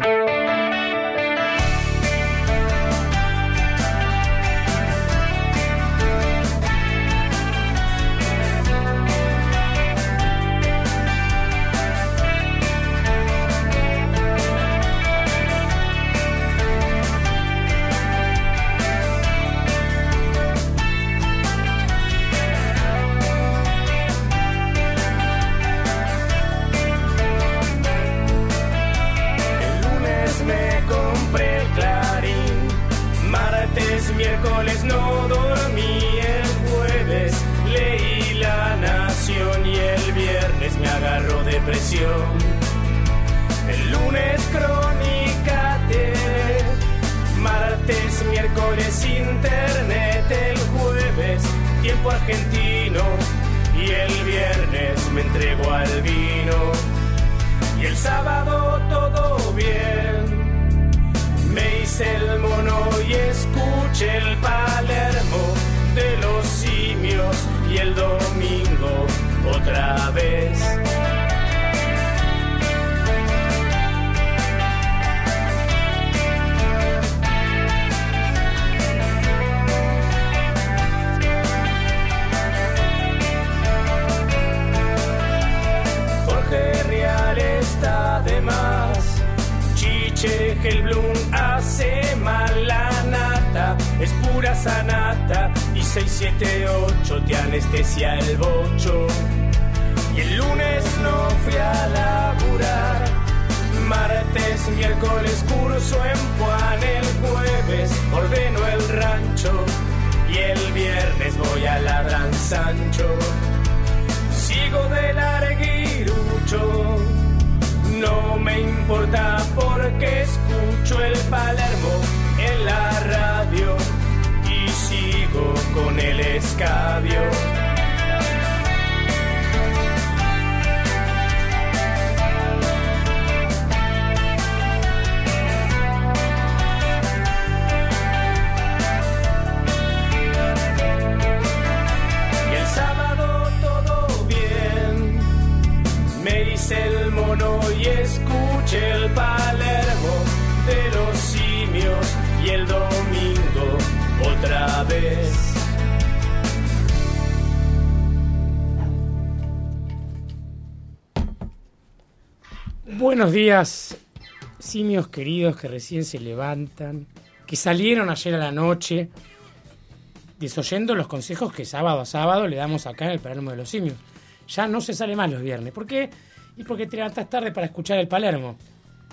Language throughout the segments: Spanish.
El días, simios queridos que recién se levantan, que salieron ayer a la noche, desoyendo los consejos que sábado a sábado le damos acá en el Palermo de los Simios. Ya no se sale más los viernes. ¿Por qué? Y porque te levantas tarde para escuchar el Palermo,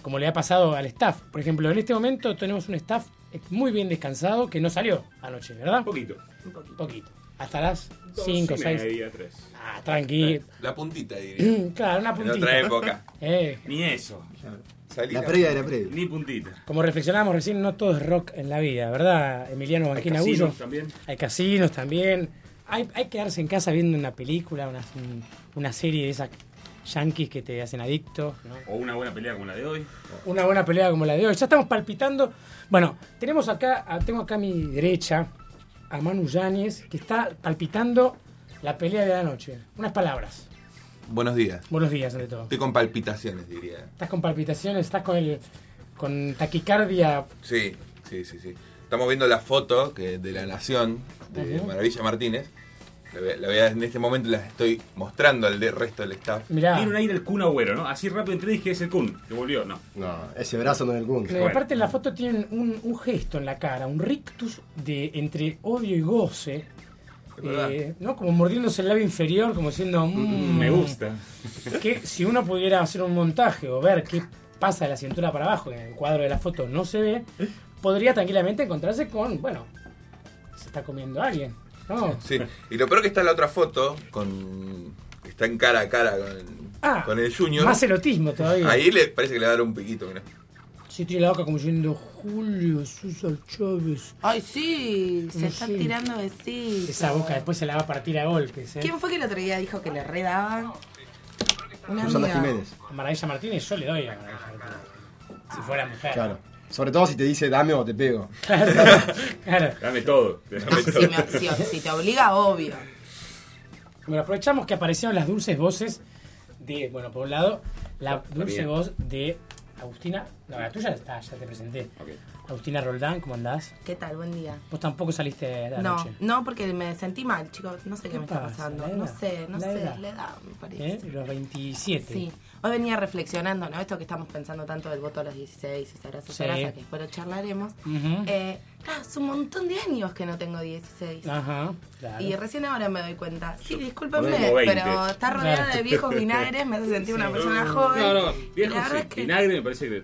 como le ha pasado al staff. Por ejemplo, en este momento tenemos un staff muy bien descansado que no salió anoche, ¿verdad? Poquito. Poquito. Hasta las Dos 5, y 6. media, tres. Ah, tranqui. La puntita, diría. Claro, una En puntita. otra época. Eh, Ni eso. La previa de la previa. Ni puntita. Como reflexionábamos recién, no todo es rock en la vida, ¿verdad, Emiliano Hay Banquina casinos Gullo? también. Hay casinos también. Hay, hay que quedarse en casa viendo una película, una, una serie de esas yankees que te hacen adicto. ¿no? O una buena pelea como la de hoy. Una buena pelea como la de hoy. Ya estamos palpitando. Bueno, tenemos acá, a- tengo acá a mi derecha a Manu Yáñez, que está palpitando la pelea de la noche. Unas palabras. Buenos días. Buenos días, ante todo. Estoy con palpitaciones, diría. Estás con palpitaciones, estás con el con taquicardia. Sí, sí, sí, sí. Estamos viendo la foto que de la Nación de. Maravilla Martínez. En este momento la estoy mostrando al de- resto del staff. Mirá. Tiene un aire el Kun Agüero, ¿no? Así rápido entré y dije es el Kun. Que volvió, no. No, ese brazo no es el Kun. Eh, Aparte en la foto tienen un, un gesto en la cara, un rictus de entre odio y goce, eh, ¿no? Como mordiéndose el labio inferior, como diciendo, "Mm". Me gusta. Que si uno pudiera hacer un montaje o ver qué pasa de la cintura para abajo, en el cuadro de la foto no se ve, podría tranquilamente encontrarse con, bueno, se está comiendo a alguien, Sí. Y lo peor que está en la otra foto, con que está en cara a cara con, Ah, con el Junior. Más erotismo todavía. Ahí le parece que le va a dar un piquito. mira. Sí, tiene la boca como diciendo, Julio César Chávez. Ay, sí, se No están sé. tirando besitos. Esa boca después se la va a partir a golpes, ¿eh? ¿Quién fue que el otro día dijo que le redaban? Una Susana amiga. Jiménez. A Maravilla Martínez yo le doy a Maravilla Martínez. Si fuera mujer. Claro. Sobre todo si te dice dame o te pego. Claro, claro. Dame todo. Dame Si, todo. me- si- si te obliga, obvio. Bueno, aprovechamos que aparecieron las dulces voces de, bueno, por un lado, la dulce bien. voz de Agustina, no, la tuya está, ya te presenté. Ok. Agustina Roldán, ¿cómo andás? ¿Qué tal? Buen día. Vos tampoco saliste No, anoche. no, porque me sentí mal, chicos. No sé qué, ¿Qué me está pasa? pasando. ¿La No sé, no ¿La sé. edad? La edad, me parece. ¿Eh? Los 27. Sí. Hoy venía reflexionando, ¿no? Esto que estamos pensando tanto del voto a los 16, esa grasa, Sí. que después lo charlaremos. Eh, claro, hace un montón de años que no tengo 16. Ajá, claro. Y recién ahora me doy cuenta. Sí, discúlpenme, Como 20. pero estar rodeada Claro. de viejos vinagres me hace sentir una persona joven. No, no, Y viejo la verdad sí. es que- Vinagre me parece que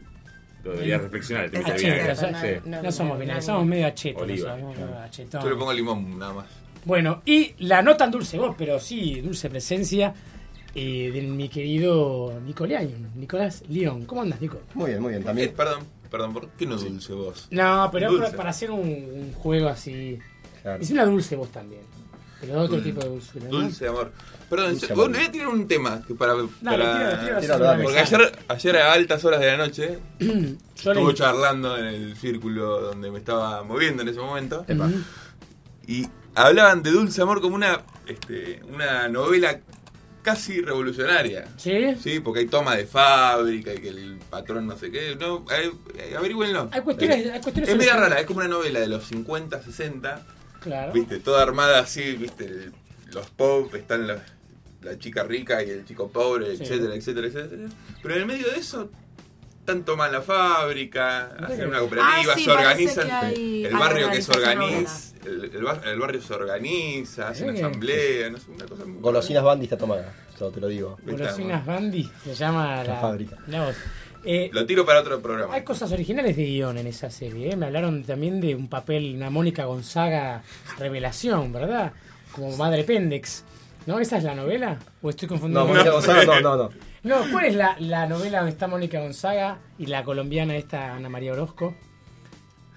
lo deberías reflexionar. te Es vinagre. no, Sí. no, no somos no, vinagres, no. somos medio achetos. Oliva. no somos medio achetones. Yo le pongo limón nada más. Bueno, y la no tan dulce voz, pero sí dulce presencia eh, de mi querido Nicolás, Nicolás León. ¿Cómo andas, Nico? Muy bien, muy bien. Eh, También. perdón, perdón, ¿por qué no dulce vos? No, pero Dulce. para, para hacer un, un juego así. Claro. Es una dulce voz también. Pero de otro tipo de dulzura. ¿no? Dulce amor. Perdón, Dulce amor. voy a tirar un tema que para. Dale, para- la Porque ayer, ayer a altas horas de la noche estuve leí. charlando en el círculo donde me estaba moviendo en ese momento. Epa. Y hablaban de Dulce Amor como una, este, una novela casi revolucionaria. ¿Sí? Sí, porque hay toma de fábrica y que el patrón no sé qué. No, eh, eh, averigüenlo. Hay cuestiones, hay cuestiones Es media rara, es como una novela de los 50, 60. Claro. Viste, toda armada así, viste, el- los pop, están los- la chica rica y el chico pobre, Sí. etcétera, etcétera, etcétera. Pero en el medio de eso, están tomando la fábrica, hacen una cooperativa, Ah, sí, se organizan. que hay- el barrio que se organiza, el, el bar- el barrio se organiza, hace una Sí. asamblea, no sé, una cosa muy. Golosinas Bandy está tomada. Eso te lo digo. Golosinas Bandy se llama la, La fábrica. la voz. Eh, Lo tiro para otro programa. Hay cosas originales de guion en esa serie. ¿eh? Me hablaron también de un papel, una Mónica Gonzaga revelación, ¿verdad? Como Madre Pendex. ¿No? ¿Esa es la novela? ¿O estoy confundiendo? No, Mónica Gonzaga, no, no, no. No, ¿cuál es la, la novela donde está Mónica Gonzaga y la colombiana esta Ana María Orozco?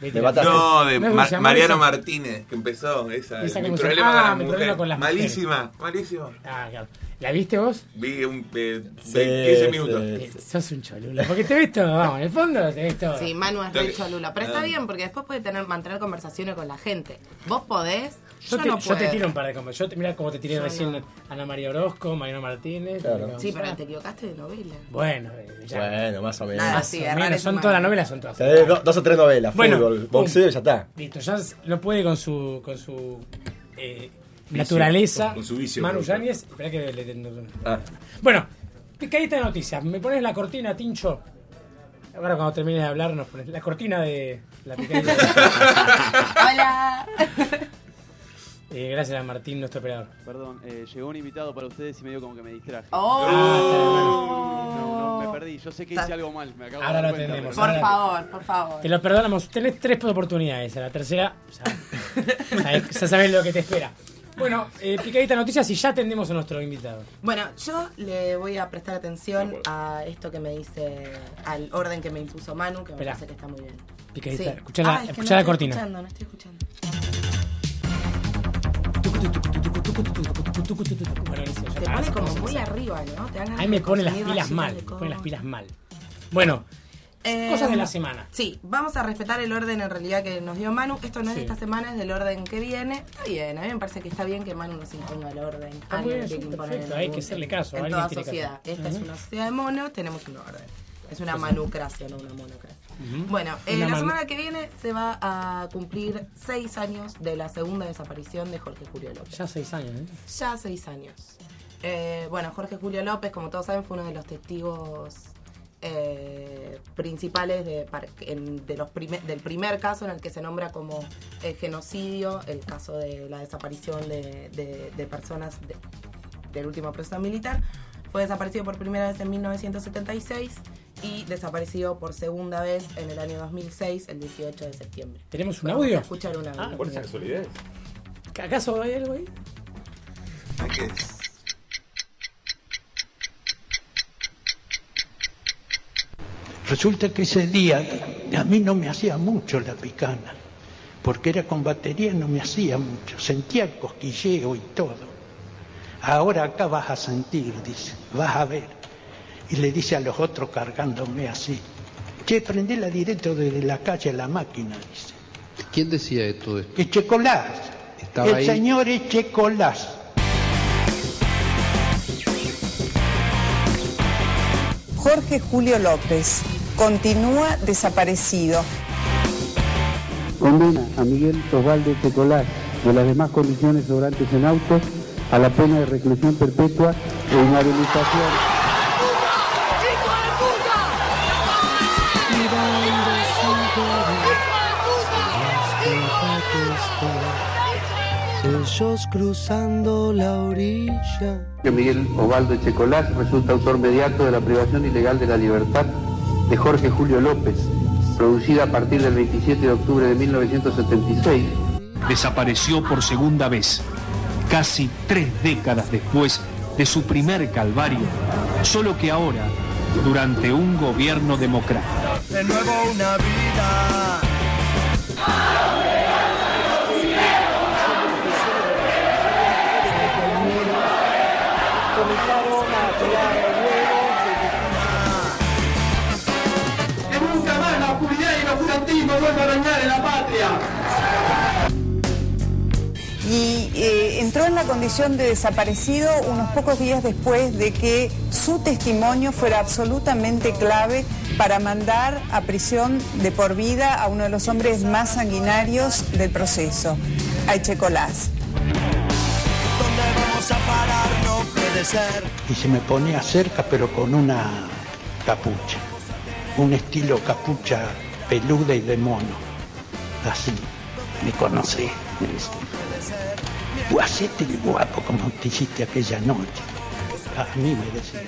No, de ¿No es Ma- Dulce Amor Mariano esa? Martínez, que empezó esa. Esa mi problema con Ah, la mi problema con las mujeres. Malísima, malísima. Ah, claro. ¿La viste vos? Vi un eh, Sí, 15 minutos. sí. Eh, sos un cholulo. Porque te ves todo, vamos, en el fondo te ves todo. Sí, Manu es re cholula. Pero está Ah. bien, porque después puede tener, mantener conversaciones con la gente. Vos podés, yo, Yo te, no yo te tiro un par de combos. Yo te, mira cómo te tiré Yo recién no. Ana María Orozco, Mariano Martínez. Claro. Sí, pero te equivocaste de novela. Bueno, eh, ya. Bueno, más o menos. Nada, Más sí, o menos, son todas las novelas, son todas. Do- dos o tres novelas. Bueno, Fútbol, boxeo y ya está. Listo, ya no puede con su con su eh, naturaleza. con su vicio, Manu. Yáñez. Espera que le tengo. Ah. Bueno, picadita de noticias. ¿Me pones la cortina, Tincho? Ahora cuando termines de hablar nos pones la cortina de la picadita. Hola. Eh, gracias a Martín, nuestro operador. Perdón, eh, llegó un invitado para ustedes y medio como que me distraje. Oh. No, no, me perdí. Yo sé que hice algo mal. Me acabo Ahora de dar lo cuenta, entendemos. pero- Por favor, por favor. Te lo perdonamos. Tenés tres oportunidades. A la tercera, ya, sabés- ya sabés lo que te espera. Bueno, eh, picadita noticias y ya atendemos a nuestro invitado. Bueno, yo le voy a prestar atención a esto que me dice, al orden que me impuso Manu, que me Esperá. parece que está muy bien. Picadita, Sí. escuchá la, Ah, es que escuchá no la estoy cortina. Escuchando, no estoy escuchando. Te pone como muy arriba, ¿no? Te dan ganas Ahí me pone las pilas mal. Me pone las pilas mal. Bueno, Eh, cosas de la semana. Sí, vamos a respetar el orden en realidad que nos dio Manu. Esto no es Sí. de esta semana, es del orden que viene. Está bien, a mí me parece que está bien que Manu nos imponga el orden. Alguien bien, que perfecto, hay que hacerle caso, En toda sociedad. Esta es una sociedad de monos, tenemos un orden. Es una manucracia, no una monocracia. Bueno, eh, la semana que viene se va a cumplir seis años de la segunda desaparición de Jorge Julio López. Ya seis años, ¿eh? Ya seis años. Eh, bueno, Jorge Julio López, como todos saben, fue uno de los testigos eh, principales de, par- en- de los del primer caso en el que se nombra como el genocidio, el caso de la desaparición de, de- de personas de- del último proceso militar. Fue desaparecido por primera vez en 1976 y desaparecido por segunda vez en el año 2006, el 18 de septiembre. ¿Tenemos un Vamos a audio? escuchar un audio. Ah, Por esa casualidad. ¿Acaso hay algo ahí? ¿Qué es? Resulta que ese día a mí no me hacía mucho la picana, porque era con batería y no me hacía mucho, sentía el cosquilleo y todo. Ahora acá vas a sentir, dice, vas a ver. Y le dice a los otros cargándome así, che, prendela directo desde la calle a la máquina, dice. ¿Quién decía de todo esto? Que Checolás, Estaba el ahí. señor es Checolás. Jorge Julio López, continúa desaparecido. Condena a Miguel Osvaldo Chocolás y a las demás condiciones sobrantes en autos a la pena de reclusión perpetua e inhabilitación. Ellos cruzando la orilla. Que Miguel Osvaldo Checolás resulta autor mediato de la privación ilegal de la libertad de Jorge Julio López, producida a partir del 27 de octubre de 1976 desapareció por segunda vez, casi tres décadas después de su primer calvario, solo que ahora, durante un gobierno democrático. De nuevo una vida. En la patria. y eh, entró en la condición de desaparecido unos pocos días después de que su testimonio fuera absolutamente clave para mandar a prisión de por vida a uno de los hombres más sanguinarios del proceso, a Echecolás. ¿Dónde vamos a parar? No puede ser. y se me ponía cerca pero con una capucha, un estilo capucha peluda y de mono, así, me conocí, me dice, "Tú hacete el guapo como te hiciste aquella noche, a mí me decía.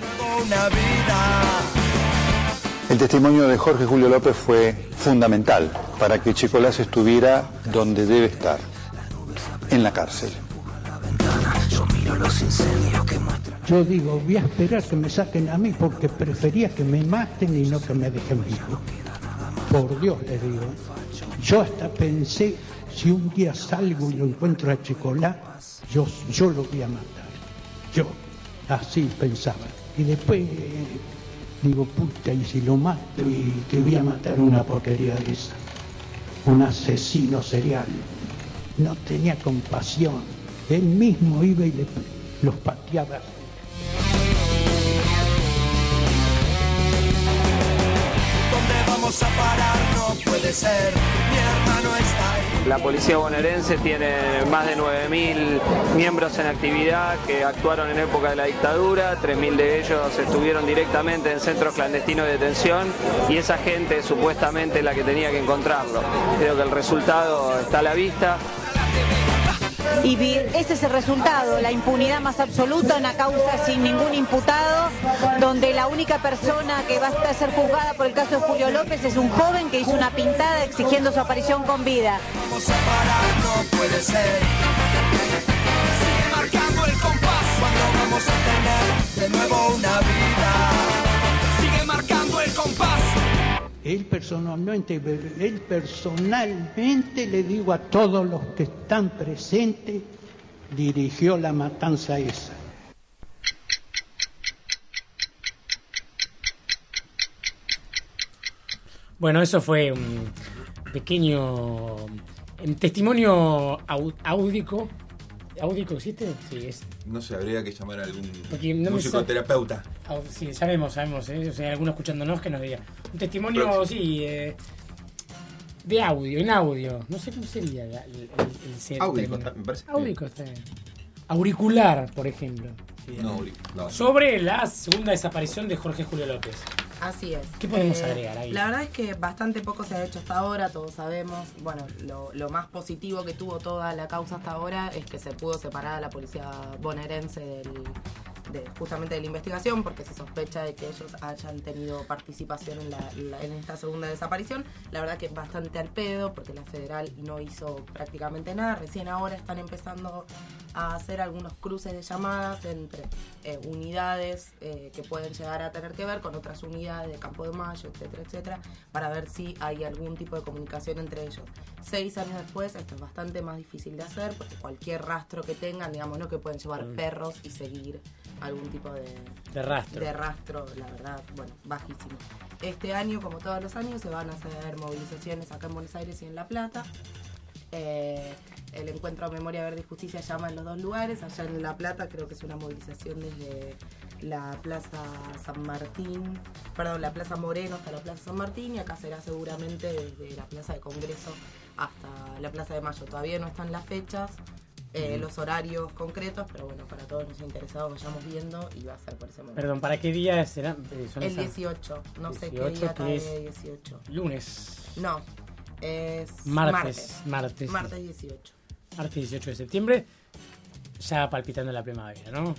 El testimonio de Jorge Julio López fue fundamental para que Chicolás estuviera donde debe estar, en la cárcel. Yo digo, voy a esperar que me saquen a mí porque prefería que me maten y no que me dejen vivo. Por Dios le digo. Yo hasta pensé, si un día salgo y lo encuentro a Chicolás, yo, yo lo voy a matar. Yo, así pensaba. Y después digo, puta, y si lo mato y que voy a matar una porquería de esa. Un asesino serial. No tenía compasión. Él mismo iba y le- los pateaba. La policía bonaerense tiene más de 9.000 miembros en actividad que actuaron en época de la dictadura, 3.000 de ellos estuvieron directamente en centros clandestinos de detención y esa gente es supuestamente la que tenía que encontrarlo. Creo que el resultado está a la vista. Y ese es el resultado, la impunidad más absoluta, una causa sin ningún imputado, donde la única persona que va a ser juzgada por el caso de Julio López es un joven que hizo una pintada exigiendo su aparición con vida. Vamos a tener de nuevo una vida. Sigue marcando el compás. Él personalmente, él personalmente le digo a todos los que están presentes, dirigió la matanza esa. Bueno, eso fue un pequeño testimonio au- ¿Áudico existe? Sí, es. No sé, habría que llamar a algún no musicoterapeuta. au- Sí, sabemos, sabemos. ¿eh? O sea, hay alguno escuchándonos que nos diga. Un testimonio, Próximo. sí, eh, de audio, en audio. No sé cómo sería la- el, el, Áudico, término. me parece Áudico está bien. Auricular, por ejemplo. No, no. Sobre la segunda desaparición de Jorge Julio López. Así es. ¿Qué podemos Eh, agregar ahí? La verdad es que bastante poco se ha hecho hasta ahora, todos sabemos. Bueno, lo, lo más positivo que tuvo toda la causa hasta ahora es que se pudo separar a la policía bonaerense del, de, justamente de la investigación, porque se sospecha de que ellos hayan tenido participación en, la- la- en esta segunda desaparición. La verdad que es bastante al pedo, porque la federal no hizo prácticamente nada. Recién ahora están empezando a hacer algunos cruces de llamadas entre eh, unidades eh, que pueden llegar a tener que ver con otras unidades de Campo de Mayo, etcétera, etcétera, para ver si hay algún tipo de comunicación entre ellos. Seis años después esto es bastante más difícil de hacer porque cualquier rastro que tengan, digamos, no que pueden llevar Mm. perros y seguir algún tipo de, De rastro. de rastro, la verdad, bueno, bajísimo. Este año, como todos los años, se van a hacer movilizaciones acá en Buenos Aires y en La Plata. Eh, el encuentro Memoria Verde y Justicia llama en los dos lugares. Allá en La Plata creo que es una movilización desde la Plaza San Martín, perdón, la Plaza Moreno hasta la Plaza San Martín y acá será seguramente desde la Plaza de Congreso hasta la Plaza de Mayo. Todavía no están las fechas, eh, los horarios concretos, pero bueno, para todos los interesados vayamos viendo y va a ser por ese momento. Perdón, ¿para qué día será? Son El esas- 18, no sé qué 18, día cae es 18. Lunes. No, es Martes, martes. Martes 18. Martes 18 de septiembre. Ya palpitando la primavera, ¿no?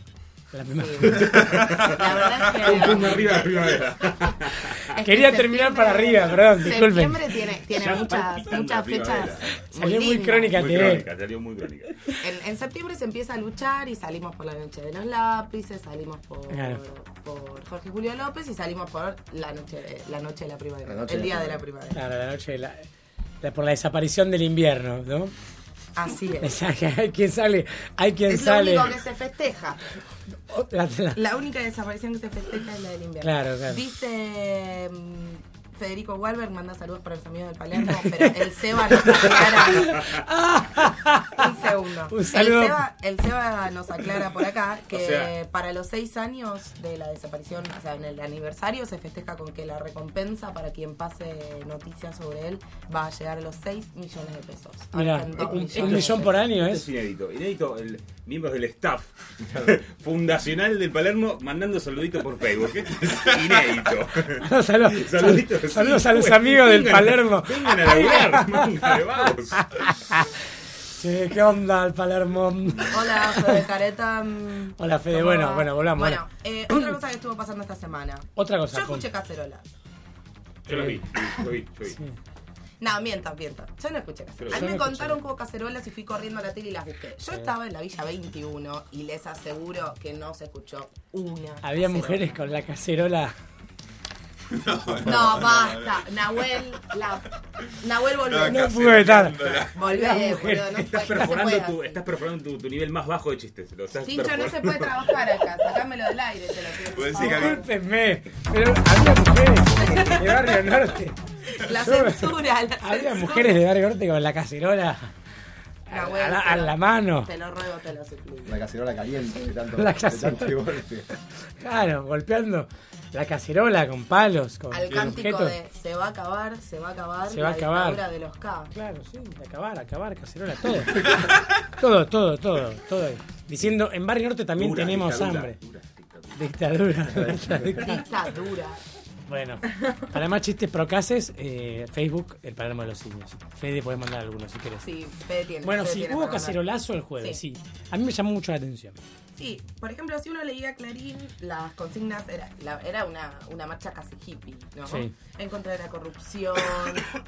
La primavera. La verdad es que- Un punto arriba de la primavera. Es que Quería septiembre- terminar para arriba, perdón, disculpen. Septiembre tiene, tiene muchas, muchas fechas. Salió muy lindas. crónica Muy crónica, salió muy crónica. En, en septiembre se empieza a luchar y salimos por la noche de los lápices, salimos por, Claro. por Jorge Julio López y salimos por la noche de la, noche de la primavera. La noche el de la día de la primavera. primavera. Claro, la noche de la, la- por la desaparición del invierno, ¿no? Así es. hay quien sale, hay quien Es sale. lo único que se festeja. La- la- La única desaparición que se festeja es la del invierno. Claro, claro. Dice mm, Federico Walberg, manda saludos para los amigos del Palermo, pero el Seba nos aclara. Un segundo. Un saludo. El Seba, el Seba nos aclara por acá que O sea- para los seis años de la desaparición, o sea, en el aniversario, se festeja con que la recompensa para quien pase noticias sobre él va a llegar a los 6 millones de pesos. Mira, un, millón por año Esto es. inédito. Inédito, el, miembros del staff fundacional del Palermo mandando saluditos por Facebook. Esto es inédito. Saluditos, saludos sí, a los pues, amigos del Palermo. Vengan a laburar, manga de vagos. Sí, ¿qué onda el Palermo? Hola, Fede Careta. Hola, Fede. ¿cómo Bueno, va? bueno, volvamos, Bueno, eh, otra cosa que estuvo pasando esta semana. Otra cosa, Yo escuché cacerolas. Yo lo vi, yo vi, yo vi. No, mientan, mientan. Yo no escuché cacerolas. A mí me no contaron que hubo cacerolas y fui corriendo a la tele y las busqué. Yo Sí. estaba en la Villa 21 y les aseguro que no se escuchó una. Había cacerola. mujeres con la cacerola. No, basta. Nahuel, la... Nahuel volvió. No pude evitar. Volvé, boludo, no Estás perforando, tu, estás perforando tu, tu nivel más bajo de chistes. Lo estás Tincho, no se puede trabajar acá. Sacámelo del aire, te lo. Discúlpenme, pero había mujeres de Barrio Norte. La censura, la Había censura. mujeres de Barrio Norte con la cacerola a, la, a mano. Te lo ruego, te lo suplico. La cacerola caliente de tanto, La de cacerola. tanto golpe. Claro, golpeando la cacerola con palos, con Al cántico objetos. de se va a acabar, se va a acabar Se va a la acabar. dictadura de los K. Claro, sí, de acabar, acabar, cacerola, todo. todo, todo, todo, todo. Diciendo, en Barrio Norte también Dura, tenemos dictadura, hambre. Dictadura. Dictadura. bueno, para más chistes procaces, eh, Facebook, el Palermo de los Simios. Fede, podés mandar algunos si querés. Sí, Fede tiene. Bueno, Fede sí, tiene hubo cacerolazo el jueves, sí. A mí me llamó mucho la atención. Sí, por ejemplo, si uno leía Clarín, las consignas era, la- era una, una marcha casi hippie, ¿no? Sí. En contra de la corrupción,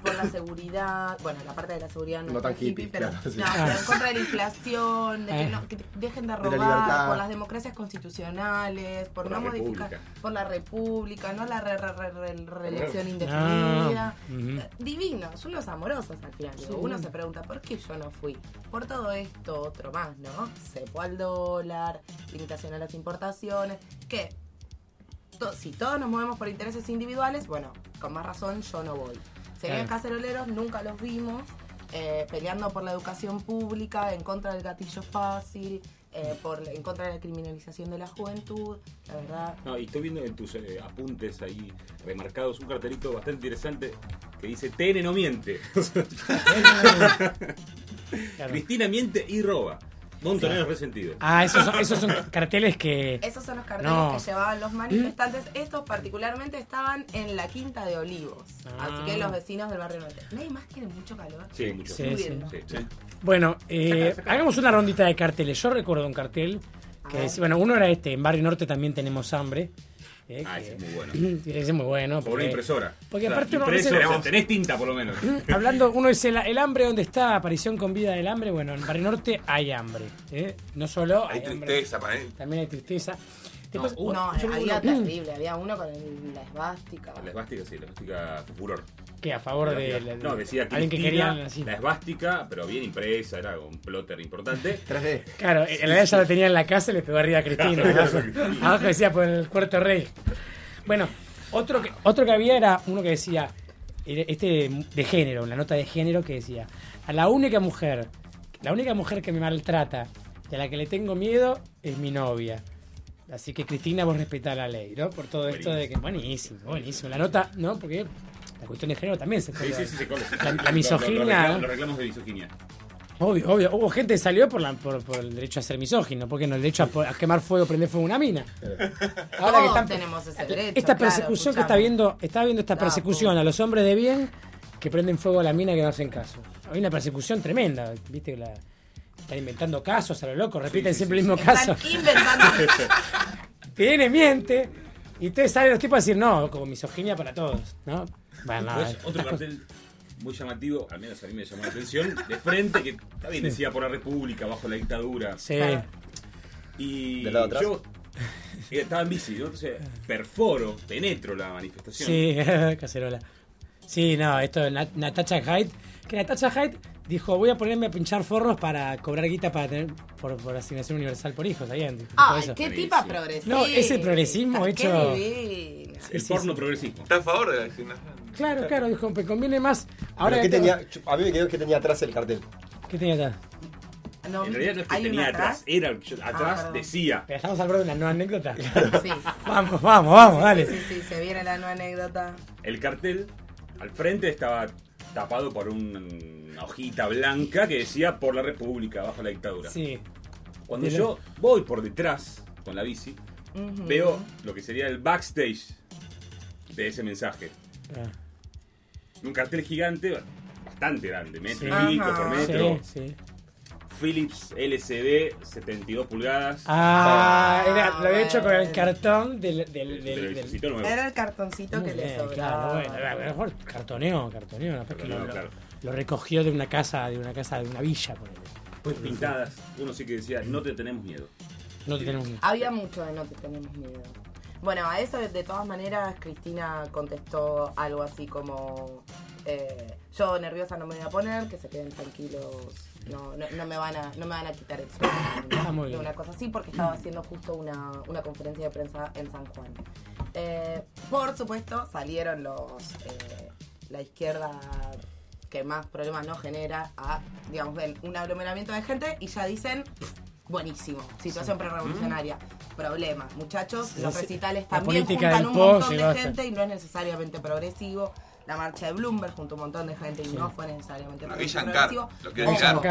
por la seguridad, bueno, la parte de la seguridad no, No es tan hippie, hippie, pero, claro, sí. no, pero en contra de la inflación, de que, Eh. no- que dejen de robar, por las democracias constitucionales, por, Por no la modificar, república. por la república, no la re- re- re- re- reelección Ah, indefinida. ujú. Eh, Divinos, unos amorosos al final. Sí. Uno se pregunta, ¿por qué yo no fui? Por todo esto, otro más, ¿no? Cepo al dólar, limitación a las importaciones, que to- si todos nos movemos por intereses individuales, bueno, con más razón yo no voy. Serían Claro. caceroleros, nunca los vimos, eh, peleando por la educación pública, en contra del gatillo fácil, eh, por, en contra de la criminalización de la juventud, la verdad. No, y estoy viendo en tus eh, apuntes ahí remarcados un cartelito bastante interesante que dice TN no miente. Cristina miente y roba. Montoneros resentidos. Ah, esos son, esos son carteles que. Esos son los carteles No. que llevaban los manifestantes. Estos particularmente estaban en la Quinta de Olivos. Ah. Así que los vecinos del barrio norte. Nadie más tiene mucho calor. Sí, mucho. Sí, Muy sí. bien. Sí, sí. Bueno, eh, hagamos una rondita de carteles. Yo recuerdo un cartel que decía, bueno, uno era este, en Barrio Norte también tenemos hambre. Eh, Ah, ese es muy bueno. Ese es muy bueno. Por una impresora. Porque O sea, aparte uno impreso, dice- o sea, tenés tinta por lo menos. Hablando, uno dice, el, el hambre, ¿dónde está? Aparición con vida del hambre. Bueno, en Barrio Norte hay hambre. ¿eh? No solo Hay hay, hambre, tristeza, para él. también hay tristeza. No, uno- había recuerdo- terrible. Había uno con el- la esvástica. La esvástica, sí, la esvástica fue furor. que a favor La de, de- no, decía alguien que querían así. la esvástica, pero bien impresa, era un plotter importante. 3D. Claro, en realidad ya la tenía en la casa y le pegó arriba a Cristina. Abajo, decía por el cuarto rey. Bueno, otro que, otro que había era uno que decía este de género, una nota de género que decía, a la única mujer, la única mujer que me maltrata y a la que le tengo miedo es mi novia. Así que Cristina, vos respetá la ley, ¿no? Por todo esto de que. Buenísimo, buenísimo. La nota, ¿no? Porque la cuestión de género también se Sí, sí, sí, se cola. La, la Lo- lo- misoginia. Los los reclamos de misoginia. Obvio, obvio. Hubo gente que salió por, la, por, por el derecho a ser misógino, porque no, el derecho a, a quemar fuego, prender fuego a una mina. Ahora que están, tenemos ese derecho. esta claro, persecución que está viendo, está viendo esta No, persecución a los hombres de bien que prenden fuego a la mina que no hacen caso. Hay una persecución tremenda, viste que la están inventando casos a lo loco, repiten siempre el mismo caso. Están inventando. Viene, miente, y ustedes salen los tipos a decir no, como misoginia para todos, ¿no? Bueno, estas otro cartel muy llamativo, al menos a mí me llamó la atención, de frente, que está bien, decía por la República, bajo la dictadura. Sí. Y ¿Del lado de atrás? yo eh, estaba en bici, ¿no? entonces perforo, penetro la manifestación. Sí, cacerola. Sí, no, esto Natacha Hyde, que Natacha Hyde dijo, voy a ponerme a pinchar forros para cobrar guita para tener por, por asignación universal por hijos, eso. qué tipa progresista. No, ese progresismo Qué hecho... El Sí, sí, porno sí. progresismo. Está a favor de la asignación. Claro, claro, dijo, me conviene más. Ahora Ahora ¿qué que- tenía, a mí me quedó que tenía atrás el cartel. ¿Qué tenía acá? No, En realidad no es que ¿hay tenía atrás, era Ah, atrás decía. Pero estamos hablando de una nueva anécdota. Sí. Vamos, vamos, vamos, dale. Sí, sí, se viene la nueva anécdota. El cartel al frente estaba tapado por un- una hojita blanca que decía por la República, bajo la dictadura. Sí. Cuando Pero- yo voy por detrás con la bici, veo lo que sería el backstage de ese mensaje. Ah, Un cartel gigante, bastante grande, metro Sí. y pico Ajá. por metro. Sí, sí. Philips LCD, 72 pulgadas. Ah, Ah, era, lo había hecho con el cartón del... del, Del del, del- televisorcito nuevo. Era el cartoncito Muy que le sobraba. Claro, bueno, a lo mejor claro. lo recogió de una casa, de una casa, de una villa, por Pues pintadas. Uno sí que decía, no te tenemos miedo. No te tenemos Había mucho de no te tenemos miedo. Bueno, a eso de todas maneras Cristina contestó algo así como eh, yo nerviosa no me voy a poner, que se queden tranquilos, no, no, no me van a, no me van a quitar el sueño. Ah, muy bien. Una cosa así porque estaba haciendo justo una, una conferencia de prensa en San Juan. Eh, por supuesto, salieron los eh, la izquierda que más problemas no genera a, digamos, un aglomeramiento de gente y ya dicen buenísimo, situación prerevolucionaria. Problema, muchachos, los recitales también política juntan del un po montón llegó a de ser- gente y no es necesariamente progresivo. La marcha de Bloomberg junto a un montón de gente y Sí. no fue necesariamente Ravi. Shankar, lo ojo.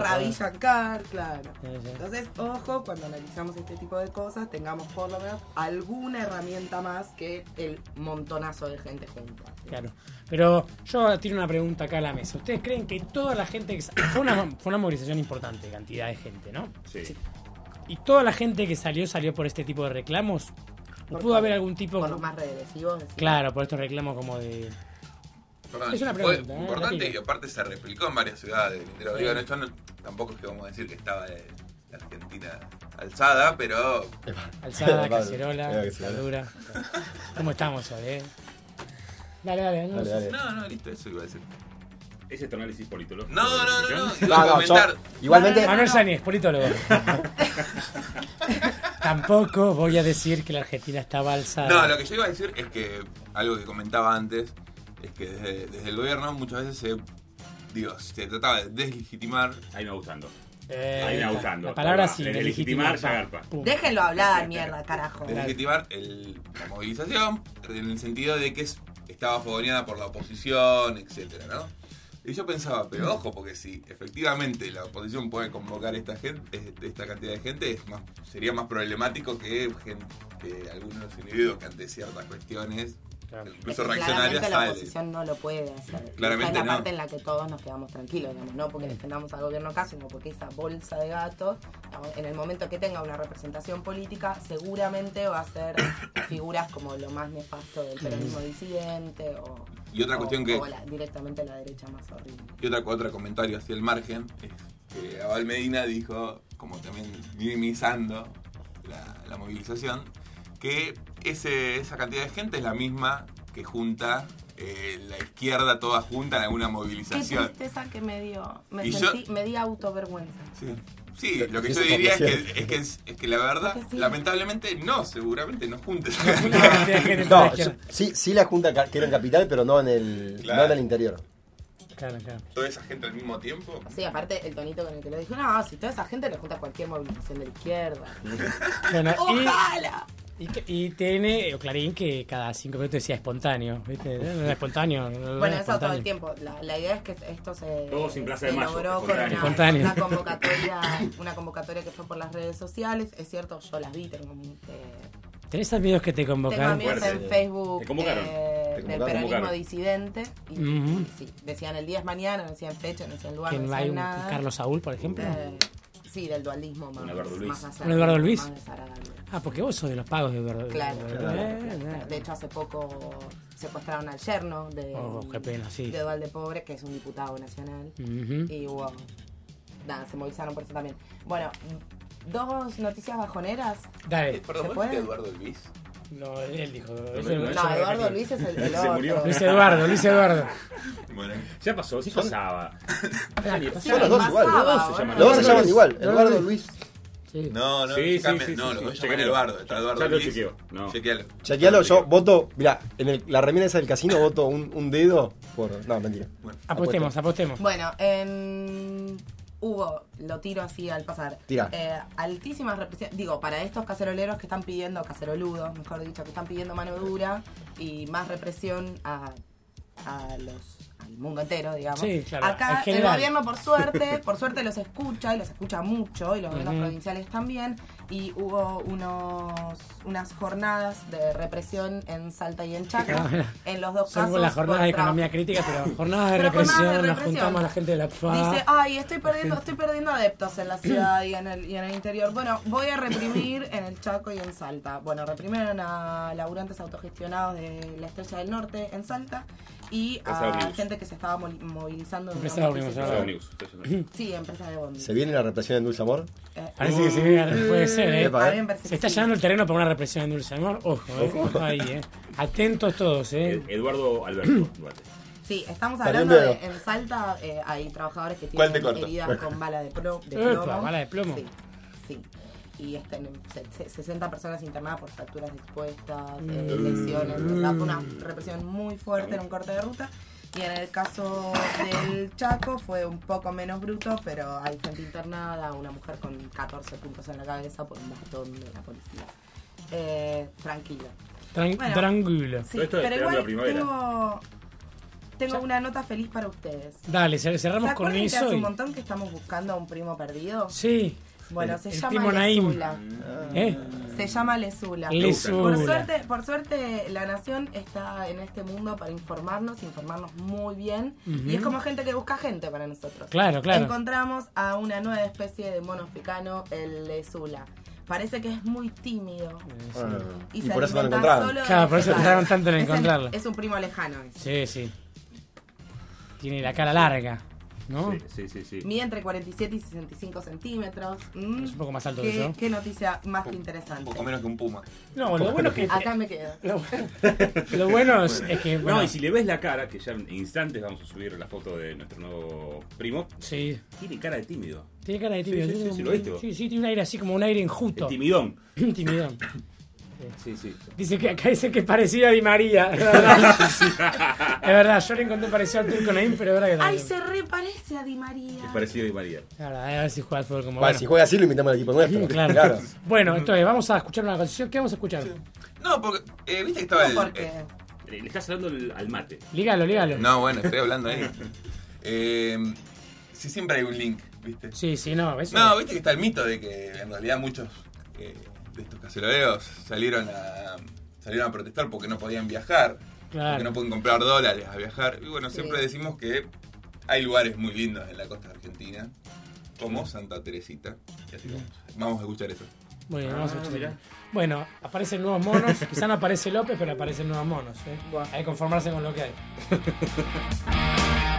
Ravi Shankar, claro. Sí, sí. Entonces, ojo, cuando analizamos este tipo de cosas, tengamos por lo menos alguna herramienta más que el montonazo de gente junta. Claro. Pero yo tiro una pregunta acá a la mesa. ¿Ustedes creen que toda la gente que fue una, fue una movilización importante, cantidad de gente, ¿no? Sí. ¿Y toda la gente que salió salió por este tipo de reclamos? ¿O Por pudo haber algún tipo Por los más regresivos. decís. Claro, por estos reclamos como de Perdón, Es una fue pregunta, ¿eh? importante y aparte se replicó en varias ciudades. Pero Sí. digo, no, esto no- tampoco es que vamos a decir que estaba de la Argentina alzada, pero alzada, cacerola, dura. ¿Cómo estamos hoy, eh? Dale, dale. no Dale, sé. dale. no, no, listo, eso iba a decir. ¿Ese es tu análisis politológico? No, no, no, no, No, no, comentar. yo- igualmente, Manuel Sáñez, politólogo. Tampoco voy a decir que la Argentina estaba alzada. No, lo que yo iba a decir es que algo que comentaba antes es que desde, desde el gobierno muchas veces se, digo, se trataba de deslegitimar. Ahí me va gustando. Eh, Ahí me va la- gustando. La palabra sí, de de legitimar. Déjenlo hablar, mierda, carajo. deslegitimar el- la movilización en el sentido de que es- estaba fogoneada por la oposición, etcétera, ¿no? Y yo pensaba, pero ojo, porque si efectivamente la oposición puede convocar esta gente, esta cantidad de gente, es más, sería más problemático que, gen- que algunos individuos que ante ciertas cuestiones, Claro. Es incluso que claramente la oposición no lo puede hacer. Claramente es la no. parte en la que todos nos quedamos tranquilos, digamos, no porque defendamos al gobierno acá, sino porque esa bolsa de gatos, digamos, en el momento que tenga una representación política, seguramente va a ser figuras como lo más nefasto del peronismo disidente o, Y otra o- cuestión que- o la- directamente la derecha más horrible. Y otra, otro comentario hacia el margen es que Abel Medina dijo, como también minimizando la, la movilización, que ese, esa cantidad de gente es la misma que junta eh, la izquierda toda junta en alguna Qué movilización. tristeza que me dio. Me yo- sentí, me di autovergüenza. Sí. Sí, lo que yo diría es que, es, que, es, es que la verdad, lamentablemente, no, seguramente no juntes. No, sí, sí la junta que era en capital, pero no en el, Claro. no en el interior. Claro, claro. Toda esa gente al mismo tiempo. Sí, aparte el tonito con el que lo dijo, no, si toda esa gente le junta cualquier movilización de la izquierda. Bueno, y- ¡Ojalá! Y, que- y tiene eh, Clarín que cada cinco minutos decía espontáneo, ¿viste? No era espontáneo. no era Bueno, eso todo el tiempo. La, la idea es que esto se, Todos en Plaza se de Mayo, logró con una, convocatoria, una convocatoria que fue por las redes sociales. Es cierto, yo las vi, tengo un- eh, ¿Tenés amigos que te Tengo convocan? amigos en Facebook Te convocaron. eh, Te del convocaron. peronismo Convocaron. disidente. Y, sí, decían el día es mañana, no decían fecha, no decían lugar, ¿Quién no hay decían un nada. Carlos Saúl, por ejemplo? Eh, sí, del dualismo más, Un Eduardo Luis. más ¿Un Eduardo Luis? más. Ah, porque vos sos de los pagos de verdad. Claro, Eh, claro, eh, claro. De hecho, hace poco secuestraron al yerno de, Oh, qué pena, sí. de Dualde Pobre, que es un diputado nacional. Ujú. Y hubo. Nada, se movilizaron por eso también. Bueno, dos noticias bajoneras. Dale. ¿Se Perdón, ¿vos puede? Eduardo Luis? No, él dijo. No, Eduardo. Luis es el- el Se murió. Luis Eduardo, Luis Eduardo. Bueno, Ya pasó, sí pasaba. Son los dos igual. Los dos se bueno. llaman, igual. Eduardo Luis. Sí. no, no, Sí, sí, cambia- sí, no, se llaman Chequealo. Eduardo. Está Eduardo lo Luis. chequeo. No. Chequealo. Chequealo, yo voto, mira, en el- la remera esa del casino voto un, un dedo por. No, mentira. Apostemos, apostemos. Bueno, en... hubo, lo tiro así al pasar, Tira. eh, altísimas represiones, digo, para estos caceroleros que están pidiendo, caceroludos, mejor dicho, que están pidiendo mano dura y más represión a, a los al mundo entero, digamos. Sí, claro, en Acá el gobierno, por suerte, por suerte los escucha y los escucha mucho, y los gobiernos provinciales también, y hubo unos unas jornadas de represión en Salta y en Chaco, Ah, en los dos Son casos. las jornadas de economía crítica, pero jornadas de Pero jornadas de represión, nos represión. juntamos a la gente de la FA. Dice, ay, estoy perdiendo, estoy perdiendo adeptos en la ciudad y en, el, y en el interior. Bueno, voy a reprimir en el Chaco y en Salta. Bueno, reprimieron a laburantes autogestionados de la Estrella del Norte en Salta y a gente que se estaba movilizando. de Empresa estación. Sí, empresa de bondi. ¿Se viene la represión en Dulce Amor? Eh, Parece que se viene, puede ser, ¿eh? Epa, a mí me parece Se está sí. llenando el terreno para una represión en Dulce Amor. Ojo, ¿eh? Ojo ahí, ¿eh? Atentos todos, ¿eh? Ed- Eduardo Alberto Duarte. Sí, estamos hablando de, en Salta eh, hay trabajadores que ¿Cuál te tienen corto? heridas con bala de, pro- de Epa, plomo. bala de plomo. Sí, sí. Y están se- se- 60 personas internadas por fracturas expuestas, eh, Mm. lesiones. o sea, fue una represión muy fuerte en un corte de ruta. Y en el caso del Chaco fue un poco menos bruto, pero hay gente internada, una mujer con 14 puntos en la cabeza por un bastón de la policía. Eh, tranquilo. Tran- Bueno, tranquilo. Sí, esto pero esperando igual la primavera. tengo, tengo una nota feliz para ustedes. Dale, cer- ¿Se cerramos con eso. hace y- un montón que estamos buscando a un primo perdido? Sí. Bueno, El- se el llama. ¿Eh? Se llama Lesula. Lesula. Por suerte, por suerte, la nación está en este mundo para informarnos, informarnos muy bien. Y es como gente que busca gente para nosotros. Claro, claro. Encontramos a una nueva especie de mono africano, el Lesula. Parece que es muy tímido. Ah, Y, y se por eso no encontraron. Claro, por eso tardaron tanto en Es el- encontrarlo. Es un primo lejano. ese. Sí, sí. Tiene la cara larga, ¿no? Sí, sí, sí. sí. Mide entre 47 y 65 centímetros. Mm, Es un poco más alto ¿Qué, que yo. qué noticia más que Un interesante. poco menos que un puma. No, lo bueno es que. Acá me quedo. Lo, lo bueno es, es que. Bueno, No, y si le ves la cara, que ya en instantes vamos a subir la foto de nuestro nuevo primo, Sí. tiene cara de tímido. Tiene cara de tímido. Sí, sí, tiene sí, sí, un- lo. Sí, sí, tiene un aire así como un aire enjuto. El timidón. Timidón. Sí, sí. Dice que acá dice que es parecido a Di María. Es verdad. es verdad, yo le encontré parecido al Turco Naim, pero es verdad que Ay, también. se reparece a Di María. Es parecido a Di María. Ahora, a ver si juega al fútbol como Vale, bueno. si juega así lo invitamos al equipo nuestro. Claro. Bueno, entonces vamos a escuchar una canción. ¿Qué vamos a escuchar? No, porque, eh, viste que estaba el. Porque eh, Le, estás hablando al- al mate. Lígalo, lígalo. no, bueno, estoy hablando ahí. Eh, sí, siempre hay un link, ¿viste? Sí, sí, no. Eso, No, viste que está el mito de que en realidad muchos eh, de estos caceroleros salieron a salieron a protestar porque no podían viajar, Claro. porque no pueden comprar dólares a viajar. Y bueno, Sí. siempre decimos que hay lugares muy lindos en la costa argentina, como Santa Teresita. Y así vamos. Vamos a escuchar eso. Muy bien, vamos a Ah, escuchar. Bueno, aparecen nuevos monos. Quizá no aparece López, pero aparecen nuevos monos. ¿eh? Hay que conformarse con lo que hay.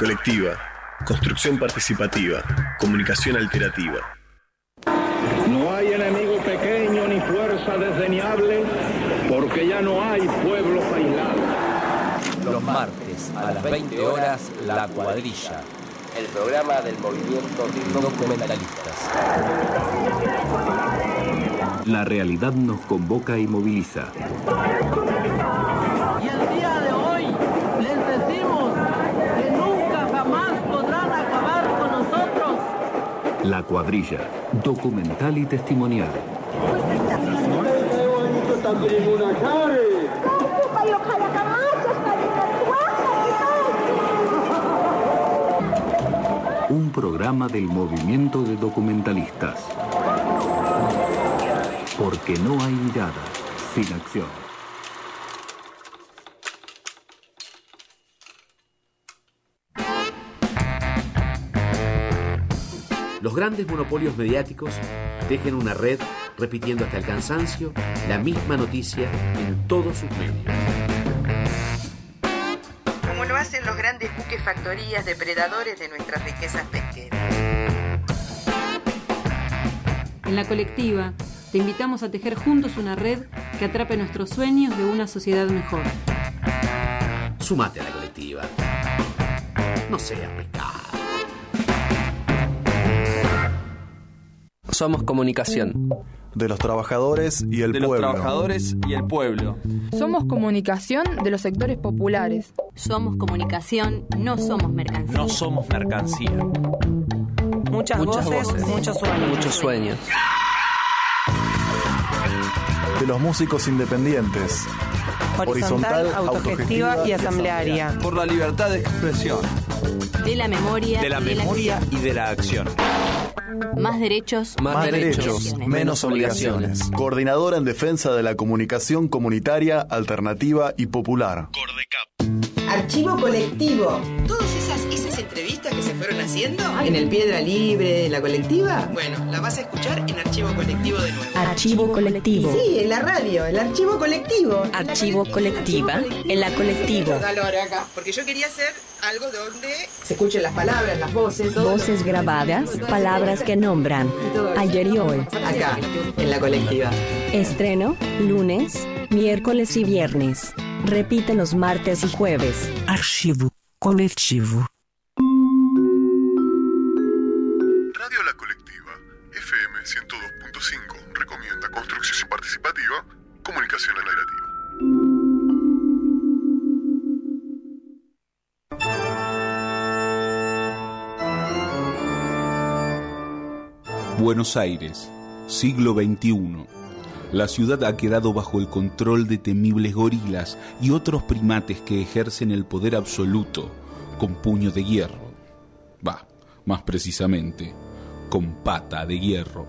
colectiva, construcción participativa, comunicación alterativa. No hay enemigo pequeño ni fuerza desdeñable, porque ya no hay pueblos aislados. Los martes a las 20 horas, La Cuadrilla. El programa del movimiento de documentalistas. La realidad nos convoca y moviliza. Y el día de hoy les decimos que nunca jamás podrán acabar con nosotros. La cuadrilla, documental y testimonial. Un programa del movimiento de documentalistas. Porque no hay mirada sin acción. Los grandes monopolios mediáticos tejen una red repitiendo hasta el cansancio la misma noticia en todos sus medios. como lo hacen los grandes buques factorías depredadores de nuestras riquezas pesqueras. En la colectiva, te invitamos a tejer juntos una red que atrape nuestros sueños de una sociedad mejor. Sumate a la colectiva. No seas pescado. Somos comunicación. De los trabajadores y el De los pueblo. trabajadores y el pueblo. Somos comunicación de los sectores populares. Somos comunicación, no somos mercancía. No somos mercancía. Muchas, voces, muchos sueños. Muchos sueños. De los músicos independientes. Horizontal, autogestiva y asamblearia. Por la libertad de expresión. De la memoria. De la memoria y de la acción. Más derechos. Más, derechos, menos obligaciones. Coordinadora en defensa de la comunicación comunitaria, alternativa y popular. Archivo colectivo. Todas esas entrevistas que se fueron haciendo en el Piedra Libre, en la colectiva, bueno, la vas a escuchar en Archivo Colectivo de nuevo. Archivo colectivo. Sí, en la radio, el archivo colectivo. Archivo colectiva. En la colectivo. Ahora acá, porque yo quería hacer algo donde se escuchen las palabras, las voces, todo. Voces grabadas, palabras que nombran. Ayer y hoy. Acá, en la colectiva. Estreno, lunes, miércoles y viernes. Repite los martes y jueves. Archivo colectivo. Participativa, comunicación. Buenos Aires, siglo XXI. La ciudad ha quedado bajo el control de temibles gorilas y otros primates que ejercen el poder absoluto con puño de hierro. Va, más precisamente, con pata de hierro.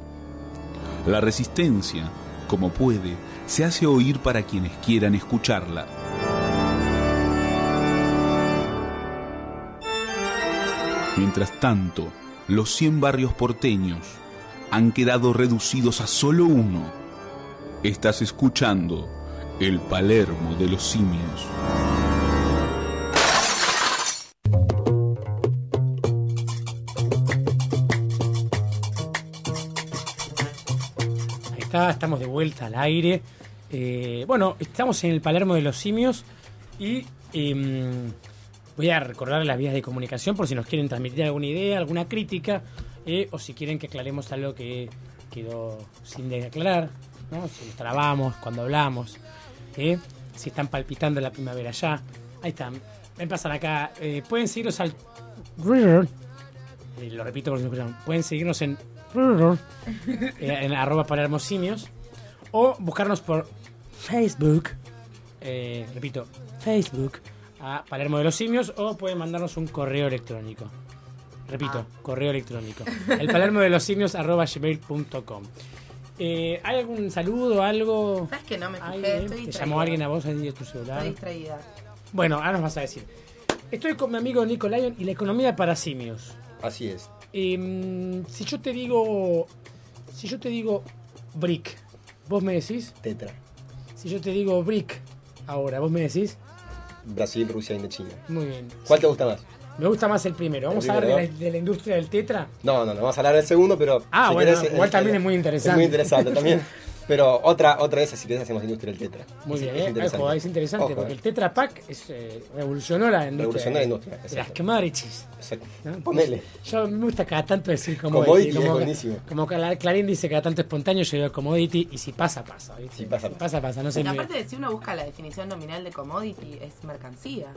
La resistencia, como puede, se hace oír para quienes quieran escucharla. Mientras tanto, los 100 barrios porteños han quedado reducidos a solo uno. Estás escuchando el Palermo de los simios. Estamos de vuelta al aire. Eh, bueno, estamos en el Palermo de los Simios y em, voy a recordar las vías de comunicación por si nos quieren transmitir alguna idea, alguna crítica eh, o si quieren que aclaremos algo que quedó sin aclarar, ¿no? si nos trabamos cuando hablamos, eh, si están palpitando la primavera ya. Ahí están, ven pasar acá. Pueden seguirnos al... Eh, lo repito por si no escucharon. Pueden seguirnos en... eh, en arroba Palermo Simios o buscarnos por Facebook, eh, repito, Facebook, a Palermo de los Simios, o pueden mandarnos un correo electrónico. Repito, correo electrónico. El palermo de los simios arroba gmail.com. Eh, ¿Hay algún saludo, algo? ¿Sabes que no me fijé? Estoy ¿Te distraída. llamó alguien a vos ahí de tu celular? Estoy distraída. Bueno, ahora nos vas a decir. Estoy con mi amigo Nico Lyon y la economía para simios. Así es. Em, si yo te digo. Si yo te digo brick, vos me decís. Tetra. Si yo te digo brick, ahora, vos me decís. Brasil, Rusia, Indochina. Muy bien. ¿Cuál te gusta más? Me gusta más el primero. Vamos El a hablar de la, de la industria del tetra. No, no, no, vamos a hablar del segundo, pero. Ah, si bueno, querés, igual el- también el- es muy interesante. Es muy interesante también. Pero otra, otra vez, si querés, hacemos industria del tetra. Muy Es- bien, es interesante. Ojo, es interesante Ojo, porque eh. el Tetra Pak es, eh, revolucionó la industria. Revolucionó la de- industria, de las commodities. Exacto. ¿no? Ponele. Yo me gusta cada tanto decir commodity. Como, buenísimo. como Clarín dice cada tanto espontáneo, yo digo commodity y si pasa, pasa. ¿viste? Si pasa, pasa. pasa, No sé aparte, si uno busca la definición nominal de commodity, es mercancía.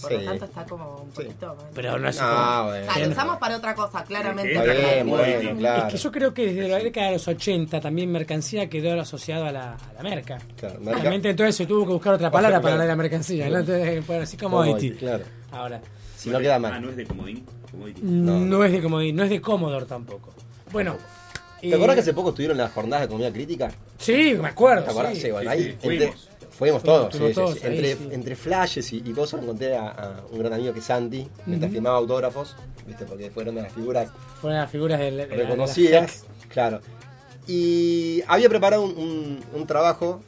Por Sí. lo tanto, está como un poquito. Pero no es Ah, como- bueno. O sea, lo usamos para otra cosa, claramente. Está bien, bueno, claro. Es que yo creo que desde la década de los 80 también mercancía quedó asociado a la, a la merca. Claro, merca- Realmente entonces se tuvo que buscar otra palabra para hablar de la mercancía, ¿no? Entonces, bueno, así commodity. Claro. Ahora. Si no queda mal. Ah, no es de comodín. No, es de Commodity, no es de Commodore tampoco. Bueno. ¿Te eh, acuerdas que hace poco estuvieron las jornadas de economía crítica? Sí, me acuerdo. ¿Te acuerdas? sí. Sí, bueno, Sí, ahí sí, fuimos. todos, sí, Fuimos sí, todos sí. ahí, Entre, flashes y, y cosas encontré a, a un gran amigo que es Santi, mientras Ujú. firmaba autógrafos, ¿viste? porque fueron de las figuras Fueron las figuras de de reconocidas, claro. Y había preparado un, un- un trabajo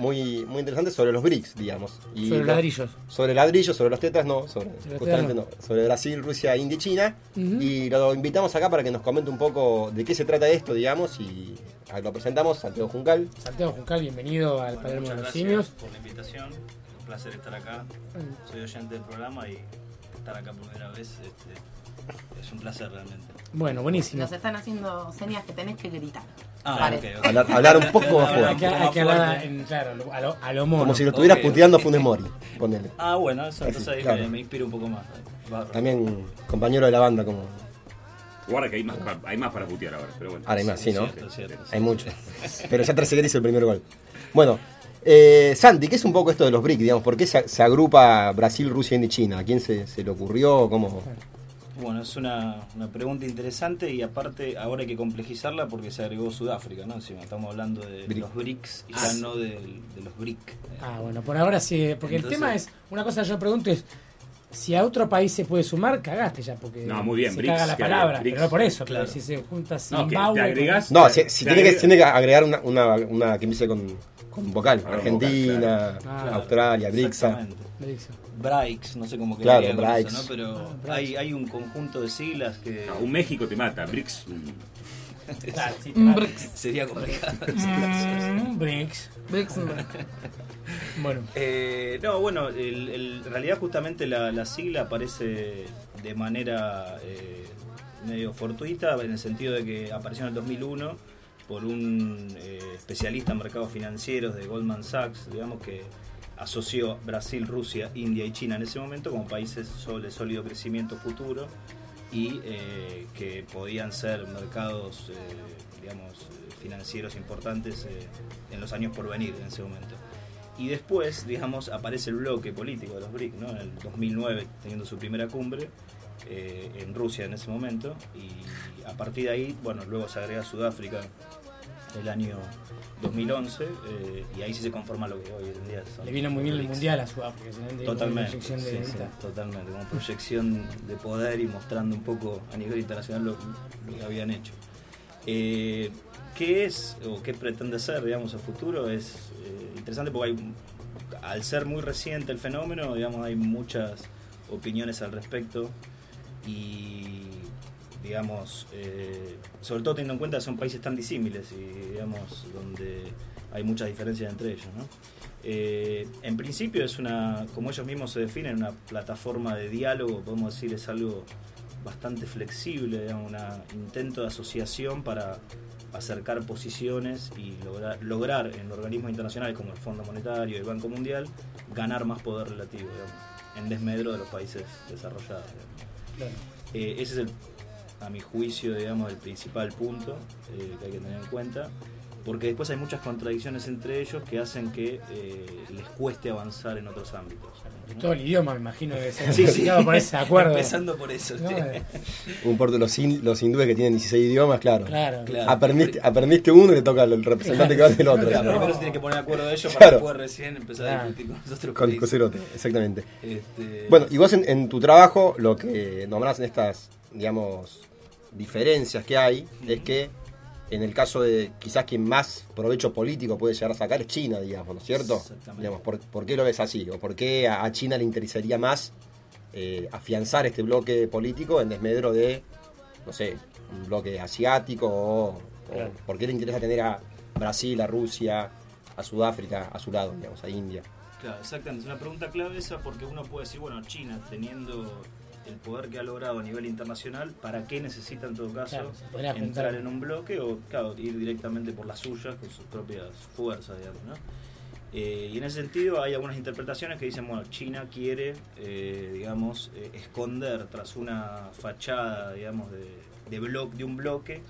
muy, muy interesante sobre los BRICS, digamos. Y Sobre lo- ladrillos. Sobre ladrillos, sobre los tetas no, sobre, Sobre justamente no, sobre Brasil, Rusia, India y China. Y lo invitamos acá para que nos comente un poco de qué se trata esto, digamos, y a- lo presentamos, Santiago Juncal. Santiago Juncal, bienvenido al Bueno, Palermo de muchas los gracias Simios. por la invitación. Un placer estar acá. Soy oyente del programa y estar acá por primera vez este, es un placer realmente. Bueno, buenísimo. Nos están haciendo señas que tenés que gritar. Ah, Parece. ok, ok. Hablar, hablar un poco más Hay fuerte. que, hay que hablar en, claro, a lo, a lo mono. Como si lo estuvieras Ok. puteando a Funes Mori. Ponele. Ah, bueno, eso entonces ahí claro. me, me inspira un poco más. Bárbaro. También compañero de la banda como. Guarda que hay más, hay más para putear ahora, pero bueno. Ahora hay más, sí, ¿no? Cierto, cierto, Hay mucho. Pero ya Trezeguet hizo el primer gol. Bueno, eh, Santi, ¿qué es un poco esto de los BRIC? Digamos, ¿Por qué se, se agrupa Brasil, Rusia, India y China? ¿A quién se, se le ocurrió? ¿Cómo? Bueno, es una, una pregunta interesante y aparte ahora hay que complejizarla porque se agregó Sudáfrica, ¿no? Encima estamos hablando de Bric. los BRICS y Ah. ya no de, de los BRIC. Ah, bueno, por ahora sí, porque Entonces- el tema es, una cosa que yo pregunto es, si a otro país se puede sumar, cagaste ya, porque No, muy bien, se BRICS, caga la palabra, BRICS, pero no por eso, claro. pero si se junta No, Zimbabue... te agregás- No, si, si Te tiene, que, agrega- tiene que agregar una, una, una que empiece con, con vocal. Ah, Argentina, vocal, claro. Australia, BRICS. Exactamente. BRICS. BRICS, no sé cómo Claro, quedaría con BRICS. eso, ¿no? Pero Ah, hay, hay un conjunto de siglas que No, un México te mata, BRICS. Claro, sí, Un claro. BRICS. sería complicado. Mm, BRICS. BRICS. Bueno, Eh, no, bueno, el- el- en realidad justamente la, la sigla aparece de manera eh, medio fortuita, en el sentido de que apareció en el 2001 por un eh, especialista en mercados financieros de Goldman Sachs, digamos que asoció Brasil, Rusia, India y China en ese momento como países de sólido crecimiento futuro y eh, que podían ser mercados, eh, digamos, financieros importantes eh, en los años por venir en ese momento. Y después, digamos, aparece el bloque político de los BRIC, ¿no? En el 2009, teniendo su primera cumbre en Rusia en ese momento. Y a partir de ahí, bueno, luego se agrega Sudáfrica el año 2011. eh, y ahí sí se conforma lo que hoy en día son le vino muy bien el mundial a Sudáfrica, Totalmente, proyección de sí, sí, totalmente, como proyección de poder y mostrando un poco a nivel internacional lo, lo que habían hecho. Eh, ¿Qué es o qué pretende ser, digamos, a futuro? Es eh, interesante porque hay, al ser muy reciente el fenómeno, digamos, hay muchas opiniones al respecto y, digamos, eh, sobre todo teniendo en cuenta que son países tan disímiles y, digamos, donde hay muchas diferencias entre ellos, ¿no? Eh, en principio es una, como ellos mismos se definen, una plataforma de diálogo, podemos decir, es algo bastante flexible, digamos, un intento de asociación para acercar posiciones y lograr, lograr en organismos internacionales como el Fondo Monetario y el Banco Mundial ganar más poder relativo, digamos, en desmedro de los países desarrollados. Claro. Eh, ese es el, a mi juicio, digamos, el principal punto eh, que hay que tener en cuenta, porque después hay muchas contradicciones entre ellos que hacen que eh, les cueste avanzar en otros ámbitos. ¿no? Todo el idioma, me imagino, debe ser Sí, sí. por ese acuerdo. Empezando por eso. No, sí. eh, Un por los, los hindúes que tienen 16 idiomas, claro. Claro. Claro. Aprendiste, aprendiste uno y te toca el representante que va del otro. Claro. Primero se tiene que poner de acuerdo de ellos para después recién empezar a discutir con los otros Con países. Cocerote, exactamente. Este, Bueno, y vos en, en tu trabajo lo que nombrás en estas, digamos, diferencias que hay es que en el caso de quizás quien más provecho político puede llegar a sacar es China, digamos, ¿no es cierto? Exactamente. Digamos, ¿por, por qué lo ves así? ¿O por qué a, a China le interesaría más eh, afianzar este bloque político en desmedro de, no sé, un bloque asiático? O, por qué le interesa tener a Brasil, a Rusia, a Sudáfrica a su lado, digamos, a India? Claro, exactamente. Es una pregunta clave esa porque uno puede decir, bueno, China teniendo el poder que ha logrado a nivel internacional, ¿para qué necesita en todo caso Claro, entrar en un bloque o, claro, ir directamente por las suyas con sus propias fuerzas, digamos, ¿no? Eh, y en ese sentido hay algunas interpretaciones que dicen, bueno, China quiere, eh, digamos, eh, esconder tras una fachada, digamos, de, de, blo- de un bloque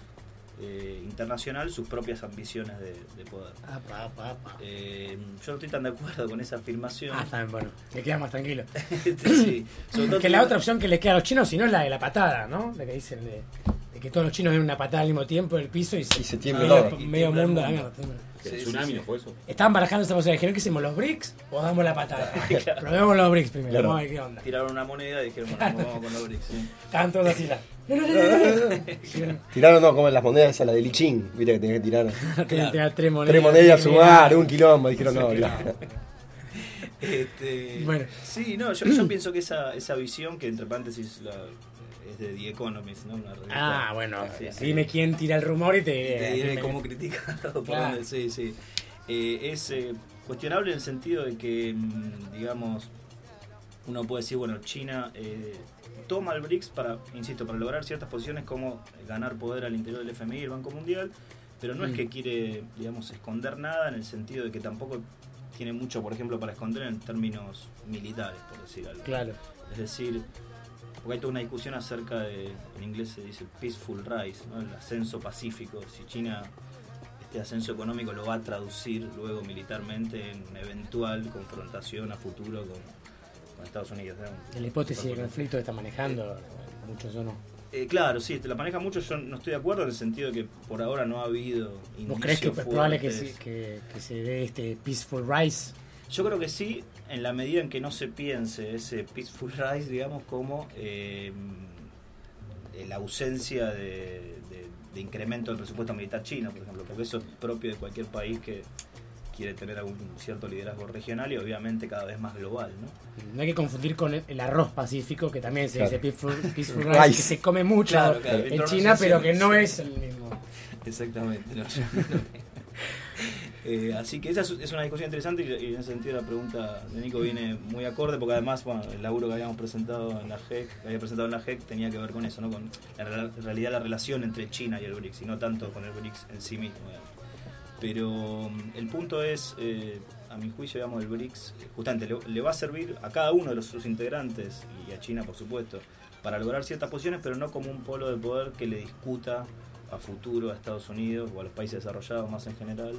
eh, internacional sus propias ambiciones de, de poder. Apa, apa, apa. Eh, yo no estoy tan de acuerdo con esa afirmación. Ah, está bien, bueno, le queda más tranquilo. sí, sobre todo que la otra opción que le queda a los chinos, si no es la de la patada, ¿no? La que dicen de, de que todos los chinos den una patada al mismo tiempo en el piso y se, Y se tiembla medio, todo. Y medio mundo a la mundo. Mierda. tiembla. ¿El Sí, tsunami sí, no sí. fue eso? Estaban barajando esta posibilidad. Dijeron que hicimos los BRICS o damos la patada. Probemos los BRICS primero. Claro. Vamos a ver qué onda. Tiraron una moneda y dijeron, bueno, vamos con los BRICS. sí. Estaban todos así. La... No, no, no, no, no, no. Tiraron, no, como las monedas esa, la de Lichín, viste que tenés que tirar. "Te- te da tres monedas. Tres monedas a sumar, monedas". un quilombo, dijeron no, Sí, claro. Este, Bueno. Sí, no, yo, yo pienso que esa, esa visión, que entre paréntesis la- de The Economist, ¿no? Una revista. Ah, bueno. Sí, sí. Dime quién tira el rumor y te, te diré me- cómo criticarlo. Claro. dónde- sí, sí. Eh, es eh, cuestionable en el sentido de que, mm, digamos, uno puede decir, bueno, China eh, toma el BRICS para, insisto, para lograr ciertas posiciones como ganar poder al interior del FMI y el Banco Mundial, pero no es Mm. que quiere, digamos, esconder nada en el sentido de que tampoco tiene mucho, por ejemplo, para esconder en términos militares, por decir algo. Claro. Es decir, porque hay toda una discusión acerca de, en inglés se dice peaceful rise, ¿no? el ascenso pacífico, si China este ascenso económico lo va a traducir luego militarmente en una eventual confrontación a futuro con, con Estados Unidos. ¿no? La hipótesis de conflicto que está manejando, muchos o no. Eh, claro, sí, te la maneja mucho. Yo no estoy de acuerdo en el sentido de que por ahora no ha habido. ¿Vos crees que es probable que se, que, que se dé este peaceful rise? Yo creo que sí, en la medida en que no se piense ese peaceful rise, digamos, como eh, la ausencia de, de- de incremento del presupuesto militar chino, por ejemplo, porque eso es propio de cualquier país que quiere tener algún cierto liderazgo regional y obviamente cada vez más global, ¿no? No hay que confundir con el, el arroz pacífico, que también se Claro. dice peaceful, peaceful Rice. que se come mucho Claro, claro, en China, pero que no es el mismo. Exactamente. no. Eh, así que esa es una discusión interesante y, en ese sentido la pregunta de Nico viene muy acorde porque además el laburo que habíamos presentado en la JEC, que había presentado en la JEC tenía que ver con eso, ¿no? con la, en realidad la relación entre China y el BRICS y no tanto con el BRICS en sí mismo. Pero mm, el punto es, eh, a mi juicio, digamos, el BRICS eh, justamente le, le va a servir a cada uno de los, sus integrantes y a China, por supuesto, para lograr ciertas posiciones, pero no como un polo de poder que le discuta a futuro a Estados Unidos o a los países desarrollados más en general,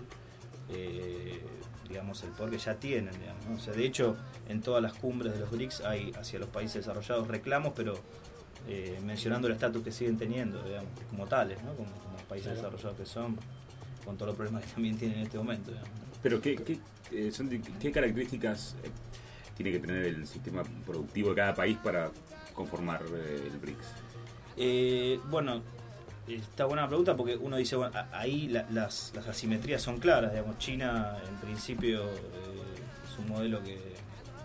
eh, digamos, el poder que ya tienen. Digamos, ¿no? O sea, de hecho, en todas las cumbres de los BRICS hay hacia los países desarrollados reclamos, pero eh, mencionando el estatus que siguen teniendo, digamos, como tales, ¿no? como, como países Claro. desarrollados que son, con todos los problemas que también tienen en este momento. digamos. Pero ¿qué, qué, eh, son de- qué características tiene que tener el sistema productivo de cada país para conformar el BRICS? Bueno, está buena la pregunta porque uno dice, bueno, ahí la- las, asimetrías son claras, digamos, China en principio eh, es un modelo que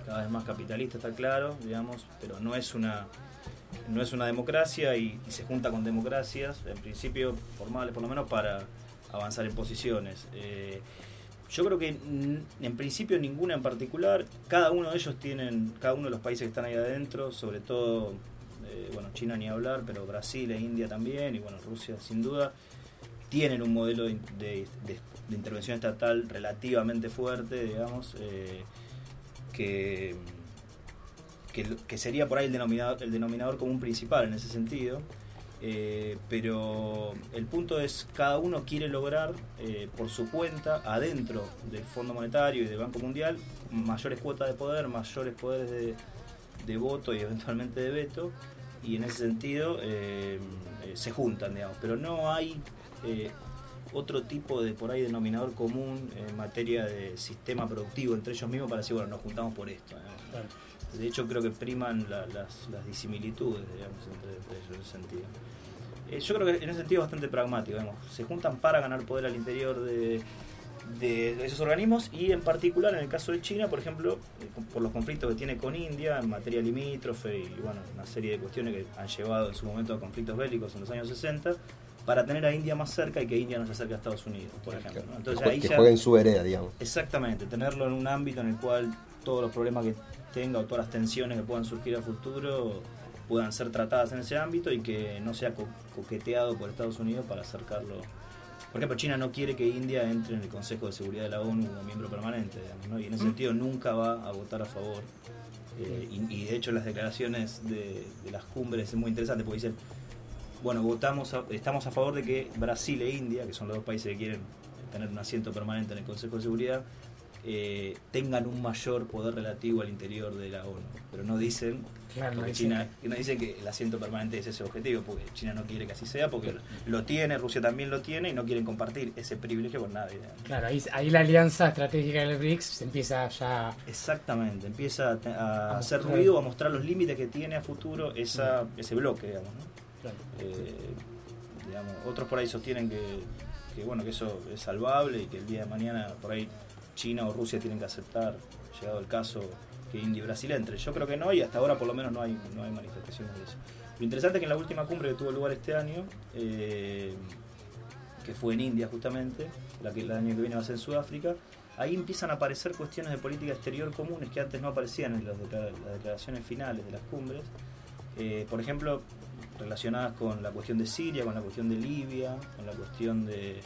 cada vez más capitalista, está claro, digamos, pero no es una no es una democracia y, se junta con democracias, en principio formales por lo menos, para avanzar en posiciones. Eh, yo creo que en principio ninguna en particular, cada uno de ellos tienen, cada uno de los países que están ahí adentro, sobre todo, eh, bueno, China ni hablar, pero Brasil e India también, y bueno, Rusia sin duda, tienen un modelo de, intervención estatal relativamente fuerte, digamos, eh, que, que, sería por ahí el denominador, el denominador común principal en ese sentido. Eh, pero el punto es, cada uno quiere lograr por su cuenta, adentro del Fondo Monetario y del Banco Mundial, mayores cuotas de poder, mayores poderes de, de voto y eventualmente de veto, y en ese sentido eh, eh, se juntan, digamos. Pero no hay eh, otro tipo de por ahí denominador común en materia de sistema productivo entre ellos mismos para decir, bueno, nos juntamos por esto. De hecho, creo que priman la- las, las disimilitudes, digamos, entre, entre ellos en ese sentido. Eh, yo creo que en ese sentido es bastante pragmático, digamos. Se juntan para ganar poder al interior de, de esos organismos y en particular en el caso de China, por ejemplo, por los conflictos que tiene con India en materia limítrofe y bueno, una serie de cuestiones que han llevado en su momento a conflictos bélicos en los años 60, para tener a India más cerca y que India no se acerque a Estados Unidos, por ejemplo. ¿no? Entonces que ahí que ya- jueguen su vereda, digamos. Exactamente, tenerlo en un ámbito en el cual todos los problemas que tenga o todas las tensiones que puedan surgir a futuro puedan ser tratadas en ese ámbito y que no sea co- coqueteado por Estados Unidos para acercarlo. Por ejemplo, China no quiere que India entre en el Consejo de Seguridad de la ONU como miembro permanente, digamos, ¿no? y en ese Mm. sentido nunca va a votar a favor. Eh, y, y de hecho las declaraciones de, de las cumbres es muy interesante porque dicen, bueno, votamos a- estamos a favor de que Brasil e India, que son los dos países que quieren tener un asiento permanente en el Consejo de Seguridad, eh, tengan un mayor poder relativo al interior de la ONU. Pero no dicen, Claro, no China, que no dicen que el asiento permanente es ese objetivo, porque China no quiere que así sea, porque lo tiene, Rusia también lo tiene y no quieren compartir ese privilegio con nadie. Claro, ahí, ahí la alianza estratégica del BRICS empieza ya Exactamente, empieza a, te- a A hacer mostrar. ruido, a mostrar los límites que tiene a futuro esa, ese bloque, digamos. ¿no? Claro. Eh, digamos, otros por ahí sostienen que, que, bueno que eso es salvable y que el día de mañana por ahí China o Rusia tienen que aceptar, llegado el caso, que India y Brasil entre. Yo creo que no y hasta ahora por lo menos no hay, no hay manifestaciones de eso. Lo interesante es que en la última cumbre que tuvo lugar este año, eh, que fue en India justamente, la que el año que viene va a ser en Sudáfrica, ahí empiezan a aparecer cuestiones de política exterior comunes que antes no aparecían en las, declara- las declaraciones finales de las cumbres. Eh, por ejemplo, relacionadas con la cuestión de Siria, con la cuestión de Libia, con la cuestión de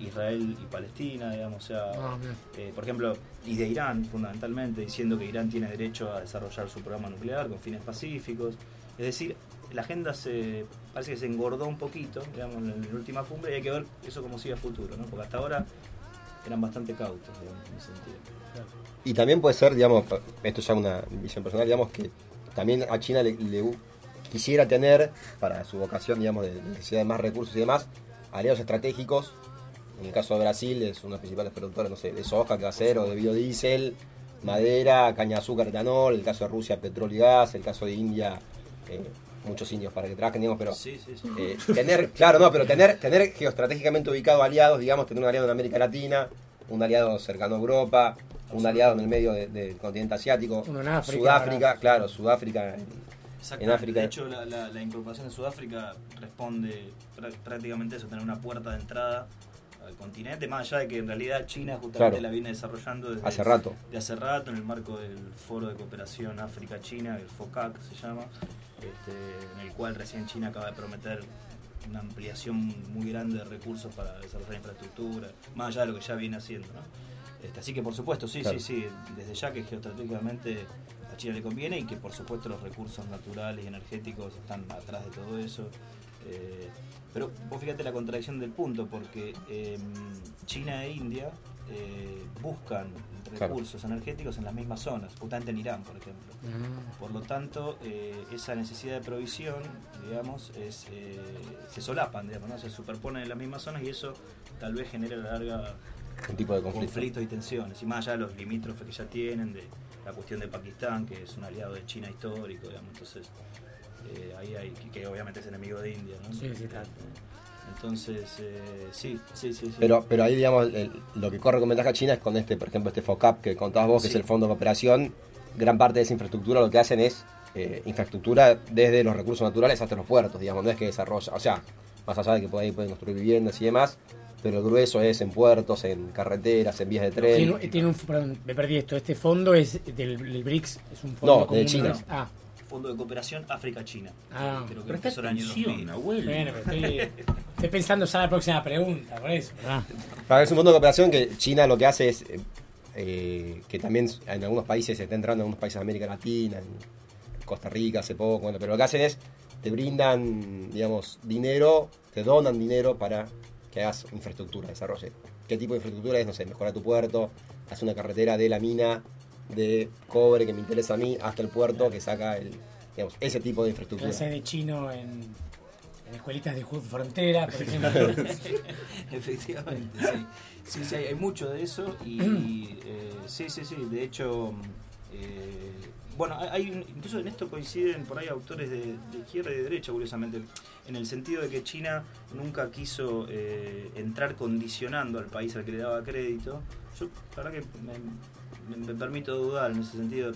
Israel y Palestina, digamos, o sea, Ah, eh, por ejemplo, y de Irán fundamentalmente, diciendo que Irán tiene derecho a desarrollar su programa nuclear con fines pacíficos. Es decir, la agenda se parece que se engordó un poquito, digamos, en la última cumbre y hay que ver eso como sigue a futuro, ¿no? Porque hasta ahora eran bastante cautos, digamos, en ese sentido. Y también puede ser, digamos, esto es ya una visión personal, digamos, que también a China le, le quisiera tener, para su vocación, digamos, de necesidad de más recursos y demás, aliados estratégicos. En el caso de Brasil es uno de los principales productores, no sé, de soja, acero, de biodiesel, madera, caña de azúcar, etanol, el caso de Rusia, petróleo y gas, el caso de India, eh, muchos indios para que trabajen, digamos, pero Sí, sí, sí. eh, tener, claro, no, pero tener, tener geoestratégicamente ubicados aliados, digamos, tener un aliado en América Latina, un aliado cercano a Europa, un aliado en el medio de- del continente asiático, Uno en África, Sudáfrica, ¿verdad? claro, Sudáfrica en. África. De hecho, la, la- la incorporación de Sudáfrica responde prá- prácticamente a eso, tener una puerta de entrada al continente, más allá de que en realidad China justamente Claro. la viene desarrollando desde Hace rato. de hace rato en el marco del Foro de Cooperación África-China, el FOCAC se llama, este, en el cual recién China acaba de prometer una ampliación muy grande de recursos para desarrollar infraestructura, más allá de lo que ya viene haciendo. ¿no? Este, así que por supuesto, sí, Claro. sí, sí, desde ya que geoestratégicamente a China le conviene y que por supuesto los recursos naturales y energéticos están atrás de todo eso. Eh, pero vos fíjate la contradicción del punto, porque eh, China e India eh, buscan Claro. recursos energéticos en las mismas zonas, justamente en Irán, por ejemplo. Por lo tanto, eh, esa necesidad de provisión, digamos, es, eh, se solapan, digamos, ¿no? se superponen en las mismas zonas y eso tal vez genere a la larga un tipo de conflicto. conflictos y tensiones. Y más allá de los limítrofes que ya tienen, de la cuestión de Pakistán, que es un aliado de China histórico, digamos, entonces eh, ahí hay, que, obviamente es enemigo de India, ¿no? Sí, sí, claro. Entonces, eh, sí, sí, sí, sí. Pero, pero ahí, digamos, el- lo que corre con ventaja China es con este, por ejemplo, este FOCAP que contabas vos, que Sí. es el Fondo de Cooperación. Gran parte de esa infraestructura lo que hacen es eh, infraestructura desde los recursos naturales hasta los puertos, digamos, no es que desarrolla, o sea, más allá de que ahí pueden construir viviendas y demás, pero el grueso es en puertos, en carreteras, en vías de tren. Tiene, tiene un, perdón, me perdí esto. Este fondo es del, del BRICS, es un fondo No, de China. Ah, Fondo de Cooperación África-China. Ah. Creo que empezó el año atención, 2000. abuelo. bueno, pero estoy, estoy pensando ya en la próxima pregunta, por eso. Ah. Para es un fondo de cooperación que China lo que hace es eh, eh, que también en algunos países se está entrando, en algunos países de América Latina, en Costa Rica hace poco, bueno, pero lo que hacen es te brindan, digamos, dinero, te donan dinero para que hagas infraestructura, desarrolle. ¿Qué tipo de infraestructura es? No sé, mejorar tu puerto, hacer una carretera de la mina de cobre que me interesa a mí hasta el puerto que saca el, digamos, ese tipo de infraestructura. Clases de chino en, en escuelitas de Frontera, por ejemplo. Efectivamente, sí. Sí, sí, hay, mucho de eso y eh, sí, sí, sí. De hecho, eh, bueno, hay, hay un- incluso en esto coinciden por ahí autores de, de izquierda y de derecha, curiosamente, en el sentido de que China nunca quiso eh, entrar condicionando al país al que le daba crédito. Yo, la verdad que me, me- me permito dudar en ese sentido.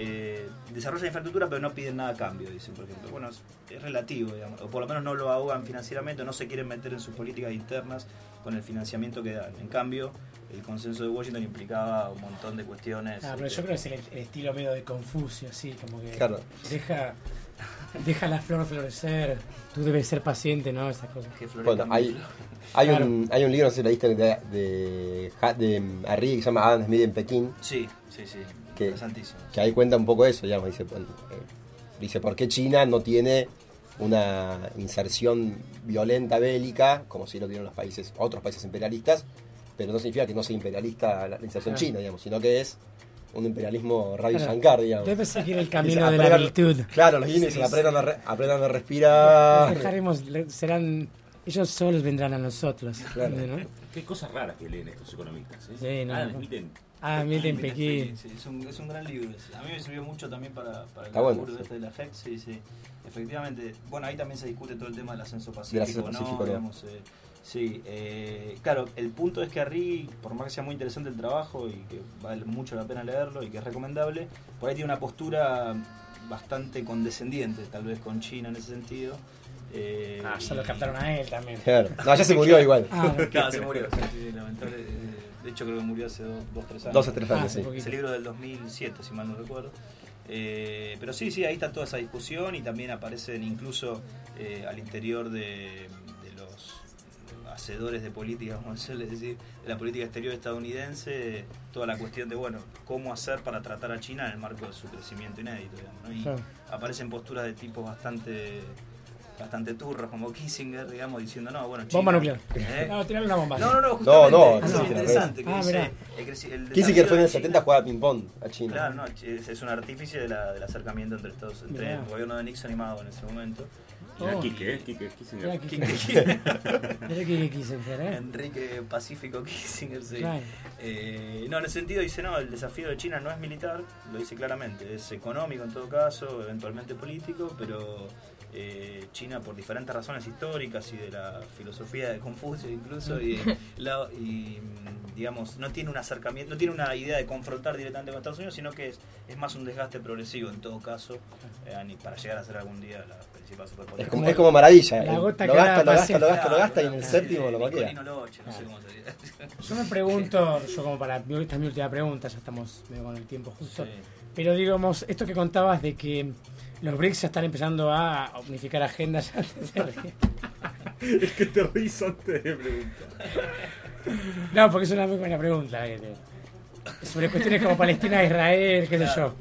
Eh, desarrollan infraestructura pero no piden nada a cambio, dicen, por ejemplo. Bueno, es, es relativo, digamos. O por lo menos no lo ahogan financieramente, no se quieren meter en sus políticas internas con el financiamiento que dan. En cambio, el consenso de Washington implicaba un montón de cuestiones. Ah, pero este, yo creo que es el, el estilo medio de Confucio, así, como que Claro. deja, deja la flor florecer, tú debes ser paciente, ¿no? Esas cosas. Bueno, hay, hay, Claro. un, hay un libro, no sé si lo leíste, de, de, de Arrigue que se llama Adam Smith en Pekín, Sí, sí, sí. que, Interesantísimo. que ahí cuenta un poco eso, digamos, dice, bueno, eh, dice, ¿por qué China no tiene una inserción violenta bélica, como si lo tienen los países, otros países imperialistas, pero no significa que no sea imperialista la, la inserción Claro. china, digamos, sino que es un imperialismo Claro. Shankar, digamos. Debe seguir el Dice, camino de la virtud. Claro, los indios Sí, aprendan, a re- aprendan a respirar. Los dejaremos, serán, ellos solos vendrán a nosotros. ¿no? Qué cosas raras que leen estos economistas. ¿eh? Sí, no, Adam no. Smith en- Ah, Smith en Pekín. Sí, es un, es un gran libro. A mí me sirvió mucho también para, para el bueno, laburo sí. este de la FEC. Sí, sí. Efectivamente. Bueno, ahí también se discute todo el tema del ascenso Del pacífico, ascenso ¿no? pacífico, ¿no? Digamos, eh, sí, eh, claro, el punto es que Arri, por más que sea muy interesante el trabajo y que vale mucho la pena leerlo y que es recomendable, por ahí tiene una postura bastante condescendiente, tal vez con China en ese sentido. Eh, Ah, ya y- lo captaron a él también. Claro. No, ya se murió igual. Ah, Claro, se murió. Sí, sí, sí, lamentable. Eh, De hecho, creo que murió hace dos, dos tres años. Dos o tres años, Ah, sí. Ese libro del 2007, si mal no recuerdo. Eh, pero sí, sí, ahí está toda esa discusión y también aparecen incluso eh, al interior de, hacedores de política, como suele decir, de la política exterior estadounidense, toda la cuestión de, bueno, cómo hacer para tratar a China en el marco de su crecimiento inédito, digamos, ¿no? Y Claro. aparecen posturas de tipos bastante bastante turros como Kissinger, digamos, diciendo, no, bueno, Bomba China- nuclear. ¿Eh? No, tirarle una bomba. No, no, no, No, justamente, no, eso es no, interesante. Que Ah, dice, el creci- el Kissinger fue en el China- 70 jugaba ping-pong a China. Claro, no, es, es un artífice de la- del acercamiento entre Estados entre Mirá. el gobierno de Nixon y Mao en ese momento. Oh. Quique, ¿eh? Quique Kissinger. Quique Kissinger. Mirá Quique Kissinger, ¿eh? Enrique Pacífico Kissinger, sí. Eh, no, en ese sentido dice, no, el desafío de China no es militar, lo dice claramente, es económico en todo caso, eventualmente político, pero eh, China por diferentes razones históricas y de la filosofía de Confucio incluso, y, la- y, digamos, no tiene un acercamiento, no tiene una idea de confrontar directamente con Estados Unidos, sino que es, es más un desgaste progresivo en todo caso, eh, ni- para llegar a ser algún día la principal. Es como, es como maravilla. La eh. gota lo gasta, lo gasta, lo gasta, lo gasta y en el séptimo lo sería. Yo me pregunto, yo como para, esta es mi última pregunta, ya estamos medio con el tiempo justo, Sí. pero digamos, esto que contabas de que los BRICS ya están empezando a unificar agendas, Es que te reís antes de preguntar. no, porque es una muy buena pregunta, eh, sobre cuestiones como Palestina, Israel, qué sé yo.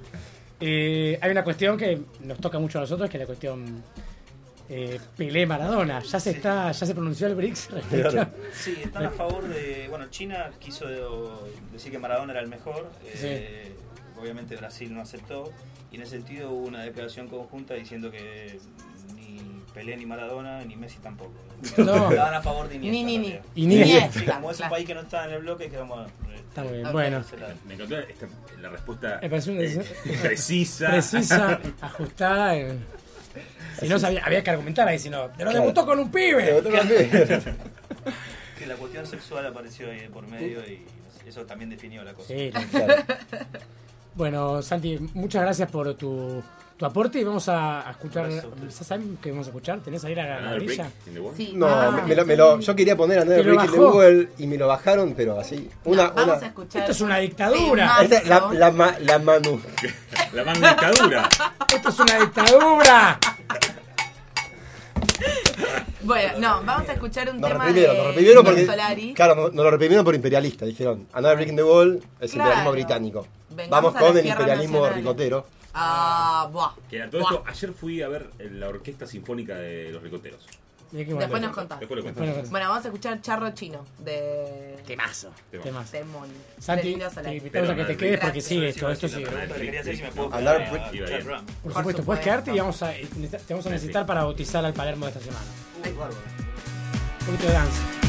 Eh, hay una cuestión que nos toca mucho a nosotros, que es la cuestión eh, Pelé-Maradona. Ya se está, ya se pronunció el BRICS respecto. Sí, están a favor de. Bueno, China quiso decir que Maradona era el mejor. eh, Obviamente Brasil no aceptó. Y en ese sentido hubo una declaración conjunta diciendo que Pelé ni Maradona ni Messi tampoco. No. Estaban a favor de Iniesta. Ni, ni, ni. Iniesta. Sí, como es un país que no está en el bloque, que vamos a. Está muy bien, bueno. Me encantó esta- la respuesta eh, precisa. precisa, ajustada. eh. Si no, sabía, había que argumentar ahí, si no. Te lo Claro. debutó con un pibe. Te debutó con un pibe. que la cuestión sexual apareció ahí de por medio y eso también definió la cosa. Sí, Claro. Bueno, Santi, muchas gracias por tu, tu aporte y vamos a, escuchar. ¿Saben qué vamos a escuchar? ¿Tenés ahí la, la Another grilla? in the world. Sí. No, Ah, me, me lo, me lo- yo quería poner a Te lo Breaking de bajó. Google y me lo bajaron, pero así. Una, vamos una, a escuchar. Esto es una dictadura. Esta es la, la, ma- la Manu. La manga dictadura. Esto es una dictadura. Bueno, no, vamos a escuchar un Nos tema reprimieron, de nos reprimieron porque. Solari. Claro, nos, nos lo reprimieron por imperialista. Dijeron, Another Breaking the Wall es Claro. imperialismo británico. Vengamos Vamos con el imperialismo nacionales. ricotero. Ah, buah. Que era todo buah. esto. Ayer fui a ver eh, la orquesta sinfónica de los ricoteros. Después nos contás. Después lo Después contamos. nos- Bueno, vamos a escuchar Charro Chino de Temazo. Temazo. Temón. Santi, te invitamos a que te quedes porque sigue esto sí, sigue. Hablar- a- a. Ram. Por Por supuesto, puedes quedarte y vamos a, te vamos a necesitar para bautizar al Palermo de esta semana. Uy, bárbaro. Un poquito de danza.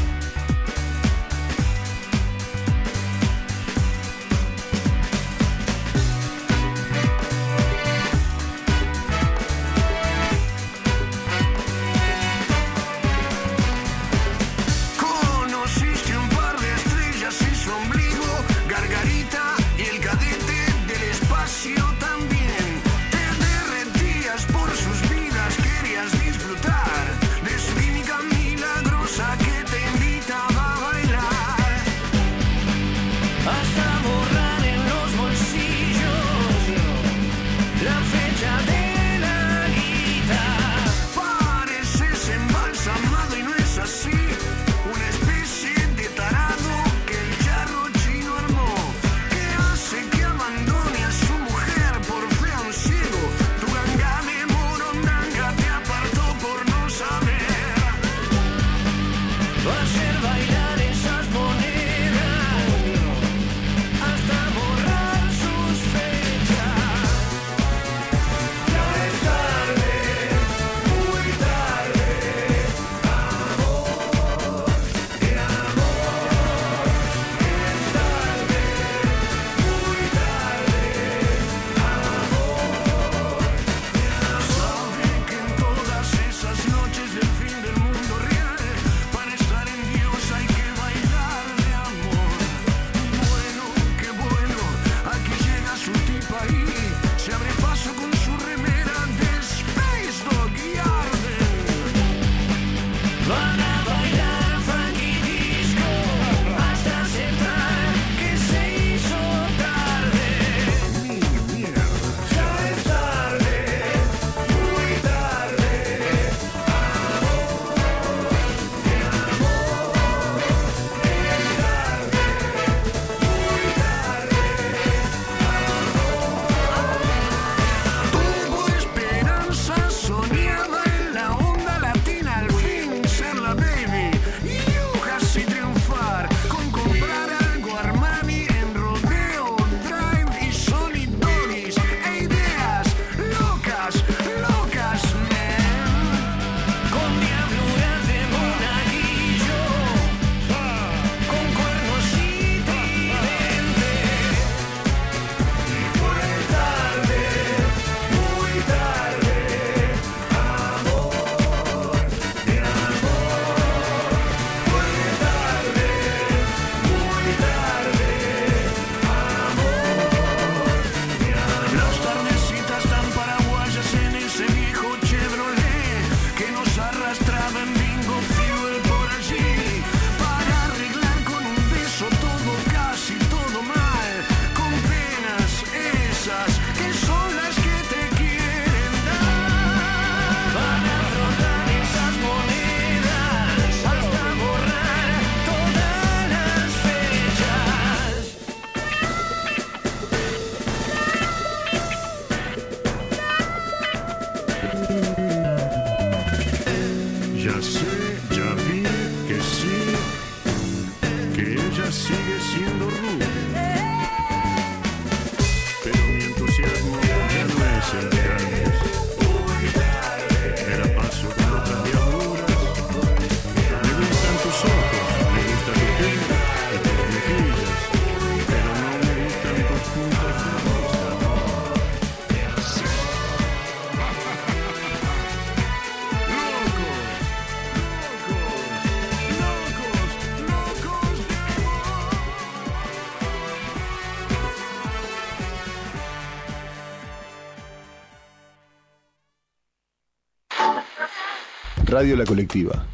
Radio La Colectiva.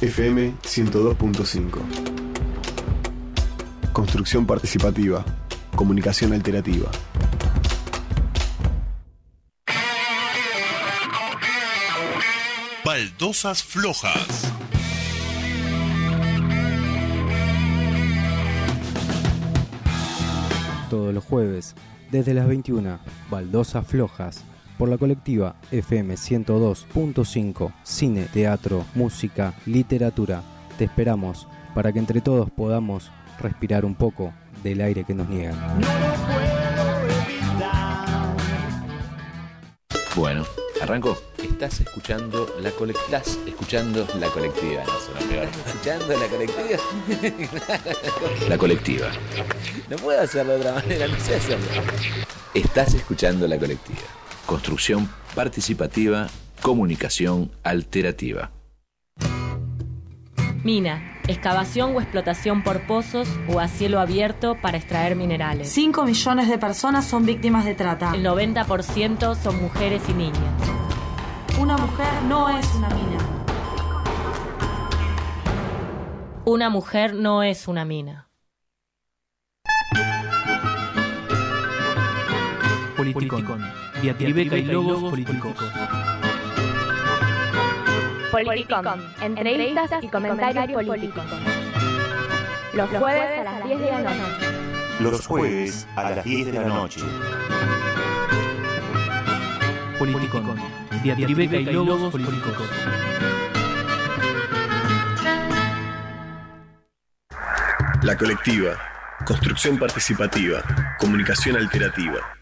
FM 102.5. Construcción participativa. Comunicación alternativa. Baldosas flojas. Todos los jueves, desde las 21, Baldosas Flojas, por la colectiva FM 102.5, cine, teatro, música, literatura. Te esperamos para que entre todos podamos respirar un poco del aire que nos niegan. Bueno, arranco. Estás escuchando la colectiva. Estás escuchando la colectiva, no suena peor. ¿Escuchando la colectiva? la colectiva. No puedo hacerlo de otra manera, no sé hacerlo. Estás escuchando la colectiva. Construcción participativa, comunicación alterativa. Mina, excavación o explotación por pozos o a cielo abierto para extraer minerales. 5 millones de personas son víctimas de trata. El 90% son mujeres y niñas. Una mujer no es una mina. Una mujer no es una mina. Politicón. Diatribeca y logos políticos. Politicón. Entrevistas y comentarios políticos. Los jueves a las 10 de la noche. Los jueves a las 10 de la noche. Politicón. Diatribeca y logos políticos. La Colectiva. Construcción participativa. Comunicación alterativa.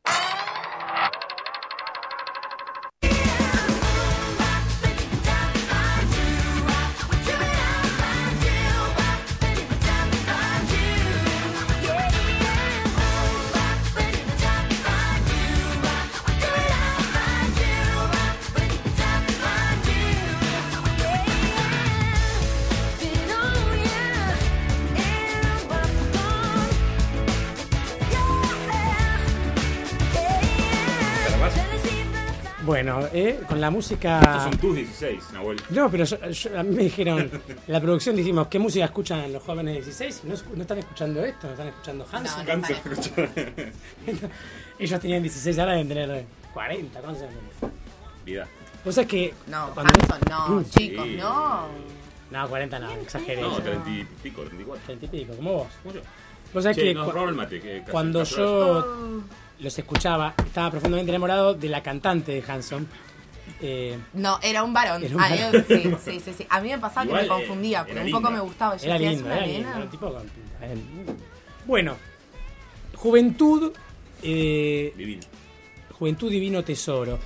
La música. Estos son tus 16, Nahuel. No, pero yo- yo- a mí me dijeron, la producción dijimos, ¿qué música escuchan los jóvenes de 16? ¿No, no están escuchando esto? ¿No están escuchando Hanson? no escuchando. Ellos tenían 16, ahora deben tener 40, ¿cuántos años? Vida. Vos sabés que... No, cuando- Hanson, no, Mm. chicos, no. No, 40 no, exageré. No, yo. 30 y pico, 34. 30 y pico, como vos. Como yo. Vos sabés Che, que nos cu- roba el mate, que casi- cuando yo los escuchaba, estaba profundamente enamorado de la cantante de Hanson. Eh, No, era un varón. Era un A mí- sí, sí, sí, sí. A mí me pasaba Igual, que me confundía, eh, pero era un poco me gustaba. Yo Era decía, ¿es lindo, una era nena? lindo, era un tipo con pinta, era lindo. Bueno, Juventud. eh, Juventud Divino Tesoro.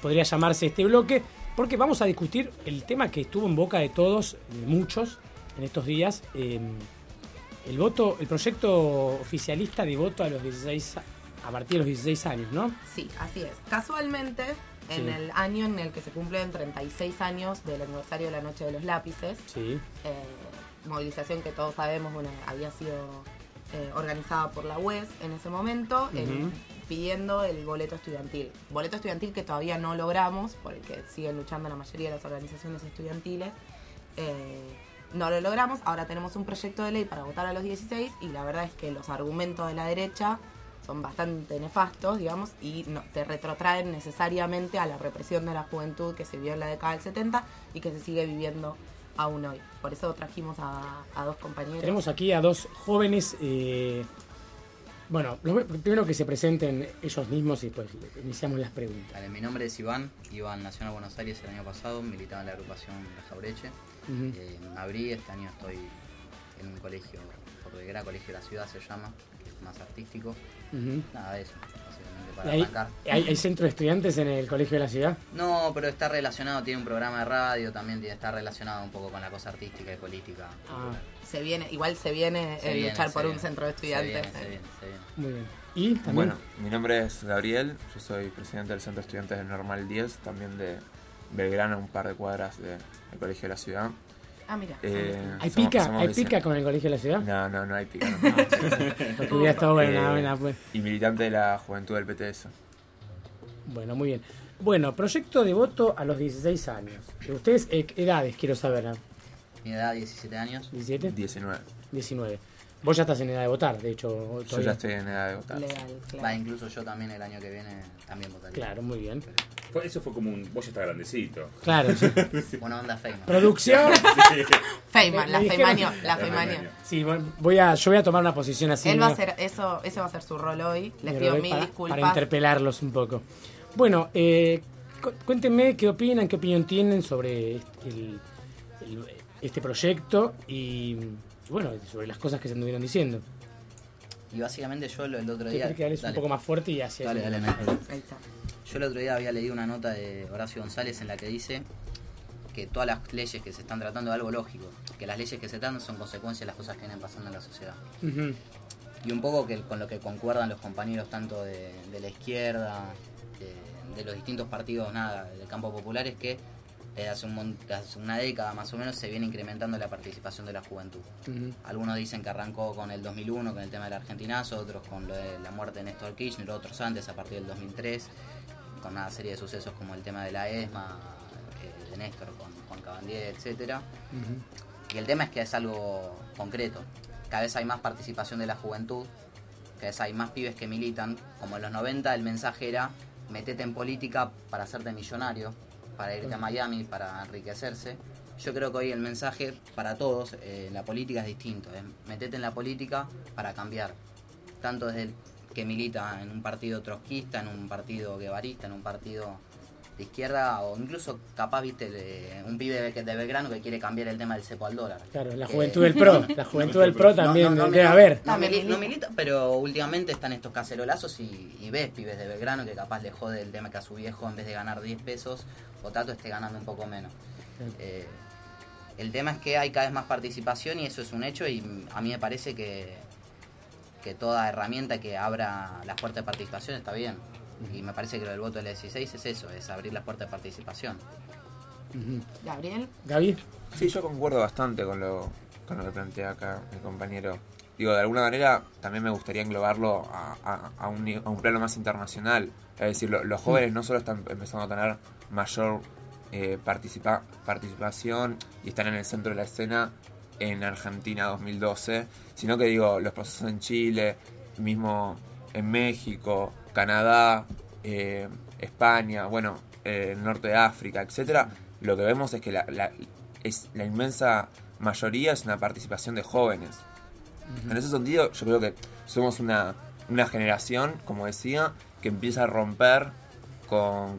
Podría llamarse este bloque. Porque vamos a discutir el tema que estuvo en boca de todos, de muchos, en estos días. eh, el voto, el proyecto oficialista de voto a los 16 a- a partir de los 16 años, ¿no? Sí, así es. Casualmente, en el año en el que se cumplen 36 años del aniversario de la Noche de los Lápices, Sí. eh, movilización que todos sabemos bueno, había sido eh, organizada por la UES en ese momento, pidiendo el boleto estudiantil. Boleto estudiantil que todavía no logramos, porque siguen luchando la mayoría de las organizaciones estudiantiles. Eh, no lo logramos, ahora tenemos un proyecto de ley para votar a los 16 y la verdad es que los argumentos de la derecha son bastante nefastos, digamos, y no, te retrotraen necesariamente a la represión de la juventud que se vio en la década del 70 y que se sigue viviendo aún hoy. Por eso trajimos a, a dos compañeros. Tenemos aquí a dos jóvenes. eh, bueno, lo- primero que se presenten ellos mismos y pues iniciamos las preguntas. Vale, mi nombre es Iván, Iván nació en Buenos Aires el año pasado, militaba en la agrupación La Jaureche. Ujú. Eh, me abrí, este año estoy en un colegio, Cordillera Colegio de la Ciudad se llama, que es más artístico. Ujú. Nada de eso, básicamente ¿Y para ¿Hay, arrancar. hay, hay centro de estudiantes en el colegio de la ciudad? No, pero está relacionado, tiene un programa de radio, también tiene- está relacionado un poco con la cosa artística y política. Ah, Se viene, igual se viene Se el viene, luchar por un viene. centro de Se estudiantes. viene, se viene, se viene. muy bien. ¿Y también? Bueno, mi nombre es Gabriel, yo soy presidente del Centro de Estudiantes del Normal 10, también de Belgrano, un par de cuadras de- del Colegio de la Ciudad. Ah, mira. Eh, ¿Hay somos- pica? somos ¿Hay vecinos. pica con el colegio de la ciudad? No, no, no hay pica. no. Porque hubiera estado buena, Eh, buena, pues. Y militante de la juventud del PTS. Bueno, muy bien. Bueno, proyecto de voto a los 16 años. ¿Ustedes eh, edades quiero saber? ah? Mi edad, 17 años. ¿17? 19. 19. Vos ya estás en edad de votar, de hecho. Yo ya estoy en edad de votar. Legal, claro. Va, incluso yo también el año que viene también votaría. Claro, muy bien. Fue- Eso fue como un. Vos ya estás grandecito. Claro, sí. Buena onda Feynman. Producción. Feynman, la me dijeron- Feynmanio, la Feynmanio. Sí, bueno, voy a, yo voy a tomar una posición así. Él va a ¿no? hacer eso, ese va a ser su rol hoy. Les pido doy mil para, disculpas. para interpelarlos un poco. Bueno, eh, cu- cuéntenme qué opinan, qué opinión tienen sobre el- el- este proyecto y, y bueno, sobre las cosas que se anduvieron diciendo. Y básicamente yo el, el otro Te día... creo que hables un Dale. poco más fuerte y hacia Dale, dale. Ahí está. Yo el otro día había leído una nota de Horacio González en la que dice que todas las leyes que se están tratando es algo lógico, que las leyes que se tratan son consecuencias de las cosas que vienen pasando en la sociedad. Y un poco que con lo que concuerdan los compañeros tanto de, de la izquierda, de, de los distintos partidos nada, del campo popular, es que eh, hace, un hace una década más o menos se viene incrementando la participación de la juventud. Ujú. Algunos dicen que arrancó con el 2001, con el tema del argentinazo, otros con lo de la muerte de Néstor Kirchner, otros antes, a partir del 2003, con una serie de sucesos como el tema de la ESMA, eh, de Néstor con Juan Cabandier, etcétera. Y el tema es que es algo concreto. Cada vez hay más participación de la juventud, cada vez hay más pibes que militan. Como en los 90 el mensaje era, metete en política para hacerte millonario, para irte a Miami, para enriquecerse. Yo creo que hoy el mensaje para todos, eh, la política es distinto. Es metete en la política para cambiar. Tanto desde el que milita en un partido trotskista, en un partido guevarista, en un partido de izquierda, o incluso capaz, viste, de un pibe de, de Belgrano que quiere cambiar el tema del cepo al dólar. Claro, la juventud del PRO. La juventud del PRO también debe haber. No, mili- no milita, pero últimamente están estos cacerolazos y, y ves pibes de Belgrano que capaz le jode el tema que a su viejo en vez de ganar 10 pesos, Potato esté ganando un poco menos. Eh, el tema es que hay cada vez más participación y eso es un hecho y a mí me parece que, que toda herramienta que abra las puertas de participación está bien. Y me parece que lo del voto del 16 es eso, es abrir las puertas de participación. Gabriel. Gaby. Sí, yo concuerdo bastante con lo, con lo que plantea acá mi compañero. Digo, de alguna manera también me gustaría englobarlo a, a- a un, ni- a un plano más internacional. Es decir, lo- los jóvenes no solo están empezando a tener mayor eh, participa- participación y están en el centro de la escena en Argentina 2012, sino que digo, los procesos en Chile, mismo en México, Canadá, eh, España, bueno, eh, el norte de África, etcétera, lo que vemos es que la, la- es, la inmensa mayoría es una participación de jóvenes. En ese sentido, yo creo que somos una, una generación, como decía, que empieza a romper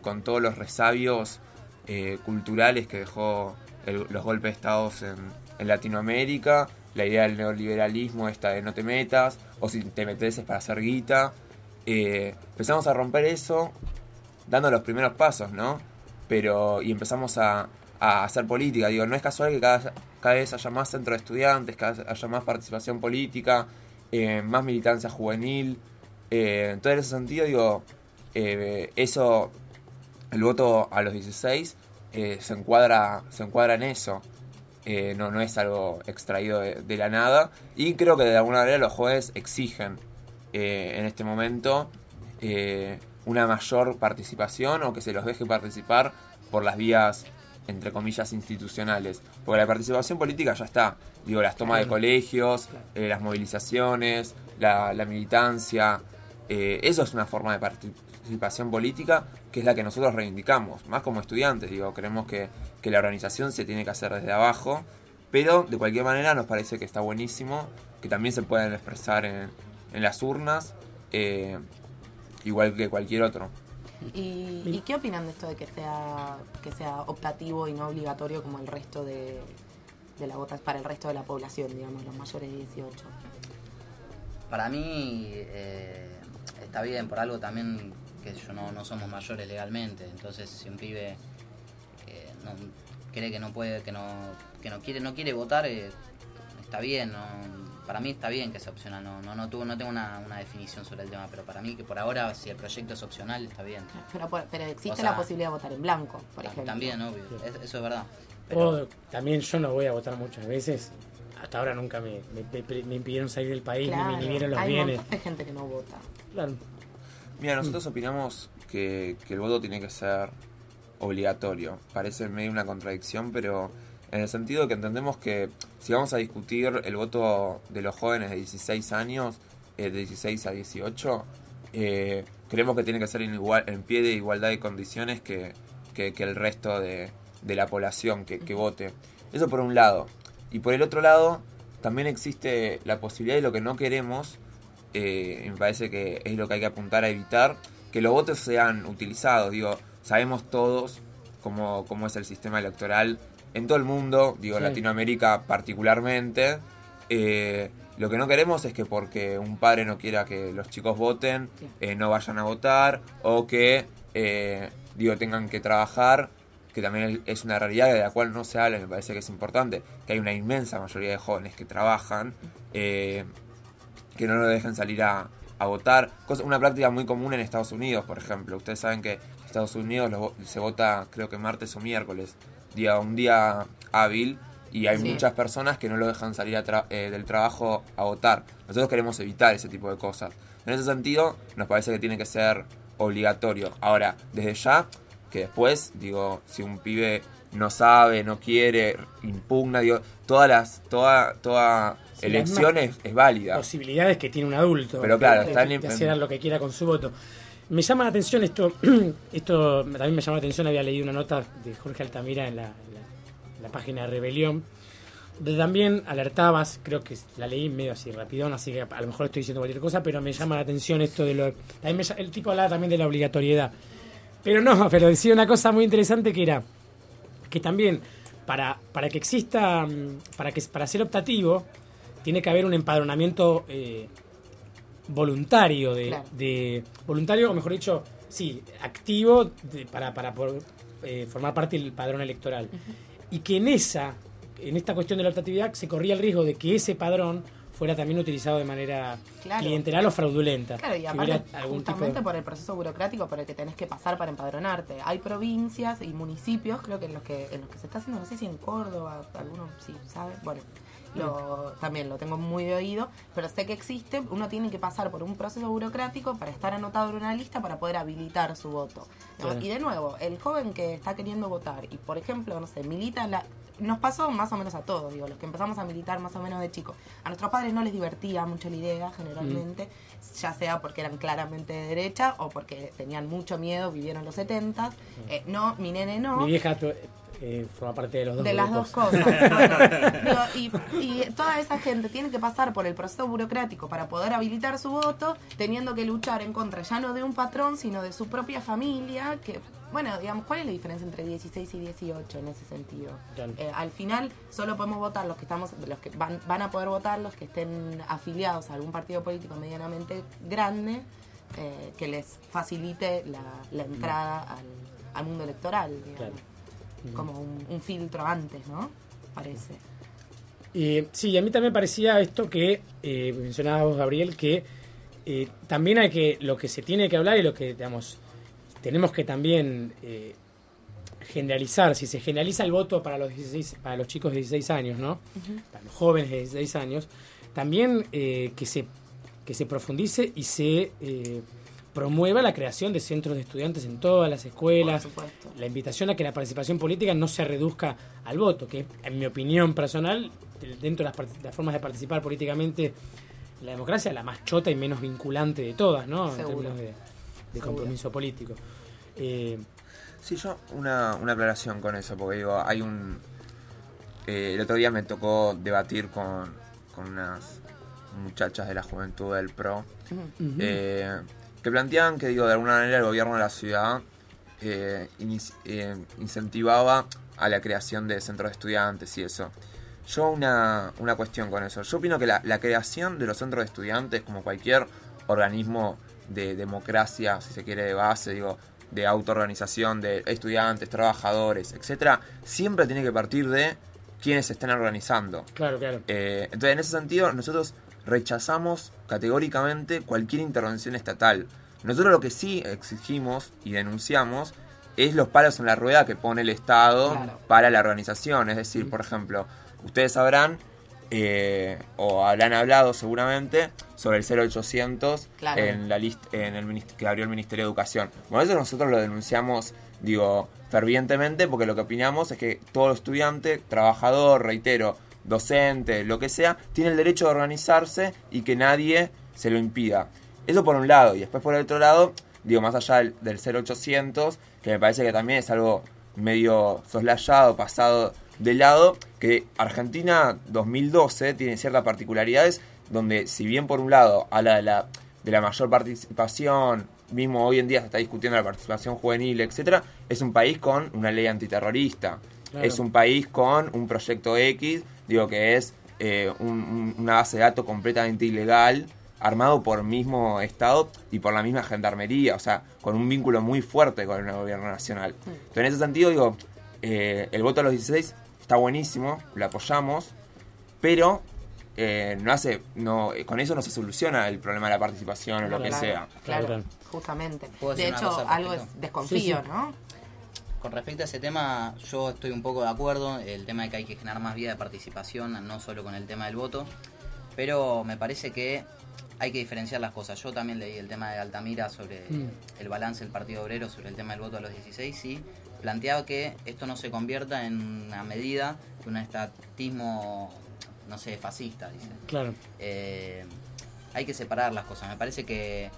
con, todos los resabios eh, culturales que dejó los golpes de estados en, Latinoamérica, la idea del neoliberalismo, esta de no te metas, o si te metes es para hacer guita. Eh, empezamos a romper eso dando los primeros pasos, ¿no? Pero, y empezamos a, a hacer política. Digo, no es casual que cada, cada vez haya más centro de estudiantes, cada haya más participación política, eh, más militancia juvenil. Eh, en ese sentido, digo, eh, eso, el voto a los 16 eh, se, encuadra, se encuadra en eso. Eh, no, no es algo extraído de, de la nada. Y creo que de alguna manera los jueces exigen en este momento una mayor participación o que se los deje participar por las vías, entre comillas, institucionales. Porque la participación política ya está. Digo, las tomas de colegios, eh, las movilizaciones, la, la militancia. eh, eso es una forma de participación política que es la que nosotros reivindicamos, más como estudiantes, digo, creemos que, que la organización se tiene que hacer desde abajo, pero de cualquier manera nos parece que está buenísimo, que también se pueden expresar en, en las urnas, eh, igual que cualquier otro. ¿Y, y qué opinan de esto de que sea que sea optativo y no obligatorio como el resto de, de la vota para el resto de la población, digamos, los mayores de 18? Para mí eh, está bien, por algo también que yo no, no somos mayores legalmente, entonces si un pibe eh, no, cree que no puede, que no, que no quiere, no quiere votar, eh, está bien, no, para mí está bien que sea opcional, no, no, no, tuvo, no tengo una, una definición sobre el tema, pero para mí que por ahora si el proyecto es opcional está bien. Pero, por- pero existe O sea, la posibilidad de votar en blanco, por ejemplo. También, obvio, es- eso es verdad. Pero, O también yo no voy a votar muchas veces. Hasta ahora nunca me, me, me- me impidieron salir del país, ni me inhibieron los hay bienes. de gente que no vota. Claro. Mira, nosotros opinamos que, que el voto tiene que ser obligatorio. Parece medio una contradicción, pero en el sentido que entendemos que si vamos a discutir el voto de los jóvenes de 16 años, eh, de 16 a 18, eh, creemos que tiene que ser en, igual, en pie de igualdad de condiciones que, que- que el resto de, de la población que, que vote. Eso por un lado. Y por el otro lado, también existe la posibilidad de lo que no queremos, eh, me parece que es lo que hay que apuntar a evitar, que los votos sean utilizados. Digo, sabemos todos cómo, cómo es el sistema electoral en todo el mundo, digo, Sí. Latinoamérica particularmente. Eh, lo que no queremos es que porque un padre no quiera que los chicos voten, eh, no vayan a votar, o que, eh, digo, tengan que trabajar, que también es una realidad de la cual no se habla, me parece que es importante, que hay una inmensa mayoría de jóvenes que trabajan, eh, que no lo dejen salir a, a votar. Cosa- una práctica muy común en Estados Unidos, por ejemplo. Ustedes saben que en Estados Unidos se vota creo que martes o miércoles, día, un día hábil, y hay Sí. muchas personas que no lo dejan salir a tra- eh, del trabajo a votar. Nosotros queremos evitar ese tipo de cosas. En ese sentido, nos parece que tiene que ser obligatorio. Ahora, desde ya, que después, digo, si un pibe no sabe, no quiere, impugna, digo, todas las, toda, toda Sí, elección las es, es válida. Posibilidades que tiene un adulto. Pero claro, de, están de en- hacer lo que quiera con su voto. Me llama la atención esto, esto también me llama la atención, había leído una nota de Jorge Altamira en la, en la- en la página de Rebelión, donde también alertabas, creo que la leí medio así rapidón, así que a lo mejor estoy diciendo cualquier cosa, pero me llama la atención esto de lo... también me el tipo hablaba también de la obligatoriedad. Pero no, pero decía una cosa muy interesante que era que también para, para que exista, mm, para que para ser optativo, tiene que haber un empadronamiento eh, voluntario de, Claro. de- voluntario o mejor dicho sí activo de- para para por- eh, formar parte del padrón electoral y que en esa en esta cuestión de la optatividad se corría el riesgo de que ese padrón fuera también utilizado de manera Claro. clientelar o fraudulenta Claro, y aparte, tipo justamente de- por el proceso burocrático por el que tenés que pasar para empadronarte. Hay provincias y municipios, creo que en los que en los que se está haciendo, no sé si en Córdoba, alguno sí sabe, bueno, lo, también lo tengo muy de oído, pero sé que existe, uno tiene que pasar por un proceso burocrático para estar anotado en una lista para poder habilitar su voto. Claro. Y de nuevo, el joven que está queriendo votar y, por ejemplo, no sé, milita en la... Nos pasó más o menos a todos, digo, los que empezamos a militar más o menos de chicos. A nuestros padres no les divertía mucho la idea, generalmente, ya sea porque eran claramente de derecha o porque tenían mucho miedo, vivieron los 70. Eh, no, mi nene no. mi vieja eh, forma parte de los dos De las dos cosas. Bueno, digo, y, y toda esa gente tiene que pasar por el proceso burocrático para poder habilitar su voto, teniendo que luchar en contra ya no de un patrón, sino de su propia familia, que, bueno, digamos, ¿cuál es la diferencia entre 16 y 18 en ese sentido? Eh, al final solo podemos votar los que estamos, los que van, van a poder votar los que estén afiliados a algún partido político medianamente grande eh, que les facilite la, la entrada al, al mundo electoral, digamos. Claro. Como un, un filtro antes, ¿no? Parece. Eh, sí, a mí también parecía esto que eh, mencionabas vos, Gabriel, que eh, también hay que, lo que se tiene que hablar y lo que, digamos, tenemos que también eh, generalizar, si se generaliza el voto para los 16, para los chicos de 16 años, ¿no? Para los jóvenes de 16 años, también eh, que se que se profundice y se promueva la creación de centros de estudiantes en todas las escuelas, Por supuesto. la invitación a que la participación política no se reduzca al voto, que en mi opinión personal, de- dentro de las, formas de participar políticamente, la democracia la más chota y menos vinculante de todas, ¿no? En términos de, compromiso político. Eh, Sí, yo una, una aclaración con eso, porque digo, hay un... eh, el otro día me tocó debatir con, con unas muchachas de la juventud del PRO, eh, que planteaban que, digo, de alguna manera el gobierno de la ciudad eh, eh, incentivaba a la creación de centros de estudiantes y eso. Yo una, una cuestión con eso. Yo opino que la, la creación de los centros de estudiantes, como cualquier organismo de democracia, si se quiere, de base, digo, de autoorganización de estudiantes, trabajadores, etcétera, siempre tiene que partir de quienes se estén organizando. Claro, claro. Eh, entonces, en ese sentido, nosotros rechazamos categóricamente cualquier intervención estatal. Nosotros lo que sí exigimos y denunciamos es los palos en la rueda que pone el Estado Claro. para la organización. Es decir, por ejemplo, ustedes sabrán eh, o habrán hablado seguramente sobre el 0800 Claro. en la lista en el que abrió el Ministerio de Educación. Bueno, eso nosotros lo denunciamos, digo, fervientemente porque lo que opinamos es que todo estudiante, trabajador, reitero, docente, lo que sea, tiene el derecho de organizarse y que nadie se lo impida. Eso por un lado. Y después por el otro lado, digo, más allá del, del 0800, que me parece que también es algo medio soslayado, pasado de lado, que Argentina 2012 tiene ciertas particularidades donde si bien por un lado habla de la, de la mayor participación, mismo hoy en día se está discutiendo la participación juvenil, etcétera, es un país con una ley antiterrorista. Claro. Es un país con un proyecto X, digo que es eh, un- un- una base de datos completamente ilegal, armado por mismo Estado y por la misma gendarmería, o sea, con un vínculo muy fuerte con el gobierno nacional. Entonces, en ese sentido, digo, eh, el voto a los 16 está buenísimo, lo apoyamos, pero eh, no hace, no, eh, con eso no se soluciona el problema de la participación o lo que Claro, sea. Claro, justamente. ¿Puedo De hecho, algo es desconfío, ¿no? Con respecto a ese tema, yo estoy un poco de acuerdo. El tema de que hay que generar más vía de participación, no solo con el tema del voto. Pero me parece que hay que diferenciar las cosas. Yo también leí el tema de Altamira sobre Mm. el balance del Partido Obrero, sobre el tema del voto a los 16. Y planteaba que esto no se convierta en una medida de un estatismo, no sé, fascista, dice. Claro. Eh, hay que separar las cosas. Me parece que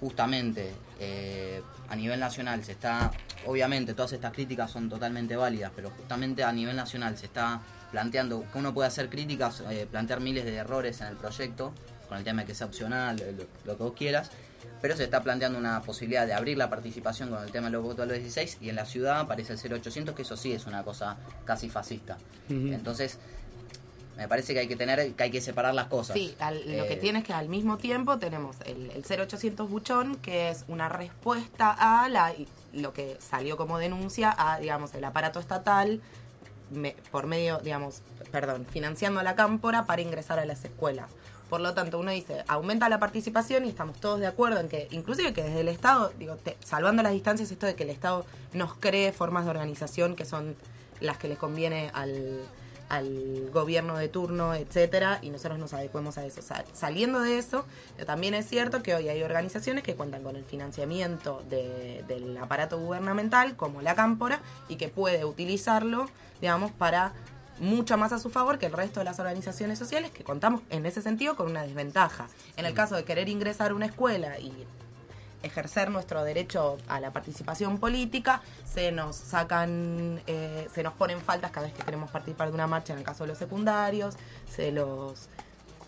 justamente eh, a nivel nacional se está, obviamente todas estas críticas son totalmente válidas, pero justamente a nivel nacional se está planteando que uno puede hacer críticas, eh, plantear miles de errores en el proyecto, con el tema de que sea opcional, lo, lo que vos quieras, pero se está planteando una posibilidad de abrir la participación con el tema de los votos a los 16 y en la ciudad aparece el 0800, que eso sí es una cosa casi fascista. Entonces, me parece que hay que tener, que hay que separar las cosas. Sí, al- lo que Eh, tiene es que al mismo tiempo tenemos el, el 0800 Buchón, que es una respuesta a la, lo que salió como denuncia a, digamos, el aparato estatal me- por medio, digamos, perdón, financiando a la cámpora para ingresar a las escuelas. Por lo tanto, uno dice, aumenta la participación y estamos todos de acuerdo en que, inclusive que desde el Estado, digo, te- salvando las distancias, esto de que el Estado nos cree formas de organización que son las que les conviene al, al gobierno de turno, etcétera, y nosotros nos adecuemos a eso. Sal- saliendo de eso, también es cierto que hoy hay organizaciones que cuentan con el financiamiento de- del aparato gubernamental, como la Cámpora, y que puede utilizarlo, digamos, para mucho más a su favor que el resto de las organizaciones sociales que contamos en ese sentido con una desventaja. En el caso de querer ingresar a una escuela y ejercer nuestro derecho a la participación política, se nos sacan, eh, se nos ponen faltas cada vez que queremos participar de una marcha en el caso de los secundarios, se los,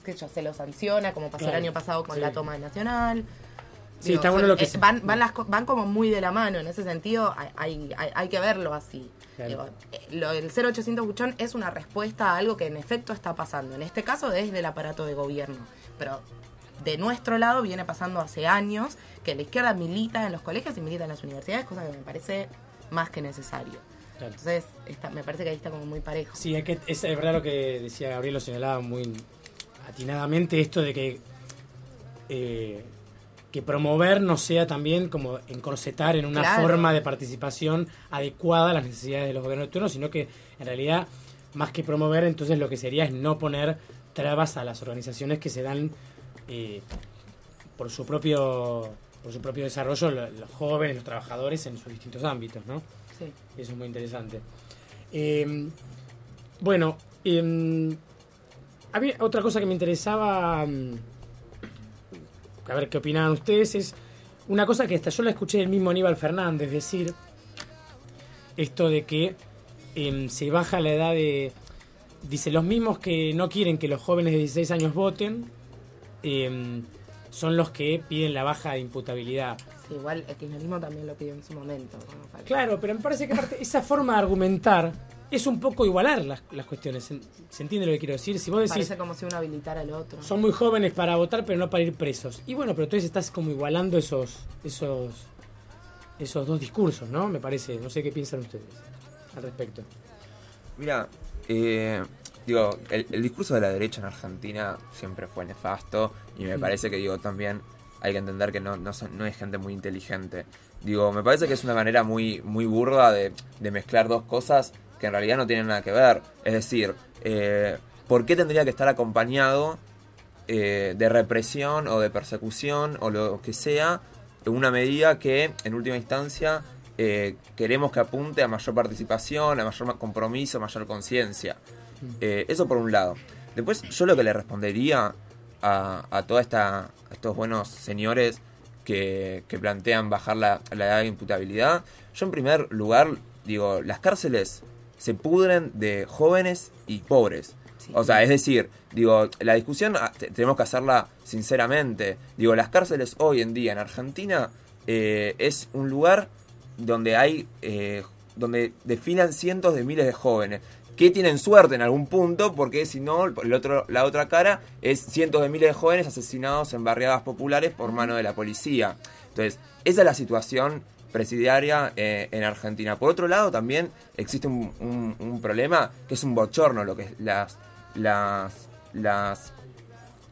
yo, se los sanciona, como pasó Claro, el año pasado con sí. la toma de Nacional. Sí, está bueno lo que eh, van, van, las, van como muy de la mano, en ese sentido hay, hay, que verlo así. Digo, eh, lo del 0800 Buchón es una respuesta a algo que en efecto está pasando, en este caso desde el aparato de gobierno, pero de nuestro lado viene pasando hace años que la izquierda milita en los colegios y milita en las universidades, cosa que me parece más que necesario. Claro. Entonces, está- me parece que ahí está como muy parejo. Sí, es, que es verdad lo que decía Gabriel, lo señalaba muy atinadamente, esto de que, eh, que promover no sea también como encorsetar en una Claro. forma de participación adecuada a las necesidades de los gobiernos de turno, sino que en realidad, más que promover, entonces lo que sería es no poner trabas a las organizaciones que se dan eh, por su propio por su propio desarrollo lo- los jóvenes, los trabajadores en sus distintos ámbitos, ¿no? Sí. Eso es muy interesante. Eh, bueno, em, Había otra cosa que me interesaba, mm, a ver qué opinaban ustedes, es una cosa que hasta yo la escuché del mismo Aníbal Fernández decir, esto de que em, se baja la edad de... Dice, los mismos que no quieren que los jóvenes de 16 años voten em, son los que piden la baja de imputabilidad. Sí, igual el kirchnerismo también lo pidió en su momento. Claro, pero me parece que aparte esa forma de argumentar es un poco igualar las, las cuestiones. ¿Se, se entiende lo que quiero decir? Si vos decís, Parece como si uno habilitara al otro. son muy jóvenes para votar, pero no para ir presos. Y bueno, pero entonces estás como igualando esos, esos, esos dos discursos, ¿no? Me parece. No sé qué piensan ustedes al respecto. Mira, eh, digo, el, el discurso de la derecha en Argentina siempre fue nefasto y me parece que, digo, también hay que entender que no, no, son- no es gente muy inteligente. Digo, me parece que es una manera muy, muy burda de, de mezclar dos cosas que en realidad no tienen nada que ver. Es decir, eh, ¿por qué tendría que estar acompañado eh, de represión o de persecución o lo que sea una medida que en última instancia eh, queremos que apunte a mayor participación, a mayor ma- compromiso, a mayor conciencia. Eh, eso por un lado. Después yo lo que le respondería a, a toda esta a estos buenos señores que, que plantean bajar la, la edad de imputabilidad, yo en primer lugar digo, las cárceles se pudren de jóvenes y pobres. O sea, es decir, digo, la discusión ah, te- tenemos que hacerla sinceramente. Digo, las cárceles hoy en día en Argentina eh, es un lugar donde hay, eh, donde desfilan cientos de miles de jóvenes que tienen suerte en algún punto, porque si no, el otro, la otra cara es cientos de miles de jóvenes asesinados en barriadas populares por mano de la policía. Entonces, esa es la situación presidiaria eh, en Argentina. Por otro lado, también existe un, problema que es un bochorno, lo que es las, las, las,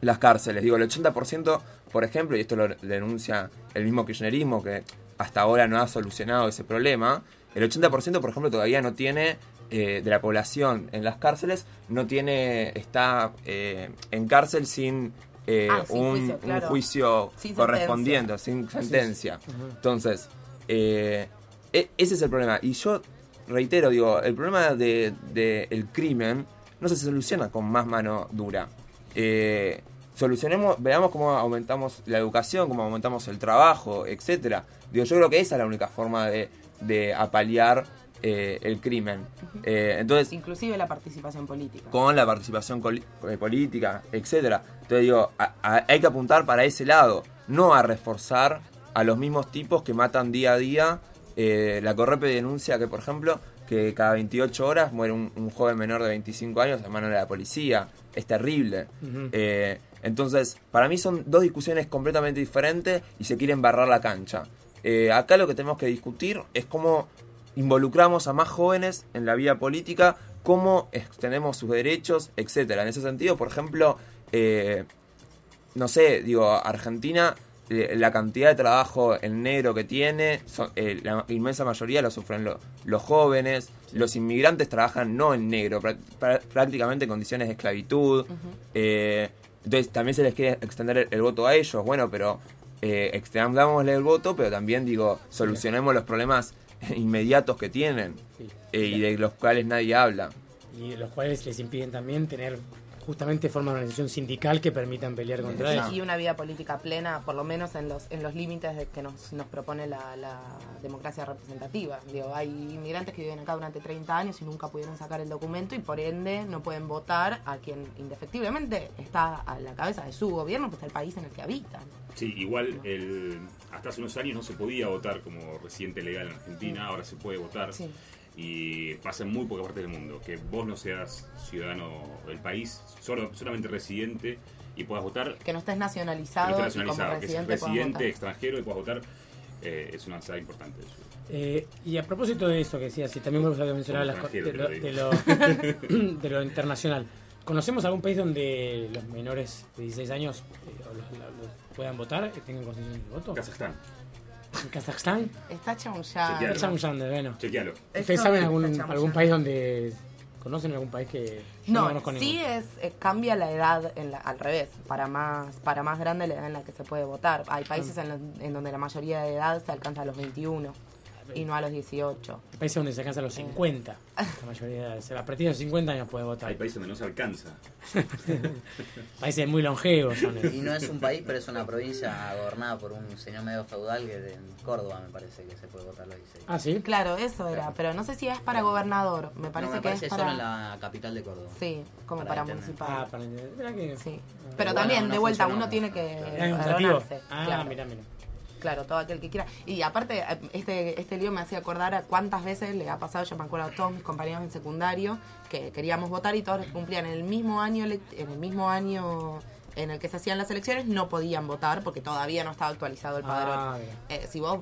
las cárceles. Digo, el 80%, por ejemplo, y esto lo denuncia el mismo kirchnerismo que hasta ahora no ha solucionado ese problema, el 80% por ejemplo todavía no tiene eh, de la población en las cárceles no tiene está eh, en cárcel sin, eh, Ah, sin un, juicio, un claro. juicio Sin correspondiente, sin sentencia. Entonces, e- ese es el problema. Y yo reitero, digo, el problema del de, el crimen no se soluciona con más mano dura. Solucionemos, veamos cómo aumentamos la educación, cómo aumentamos el trabajo, etcétera. Digo, yo creo que esa es la única forma de, de apalear eh, el crimen. Eh, entonces, Inclusive la participación política. con la participación eh, política, etcétera. Entonces digo, a- a- hay que apuntar para ese lado, no a reforzar a los mismos tipos que matan día a día. Eh, la Correpe denuncia que, por ejemplo, que cada 28 horas muere un, un joven menor de 25 años a mano de la policía. Es terrible. Eh, entonces, para mí son dos discusiones completamente diferentes y se quieren barrar la cancha. Eh, acá lo que tenemos que discutir es cómo involucramos a más jóvenes en la vida política, cómo extendemos sus derechos, etcétera. En ese sentido, por ejemplo, eh, no sé, digo, Argentina, eh, la cantidad de trabajo en negro que tiene, son- eh, la inmensa mayoría lo sufren lo- los jóvenes, los inmigrantes trabajan no en negro, prá- prá- prácticamente en condiciones de esclavitud. Eh, entonces también se les quiere extender el, el voto a ellos, bueno, pero eh, extendámosle el voto, pero también digo, solucionemos los problemas inmediatos que tienen eh, y de los cuales nadie habla. Y los cuales les impiden también tener justamente forma de organización sindical que permitan pelear contra eso. y una vida política plena, por lo menos en los en los límites de que nos, nos propone la, la democracia representativa. Digo, hay inmigrantes que viven acá durante 30 años y nunca pudieron sacar el documento y por ende no pueden votar a quien indefectiblemente está a la cabeza de su gobierno, pues el país en el que habitan. Sí, igual el, hasta hace unos años no se podía votar como residente legal en Argentina, ahora se puede votar. Sí. Y pasa en muy poca parte del mundo, que vos no seas ciudadano del país, solo, solamente residente y puedas votar. Que no estés que nacionalizado, no como nacionalizado, que seas residente puedas residente votar. extranjero y puedas votar, eh, es una avanzada importante. eso. Eh, y a propósito de eso que decías, y también me gustaría mencionar las co- de, lo, de lo- de lo internacional. ¿Conocemos algún país donde los menores de 16 años eh, o los- los- los puedan votar, eh, tengan concesión de voto? Kazajstán. ¿En Kazajstán? Está chamullando. Está bueno. Chequealo. ¿Ustedes Eso saben algún, algún país donde... ¿Conocen algún país que yo No, conozco sí es eh, cambia la edad en la- al revés, para más para más grande la edad en la que se puede votar. Hay países en, los- en donde la mayoría de edad se alcanza a los 21. Y no a los 18. Países donde se alcanza a los 50. La mayoría de. A partir de los 50 años puede votar. Hay países donde no se alcanza. Países muy longevos son esos. Y no es un país, pero es una provincia gobernada por un señor medio feudal que de- en Córdoba me parece que se puede votar los 16. Ah, sí. Claro, eso era, pero no sé si es para gobernador, me parece no, me que parece es solo para... en la capital de Córdoba. Sí, como Para municipal. Ah, para que- Sí. Ah. Pero también, no de vuelta, uno tiene que Ah, claro. mira, mira. Claro, todo aquel que quiera. Y aparte, eh, este, este lío me hacía acordar a cuántas veces le ha pasado, yo me acuerdo a todos mis compañeros en secundario, que queríamos votar y todos cumplían en el mismo año, en el mismo año en el que se hacían las elecciones, no podían votar porque todavía no estaba actualizado el padrón. Ah. Eh, si vos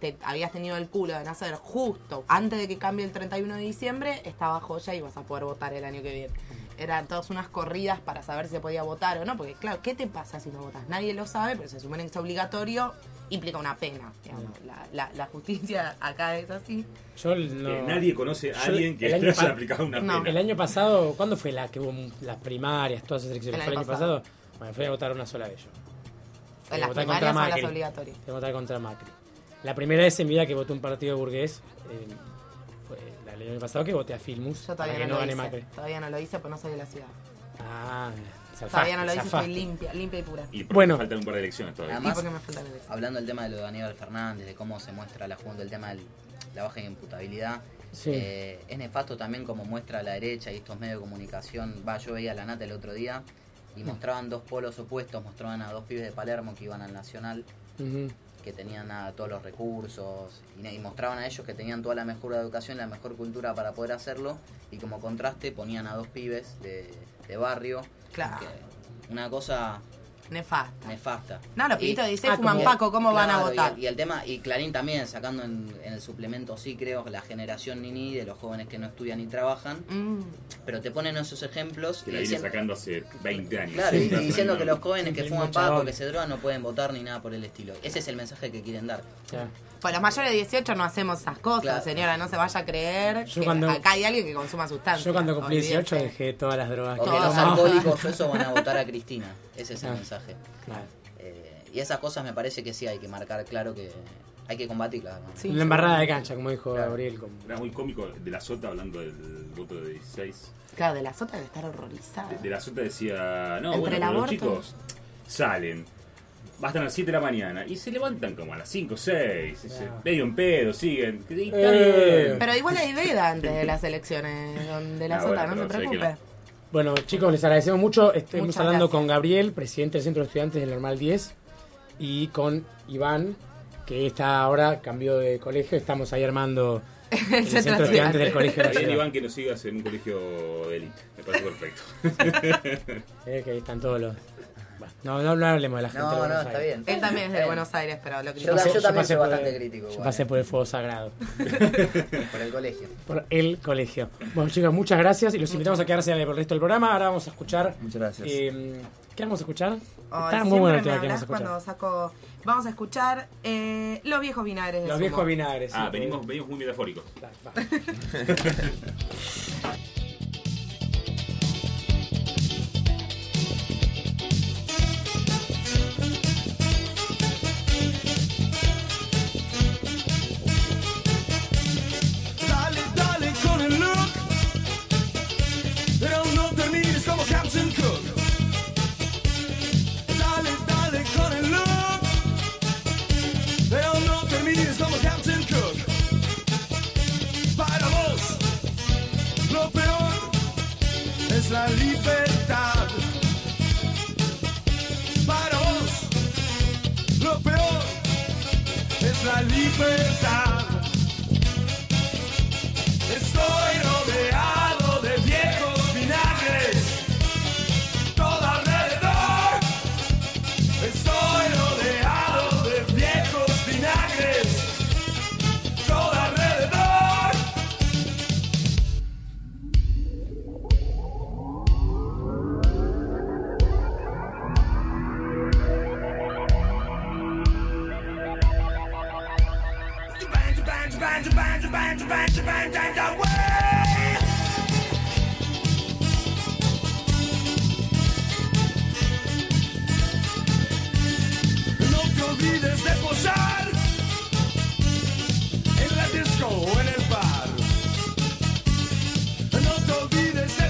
te habías tenido el culo de nacer justo antes de que cambie el 31 de diciembre, estaba joya y vas a poder votar el año que viene. Eran todas unas corridas para saber si se podía votar o no, porque claro, ¿qué te pasa si no votas? Nadie lo sabe, pero se supone que es obligatorio, implica una pena. digamos. La, la- la justicia acá es así. Yo no- Que nadie conoce a Yo alguien que el año le haya aplicado una No. pena. El año pasado, ¿cuándo fue la que hubo las primarias, todas esas elecciones? El ¿Fue el año pasado? Bueno, fui a votar una sola vez yo. Fui las votar primarias contra son las Macri. obligatorias. Fui a votar contra Macri. La primera vez en mi vida que voté un partido burgués eh, el año pasado que voté a Filmus Yo para todavía que no, no lo gane hice. Macri. Todavía no lo hice, pues no soy de la ciudad. Ah, todavía no lo hice, zafaste. estoy limpia, limpia y pura. Y porque Bueno. faltan un par de elecciones todavía. Además, porque me faltan elecciones. hablando del tema de lo de Aníbal Fernández, de cómo se muestra la Junta, el tema de la baja imputabilidad, Sí. eh, es nefasto también como muestra la derecha y estos medios de comunicación. Va, yo veía la Nata el otro día y mostraban dos polos opuestos, mostraban a dos pibes de Palermo que iban al Nacional, Ujú. Que tenían a todos los recursos y, y mostraban a ellos que tenían toda la mejor educación, la mejor cultura para poder hacerlo y como contraste ponían a dos pibes de, de barrio. Claro. que- una cosa Nefasta. nefasta. No, los Y- pibitos de 16 Ah, fuman como- paco, ¿cómo van a y votar? Y, el tema, y Clarín también, sacando en, en el suplemento, sí creo, la generación Nini de los jóvenes que no estudian ni trabajan, Mm. pero te ponen esos ejemplos Que y la viene diciendo, sacando hace 20 años. claro, y- y diciendo que los jóvenes que fuman paco, que se drogan, no pueden votar ni nada por el estilo. Ese es el mensaje que quieren dar. Pues los mayores de 18 no hacemos esas cosas, Claro. señora, no se vaya a creer Yo que cuando- acá hay alguien que consuma sustancias. Yo cuando cumplí 18 olvídese. dejé todas las drogas. O que que los tomaba. alcohólicos eso van a votar a Cristina. Ese es el Ah. mensaje. Claro. Eh, y esas cosas me parece que sí hay que marcar claro que hay que combatirlas. ¿no? Sí, Una embarrada de cancha, como dijo Gabriel. como- Era muy cómico de la Sota hablando del voto de 16. Claro, de la sota debe estar horrorizada. De, de la Sota decía, no, Entre bueno, los chicos salen, bastan a las 7 de la mañana y se levantan como a las 5 o 6, Claro. medio en pedo, siguen. Y está Eh. bien. Pero igual hay veda antes de las elecciones, donde la Ah, sota, bueno, no se preocupe. Bueno, chicos, les agradecemos mucho. Estamos Muchas hablando gracias. con Gabriel, presidente del Centro de Estudiantes del Normal 10, y con Iván, que está ahora, cambió de colegio. Estamos ahí armando el, Centro de Centro de Estudiantes del Colegio Está bien, Nacional. Iván, que nos sigas en un colegio de élite. Me parece perfecto. Eh, que ahí están todos los... No, no, no hablemos de la gente. de No, Buenos no, está Aires. bien. Él también es de. Buenos Aires, pero lo que Yo, pasé- yo también pasé soy bastante el- crítico. Yo igual, pasé por el fuego sagrado, por el colegio. por el colegio. Bueno, chicos, muchas gracias y los invitamos a quedarse por el resto del programa. Ahora vamos a escuchar... Muchas gracias. eh, ¿Qué vamos a escuchar? Está muy bueno el tema que vamos a escuchar. cuando saco... Vamos a escuchar eh, Los viejos vinagres de Los viejos vinagres. Ah, sí, venimos, venimos muy metafóricos. Va, va. Dale, la libertad. Para vos, lo peor es la libertad. Estoy rodeado No te olvides de posar en la o en el bar. No te olvides de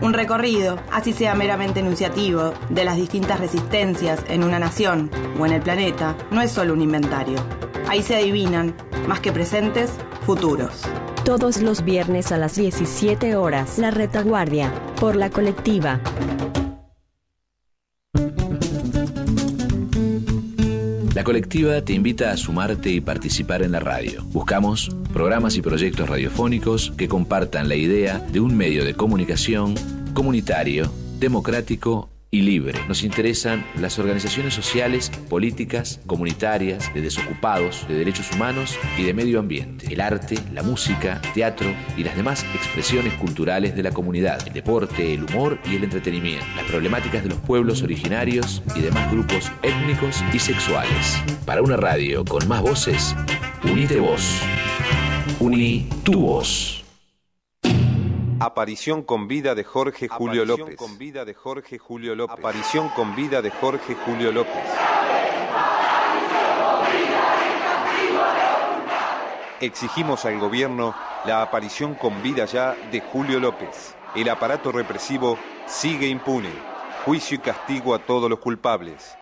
Un recorrido, así sea meramente enunciativo, de las distintas resistencias en una nación o en el planeta, no es solo un inventario. Ahí se adivinan, más que presentes, futuros. Todos los viernes a las 17 horas. La retaguardia. Por la colectiva. La colectiva te invita a sumarte y participar en la radio. Buscamos programas y proyectos radiofónicos que compartan la idea de un medio de comunicación comunitario, democrático y libre. Nos interesan las organizaciones sociales, políticas, comunitarias, de desocupados, de derechos humanos y de medio ambiente, el arte, la música, teatro y las demás expresiones culturales de la comunidad, el deporte, el humor y el entretenimiento, las problemáticas de los pueblos originarios y demás grupos étnicos y sexuales. Para una radio con más voces, unite vos. Uní tu voz. Aparición con vida de Jorge Julio López. con vida de Jorge Julio López. Aparición con vida de Jorge Julio López. Exigimos al gobierno la aparición con vida ya de Julio López. El aparato represivo sigue impune. Juicio y castigo a todos los culpables.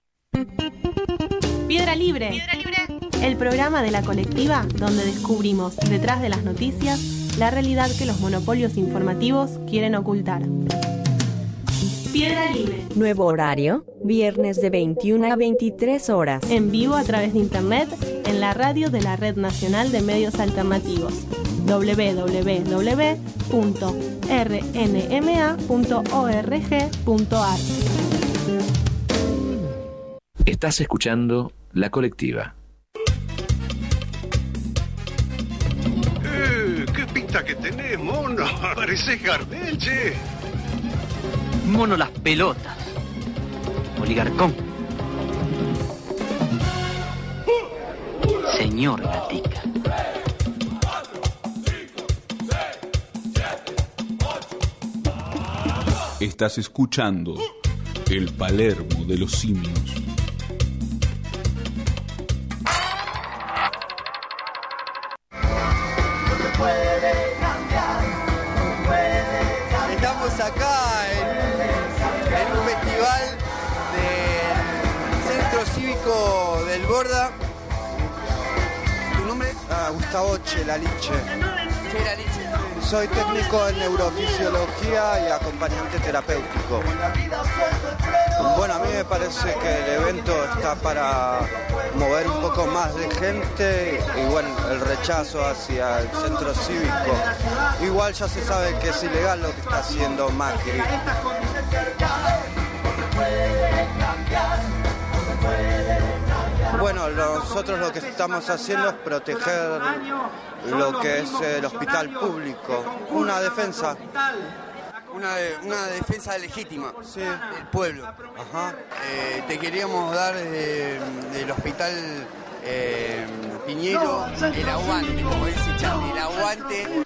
Piedra Libre. El programa de la colectiva donde descubrimos detrás de las noticias la realidad que los monopolios informativos quieren ocultar. Piedra Libre. Nuevo horario. Viernes de 21 a 23 horas. En vivo a través de internet en la radio de la Red Nacional de Medios Alternativos www.rnma.org.ar Estás escuchando La Colectiva. Que tenés, mono. Pareces Gardel, che. Mono las pelotas. Oligarcón. Señor Gatica. Estás escuchando el Palermo de los simios. Gustavo Chelaliche. Chelaliche. Soy técnico en neurofisiología y acompañante terapéutico. Bueno, a mí me parece que el evento está para mover un poco más de gente y bueno, el rechazo hacia el centro cívico. Igual ya se sabe que es ilegal lo que está haciendo Macri. Bueno, nosotros lo que estamos haciendo es proteger lo que es el hospital público, una defensa. Una, una defensa legítima del pueblo. Eh, te queríamos dar desde del hospital eh, Piñero el aguante, como dice Charlie, el aguante.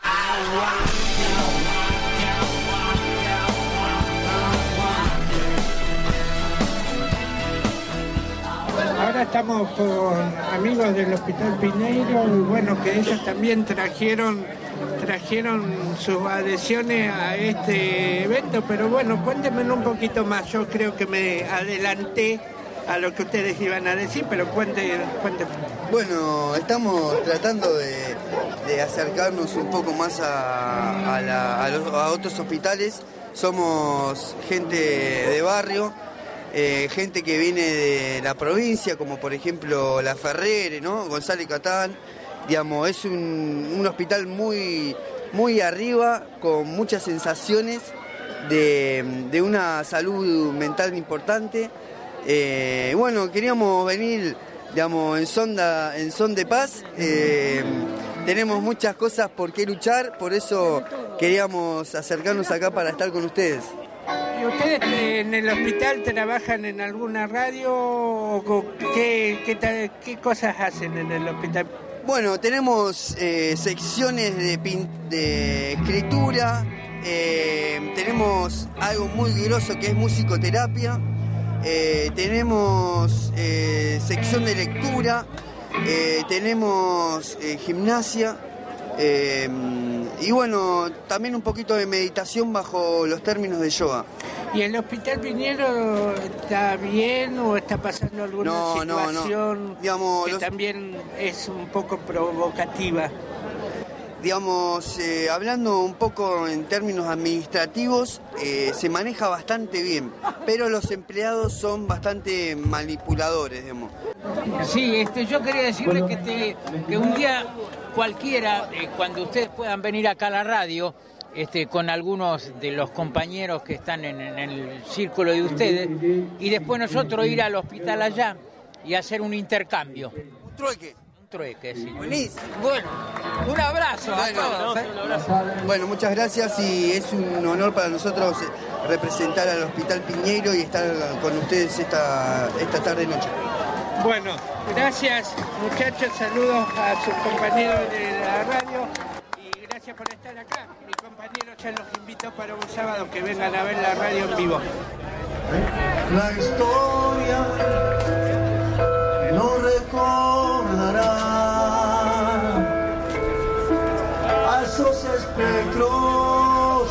Ahora estamos con amigos del Hospital Pineiro y bueno, que ellos también trajeron trajeron sus adhesiones a este evento, pero bueno, cuéntenme un poquito más. Yo creo que me adelanté a lo que ustedes iban a decir, pero cuéntenme. Bueno, estamos tratando de, acercarnos un poco más a, a otros hospitales. Somos gente de barrio, eh, gente que viene de la provincia, como por ejemplo La Ferrere, ¿no? González Catán. Digamos, es un, hospital muy, muy arriba, con muchas sensaciones de, de una salud mental importante. Eh, bueno, queríamos venir, digamos, en, sonda, en son de paz. Eh, tenemos muchas cosas por qué luchar, por eso queríamos acercarnos acá para estar con ustedes. ¿Y ustedes en el hospital trabajan en alguna radio o qué, qué, qué cosas hacen en el hospital? Bueno, tenemos eh, secciones de, de escritura, eh, tenemos algo muy grosso que es musicoterapia, eh, tenemos sección de lectura, tenemos gimnasia y bueno, también un poquito de meditación bajo los términos de yoga. ¿Y el hospital Piñero está bien o está pasando alguna No, no, no. situación Digamos, que los- también es un poco provocativa? Digamos, eh, hablando un poco en términos administrativos, eh, se maneja bastante bien, pero los empleados son bastante manipuladores, digamos. Sí, este, yo quería decirle que, este, que un día cualquiera, eh, cuando ustedes puedan venir acá a la radio, este, con algunos de los compañeros que están en, en el círculo de ustedes, y después nosotros ir al hospital allá y hacer un intercambio. Un trueque. Un trueque, sí. Buenísimo. Bueno, un abrazo a Bueno, todos. ¿eh? Bueno, muchas gracias y es un honor para nosotros eh, representar al Hospital Piñeiro y estar con ustedes esta, esta tarde noche. Bueno, gracias muchachos, saludos a sus compañeros de la radio y gracias por estar acá. Mi compañero ya los invitó para un sábado que vengan a ver la radio en vivo. La historia no recordará a esos espectros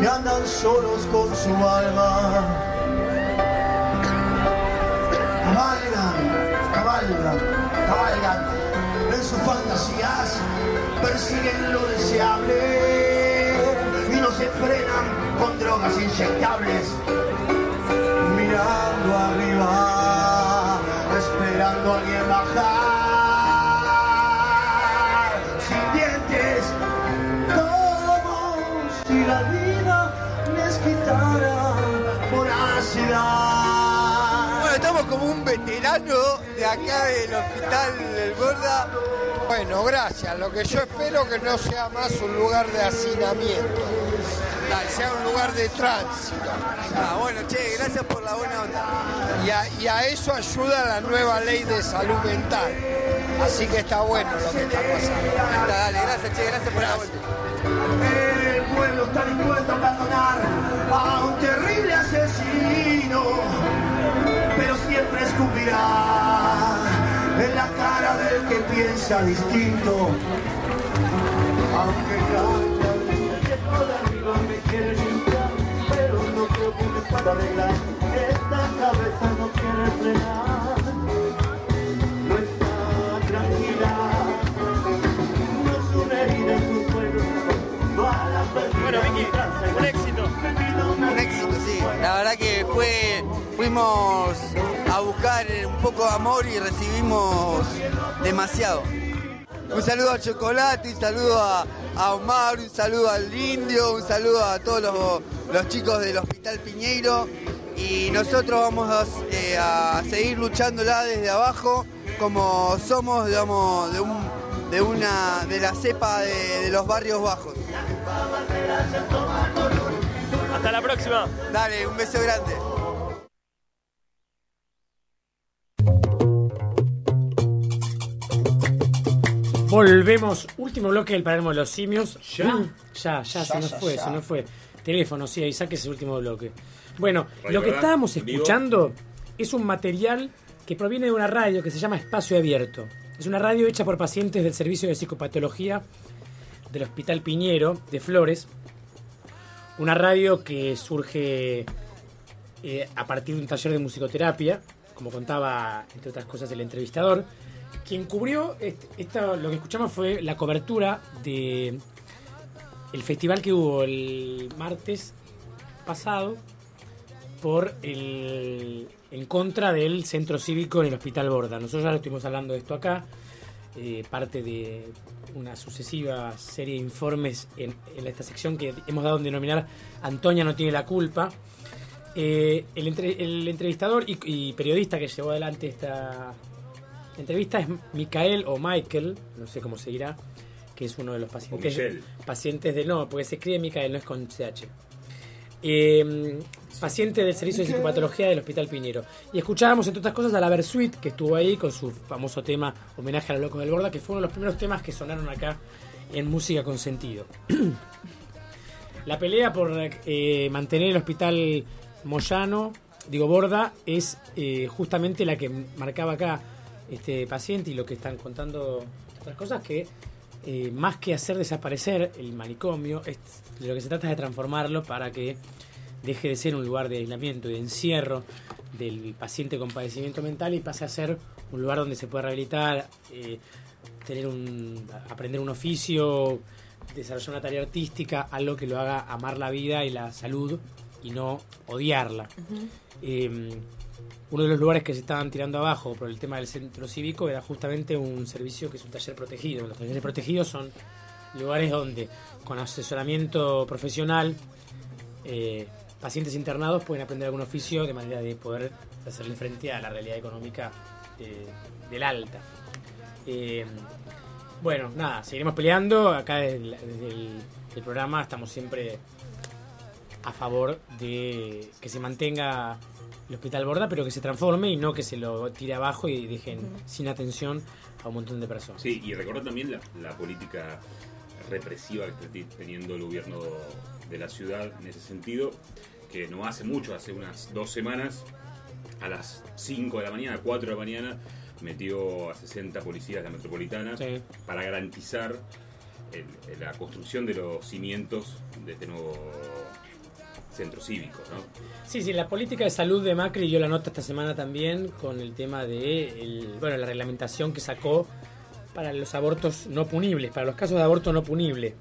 que andan solos con su alma. Cabalgan, cabalgan, cabalgan. En sus fantasías, persiguen lo deseable y no se frenan con drogas inyectables. Mirando arriba, esperando a alguien como un veterano de acá del Hospital del Gorda. Bueno, gracias. Lo que yo espero que no sea más un lugar de hacinamiento, sea un lugar de tránsito. Ah, bueno, che, gracias por la buena onda. Y a, y a eso ayuda la nueva ley de salud mental. Así que está bueno lo que está pasando. Dale, gracias, che, gracias por la vuelta. El pueblo está dispuesto a perdonar a un terrible asesino, mirar en la cara del que piensa distinto. Aunque arriba me quiere limpiar, pero no creo que me pueda arreglar. Esta cabeza no quiere frenar. No está tranquila. No es una herida, es un pueblo. No a la Bueno, Vicky, un éxito. Un éxito, sí. La verdad que fue fuimos a buscar un poco de amor y recibimos demasiado. Un saludo a Chocolate, un saludo a, a Omar, un saludo al Indio, un saludo a todos los, los chicos del Hospital Piñeiro. Y nosotros vamos a, eh, a seguir luchándola desde abajo, como somos, digamos, de, un, de, una, de la cepa de, de los barrios bajos. Hasta la próxima. Dale, un beso grande. Volvemos, último bloque del Palermo de los Simios. ¿Ya? Mm, Ya, ya, se nos ya, fue, ya. se nos fue. Teléfono, sí, ahí saque ese último bloque. Bueno, Radio lo que Verdad, estábamos en vivo. escuchando es un material que proviene de una radio que se llama Espacio Abierto. Es una radio hecha por pacientes del Servicio de Psicopatología del Hospital Piñero de Flores. Una radio que surge eh, a partir de un taller de musicoterapia, como contaba, entre otras cosas, el entrevistador. Quien cubrió est- esta, lo que escuchamos fue la cobertura de el festival que hubo el martes pasado por el en contra del centro cívico en el Hospital Borda. Nosotros ya lo estuvimos hablando de esto acá, eh, parte de una sucesiva serie de informes en, esta sección que hemos dado en denominar Antonia no tiene la culpa. Eh, el, entre- el entrevistador y periodista que llevó adelante esta entrevista es Micael o Michael, no sé cómo se dirá, que es uno de los pacientes, pacientes de no, porque se escribe Micael, no es con CH. Eh, paciente del Servicio de Psicopatología del Hospital Piñero. Y escuchábamos, entre otras cosas, a la Versuit, que estuvo ahí con su famoso tema Homenaje a los Locos del Borda, que fue uno de los primeros temas que sonaron acá en Música con Sentido. La pelea por eh, mantener el hospital Moyano, digo Borda, es eh, justamente la que marcaba acá este paciente y lo que están contando otras cosas que eh, más que hacer desaparecer el manicomio, es, de lo que se trata es de transformarlo para que deje de ser un lugar de aislamiento y de encierro del paciente con padecimiento mental y pase a ser un lugar donde se puede rehabilitar, eh, tener un, aprender un oficio, desarrollar una tarea artística, algo que lo haga amar la vida y la salud y no odiarla. Eh, uno de los lugares que se estaban tirando abajo por el tema del centro cívico era justamente un servicio que es un taller protegido. Los talleres protegidos son lugares donde con asesoramiento profesional eh, pacientes internados pueden aprender algún oficio de manera de poder hacerle frente a la realidad económica eh, del alta. Eh, bueno, nada, seguiremos peleando. Acá desde, el- programa estamos siempre a favor de que se mantenga el Hospital Borda, pero que se transforme y no que se lo tire abajo y dejen sin atención a un montón de personas. Sí, y recordar también la, la política represiva que está teniendo el gobierno de la ciudad en ese sentido, que no hace mucho, hace unas dos semanas, a las 5 de la mañana, 4 de la mañana, metió a 60 policías de la metropolitana Sí. para garantizar el- la construcción de los cimientos de este nuevo centro cívico, ¿no? Sí, sí, la política de salud de Macri yo la nota esta semana también con el tema de el- bueno, la reglamentación que sacó para los abortos no punibles, para los casos de aborto no punible.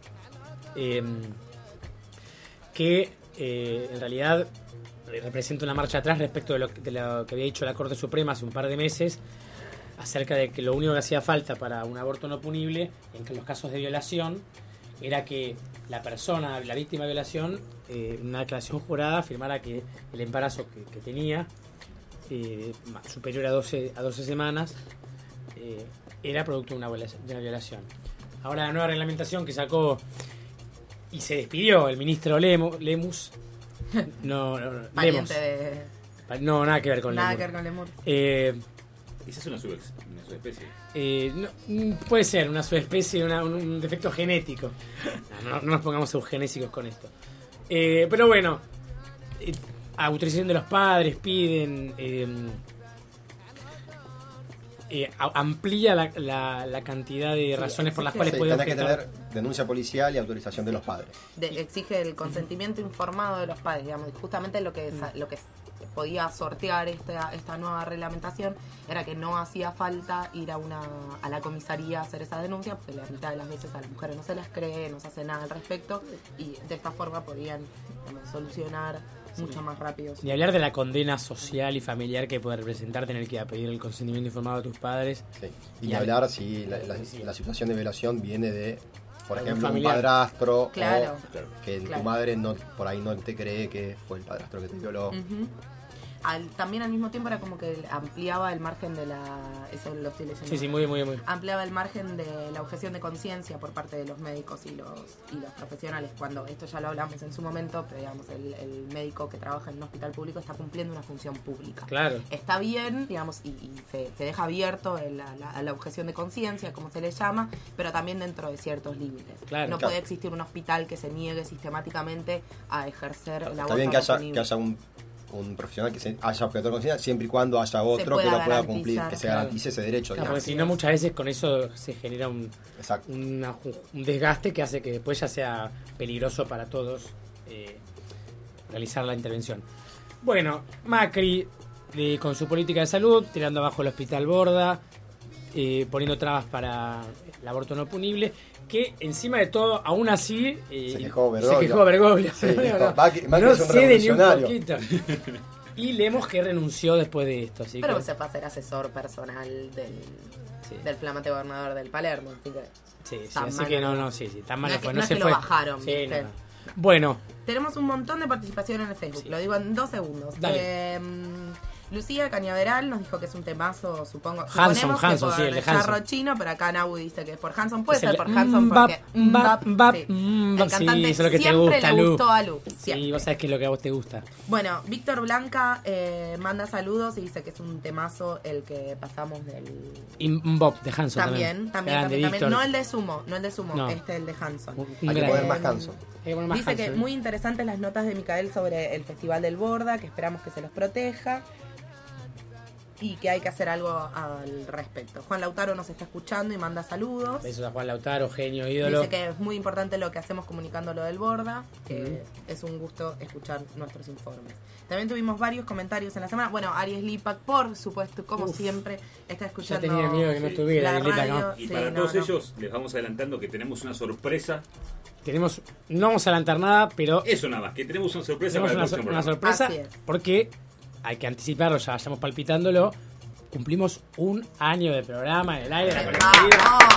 Eh, que eh, en realidad eh, representa una marcha atrás respecto de lo, de lo que había dicho la Corte Suprema hace un par de meses acerca de que lo único que hacía falta para un aborto no punible en que los casos de violación era que la persona, la víctima de violación, eh, en una declaración jurada afirmara que el embarazo que, que tenía, eh, superior a 12, a 12 semanas, eh, era producto de una, violac- de una violación. Ahora la nueva reglamentación que sacó y se despidió el ministro Lemo- Lemus, no, no, no, de... No, nada que ver con Nada Lemur. que ver con Lemur. Eh, Esa es una subespecie. Eh, no, mm, puede ser una subespecie, una- un, un defecto genético. No, no- no nos pongamos eugenésicos con esto. Eh, pero bueno, eh, autorización de los padres, piden. eh, eh, amplía la, la- la cantidad de razones por las cuales Sí, puede tenés que tener denuncia policial y autorización de los padres. de- exige el consentimiento informado de los padres, digamos, y justamente lo que sa- lo que podía sortear esta, esta nueva reglamentación era que no hacía falta ir a una a la comisaría a hacer esa denuncia, porque la mitad de las veces a las mujeres no se las cree, no se hace nada al respecto, y de esta forma podían digamos, solucionar mucho más rápido. Ni hablar de la condena social y familiar que puede representar tener que ir a pedir el consentimiento informado a tus padres. Y ni hablar si la, la- la situación de violación viene de, por Algún ejemplo, un padrastro Claro. o que Claro. tu madre no por ahí no te cree que fue el padrastro que te violó. Al- también al mismo tiempo era como que ampliaba el margen de la... Eso lo estoy leyendo. Sí, sí, muy, muy, muy. Ampliaba el margen de la objeción de conciencia por parte de los médicos y los, y los profesionales. Cuando esto ya lo hablamos en su momento, pero digamos, el, el médico que trabaja en un hospital público está cumpliendo una función pública. Claro. Está bien, digamos, y, y se, se deja abierto el- la, la- la objeción de conciencia, como se le llama, pero también dentro de ciertos límites. Claro. no Claro. puede existir un hospital que se niegue sistemáticamente a ejercer el Está aborto bien que haya, oponible. que haya un, un profesional que se haya objetor de conciencia siempre y cuando haya otro que lo pueda cumplir, que se claro. garantice ese derecho. Claro, porque si no, muchas veces con eso se genera un, una- un desgaste que hace que después ya sea peligroso para todos eh, realizar la intervención. Bueno, Macri eh, con su política de salud, tirando abajo el hospital Borda, eh, poniendo trabas para el aborto no punible, que encima de todo, aún así... eh, Se quejó Bergoglio. Se quejó Bergoglio. Sí, No, dijo, no, Macri- Macri no es un cede ni un revolucionario. poquito. Y leemos que renunció después de esto. Así Pero que, se fue a ser asesor personal del, del flamante gobernador del Palermo. Así que Sí, sí, tan así mal que no- no, sí, sí, tan mal no no es que- fue. no No es se que lo fue. bajaron, Sí, ¿viste? no, no. Bueno, Tenemos un montón de participación en el Facebook, lo digo en dos segundos. Dale. Eh, Lucía Cañaveral nos dijo que es un temazo, supongo. Hanson, suponemos que Hanson, sí, el de Charro Hanson. chino, pero acá Nabu dice que es por Hanson. Puede Es ser el por Hanson porque el cantante siempre gusta, le Lu. gustó a Lu. Sí, vos sabés que es lo que a vos te gusta. Bueno, Víctor Blanca eh, manda saludos y dice que es un temazo el que pasamos del... Y Bob de Hanson También, también. también. No el de Sumo, no el de Sumo, No. este el de Hanson. Un Hay que poner más Hanson. Hay que poner más Dice que Hanson. muy interesantes las notas de Micael sobre el Festival del Borda, que esperamos que se los proteja y que hay que hacer algo al respecto. Juan Lautaro nos está escuchando y manda saludos. Besos a Juan Lautaro, genio, ídolo. Dice que es muy importante lo que hacemos comunicando lo del Borda, que es un gusto escuchar nuestros informes. También tuvimos varios comentarios en la semana. Bueno, Aries Lipak, por supuesto, como Uf. siempre, está escuchando. tenía miedo que no estuviera la Aries Lipak. Y Sí, para no, todos no. ellos les vamos adelantando que tenemos una sorpresa. Tenemos, no vamos a adelantar nada, pero Eso nada más, que tenemos una sorpresa tenemos para una, el próximo una sorpresa Así es. porque hay que anticiparlo, ya vayamos palpitándolo. Cumplimos un año de programa en el aire. de la colectiva.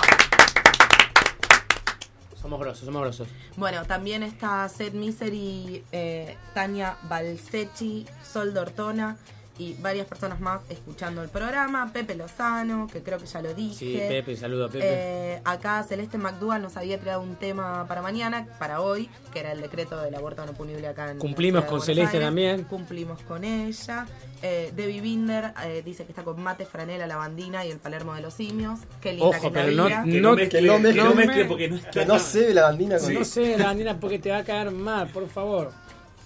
Somos grosos, somos grosos. Bueno, también está Seth Misery, eh, Tania Balsechi, Sol Dortona y varias personas más escuchando el programa. Pepe Lozano, que creo que ya lo dije. Sí, Pepe, saludo a Pepe. Eh, acá Celeste McDougall nos había tirado un tema para mañana, para hoy, que era el decreto del aborto no punible acá en Cumplimos con Celeste Aires. también. Cumplimos con ella. Eh, Debbie Binder eh, dice que está con mate, franela, lavandina y el Palermo de los simios. Qué linda Ojo, que pero no, vida. Que no, no mezcle, que no mezcle, que no me- mezcle porque no está Que no se ve la bandina con Sí. No sé, la bandera porque te va a caer mal, por favor.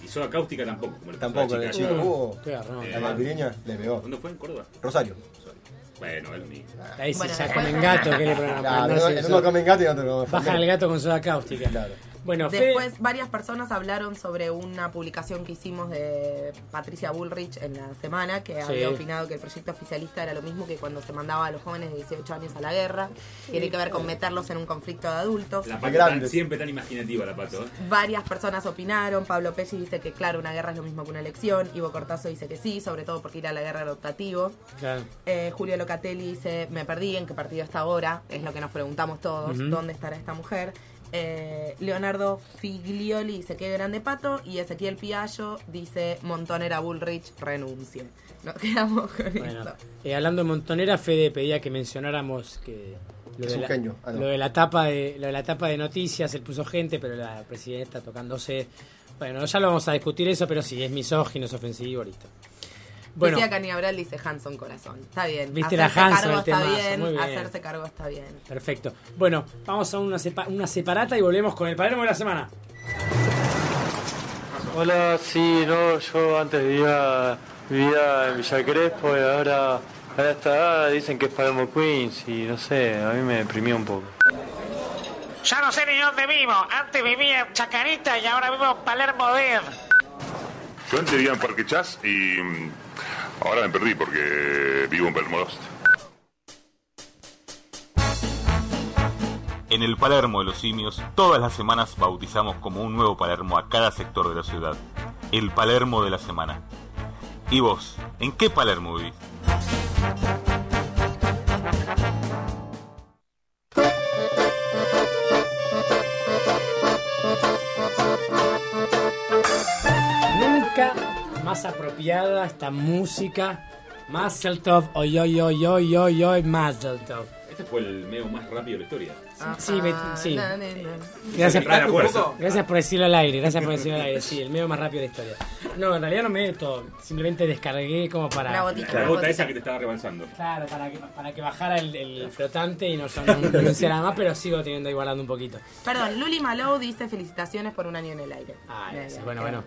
Y soda cáustica tampoco, como Tampoco, la le chica chico. ayer. Uh, Qué garrón. Eh, la pireña le pegó. ¿Dónde fue? ¿En Córdoba? Rosario. Bueno, es lo mismo. Ahí sí, Bueno, ya comen gato, que le programa. Claro, no comen gato y otro comen Bajan el gato con soda cáustica. Claro. Bueno, Fede, Después varias personas hablaron sobre una publicación que hicimos de Patricia Bullrich en la semana, que Sí. había opinado que el proyecto oficialista era lo mismo que cuando se mandaba a los jóvenes de 18 años a la guerra. Tiene que ver con meterlos en un conflicto de adultos. La pato grande. tan- siempre tan imaginativa la pato. ¿eh? Varias personas opinaron. Pablo Pesci dice que, claro, una guerra es lo mismo que una elección. Ivo Cortazo dice que sí, sobre todo porque ir a la guerra era optativo. claro. Eh, Julio Locatelli dice, me perdí, ¿en qué partido está ahora? Es lo que nos preguntamos todos. ¿dónde estará esta mujer? Eh, Leonardo Figlioli dice, qué grande pato. Y Ezequiel Piallo dice, Montonera Bullrich, renuncie. Nos quedamos con Bueno, eso. eh, hablando de Montonera, Fede pedía que mencionáramos que lo, Es de un la, genio. Ah, no. lo de la tapa de lo de la tapa de noticias, él puso gente, pero la presidenta tocándose. Bueno, ya lo vamos a discutir eso, pero sí, es misógino, es ofensivo, listo. Bueno, Decía Cañabral, dice Hanson Corazón. Está bien. Viste la Hacerse Hanson, cargo el está temazo, bien, muy bien. Hacerse cargo está bien. perfecto. Bueno, vamos a una, sepa- una separata y volvemos con el Palermo de la semana. Hola, sí, no, yo antes vivía, vivía en Villa Crespo y ahora a esta edad dicen que es Palermo Queens y no sé, a mí me deprimió un poco. Ya no sé ni dónde vivo. Antes vivía en Chacarita y ahora vivo en Palermo Dead. Yo antes vivía en Parque Chas y mm, ahora me perdí porque vivo en Palermo. En el Palermo de los Simios, todas las semanas bautizamos como un nuevo Palermo a cada sector de la ciudad. el Palermo de la semana. ¿Y vos? ¿En qué Palermo vivís? Nunca más apropiada esta música. Mazel Tov, oy, oy, oy, oy, oy, oy, Mazel Tov. Este fue el meo más rápido de la historia. Sí, me- sí. Na, na, na. Gracias, la fuerza. gracias por decirlo al aire, gracias por decirlo al aire. Sí, el medio más rápido de la historia. No, en realidad no me todo. Simplemente descargué como para. Una gotita. La gota esa que te estaba rebalsando. Claro, para que, para que bajara el, el flotante y no, hiciera más, pero sigo teniendo ahí guardando un poquito. Perdón, Luli Malou dice felicitaciones por un año en el aire. Ah, bueno, bueno.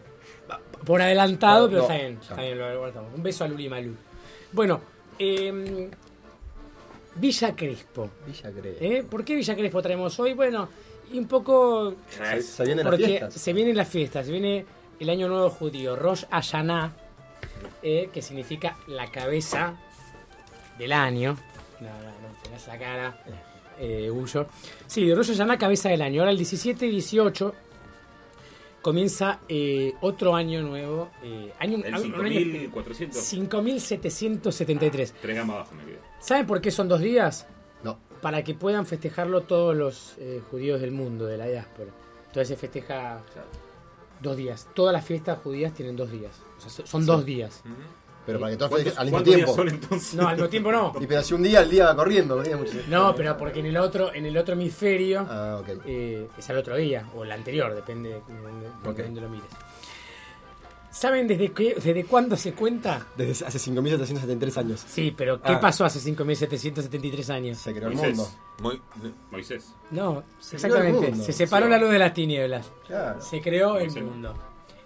Por adelantado, pero no, está bien. ya. Está bien, lo guardamos. Un beso a Luli Malú. Bueno, eh, Villa Crespo. Villa Crespo. ¿Eh? ¿Por qué Villa Crespo traemos hoy? Bueno, y un poco... Se, se vienen las porque fiestas. se vienen las fiestas, se viene el Año Nuevo Judío, Rosh Hashanah, eh, que significa la cabeza del año. No, no, no, tenés la cara, eh, Gullo. Sí, Rosh Hashanah, cabeza del año. Ahora el 17 y 18 comienza eh, otro año nuevo. eh, año, El un año- 5400. 5773. Tres gamas abajo me quedé. ¿Saben por qué son dos días? No. Para que puedan festejarlo todos los eh, judíos del mundo, de la diáspora. Entonces se festeja dos días. Todas las fiestas judías tienen dos días. O sea, so- son Sí. dos días. Pero para que todos ¿Cuántos- festejen al mismo cuántos días tiempo. son entonces? No, al mismo tiempo no. Y pero si un día el día va corriendo, no tiene mucho No, pero porque en el otro, en el otro hemisferio Ah, ok. eh, es al otro día, o el anterior, depende de dónde, de Ok. dónde lo mires. ¿Saben desde, qué, desde cuándo se cuenta? Desde hace 5.773 años. Sí, pero ¿qué Ah. pasó hace 5.773 años? Se creó el Moisés. mundo. Moisés. No, Se creó el exactamente. mundo. Se separó Sí. la luz de las tinieblas. Claro. Se creó el mundo.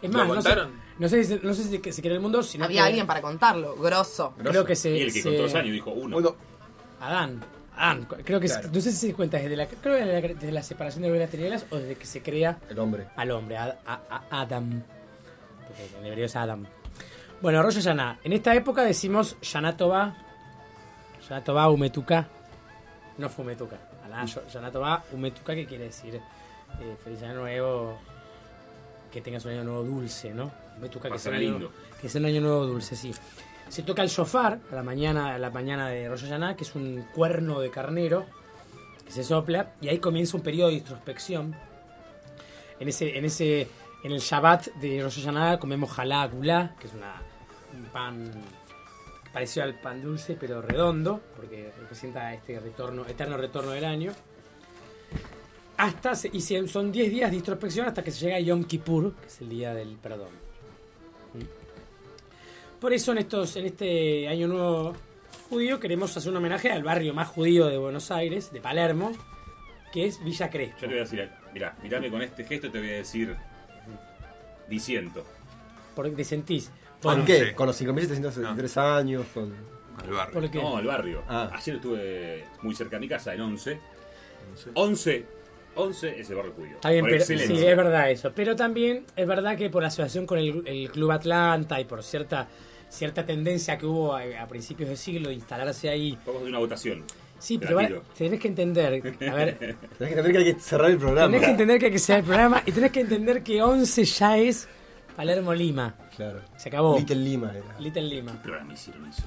Es ¿Lo más, no sé, contaron? No sé si, no sé si se se creó el mundo, sino Había que alguien para contarlo, grosso. creo que se, Y el que se- contó los años dijo uno. Uno. Adán. Adán, creo que se- Claro. no sé si se cuenta desde la, creo que desde la, desde la separación de las tinieblas o desde que se crea El hombre. al hombre, a, a- a- Adam. Porque en hebreo es Adam. Bueno, Rosh Hashanah. En esta época decimos Shana Tova Umetuka. No fue Umetuka. Shana Tova Umetuka, que quiere decir eh, feliz año nuevo, que tengas un año nuevo dulce, ¿no? Que sea, año, lindo. que sea un año nuevo dulce, sí. Se toca el shofar a la mañana, a la mañana de Rosh Hashanah, que es un cuerno de carnero que se sopla y ahí comienza un periodo de introspección. En ese, en ese, en el Shabbat de Rosh Hashanah comemos jalá gulá, que es una, un pan parecido al pan dulce pero redondo, porque representa este retorno, eterno retorno del año. Hasta se- y se- son 10 días de introspección hasta que se llega a Yom Kippur, que es el día del perdón. Por eso en estos, en este año nuevo judío queremos hacer un homenaje al barrio más judío de Buenos Aires, de Palermo, que es Villa Crespo. Yo te voy a decir, mirá, mirame con este gesto te voy a decir diciendo. Porque te sentís. ¿Por Bueno, qué? Con los 5.773 años, con... Al barrio. ¿Por qué? No, el barrio. Ah. Ayer estuve muy cerca de mi casa, en 11. 11. 11 es el barrio judío. Está bien, pero sí, es verdad eso. Pero también es verdad que por la asociación con el, el Club Atlanta y por cierta cierta tendencia que hubo a, a principios de siglo de instalarse ahí. Vamos a hacer una votación. Sí, pero la va- tiro. tenés que entender, a ver, Tenés que entender que hay que cerrar el programa. tenés que entender que hay que ser el programa y tenés que entender que 11 ya es Palermo Lima. Claro. Se acabó. Little Lima era. Little Lima. ¿Qué programa hicieron eso?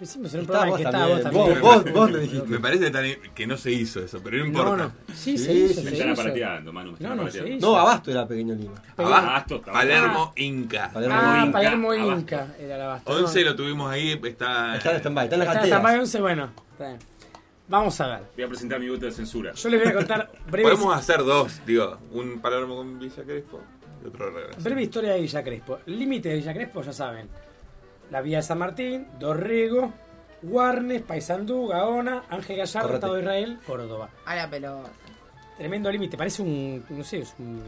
Hicimos en un Estabas programa en que vos estabas vos también. también. Vos- vos lo dijiste. Me parece que no se hizo eso, pero no importa. No, no. Sí, se Sí, hizo, sí, se Me están hizo. aparateando, Manu. Me están No, no, aparateando. Abasto era Pequeño Lima. Abasto, está Palermo Inca. Palermo Ah, Inca. Palermo Abasto. Inca era la basta. 11 lo tuvimos ahí, está... Está en stand-by, está en las Está canteras. Tamay 11, bueno. está bien. Vamos a ver. Voy a presentar mi voto de censura. Yo les voy a contar breve, Podemos hacer dos, digo, un Palermo con Villa Crespo y otro regreso. breve historia de Villa Crespo. Límite de Villa Crespo, ya saben. La Vía de San Martín, Dorrego, Guarnes, Paysandú, Gaona, Ángel Gallardo. Estado de Israel, Córdoba. A la pelota. Tremendo límite, parece un, no sé, es un,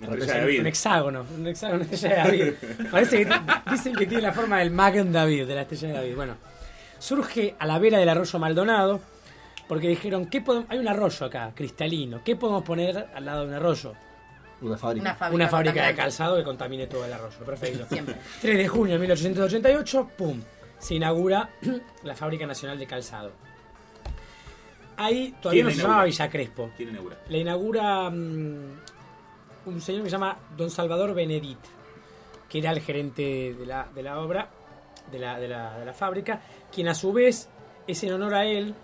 de hexágono, un hexágono, una estrella de David. Parece que dicen que tiene la forma del Magen David, de la estrella de David. Bueno, surge a la vera del arroyo Maldonado, porque dijeron, ¿qué podemos? hay un arroyo acá, cristalino, ¿qué podemos poner al lado de un arroyo? Una fábrica. Una fábrica. Una fábrica de calzado que contamine todo el arroyo. Perfecto. Siempre. 3 de junio de 1888, ¡pum! Se inaugura la Fábrica Nacional de Calzado. Ahí todavía ¿Quién no se llamaba Villa Crespo. ¿Quién inaugura? La inaugura mm, un señor que se llama Don Salvador Benedit. que era el gerente de la, de la obra, de la, de, la, de la fábrica, quien a su vez es en honor a él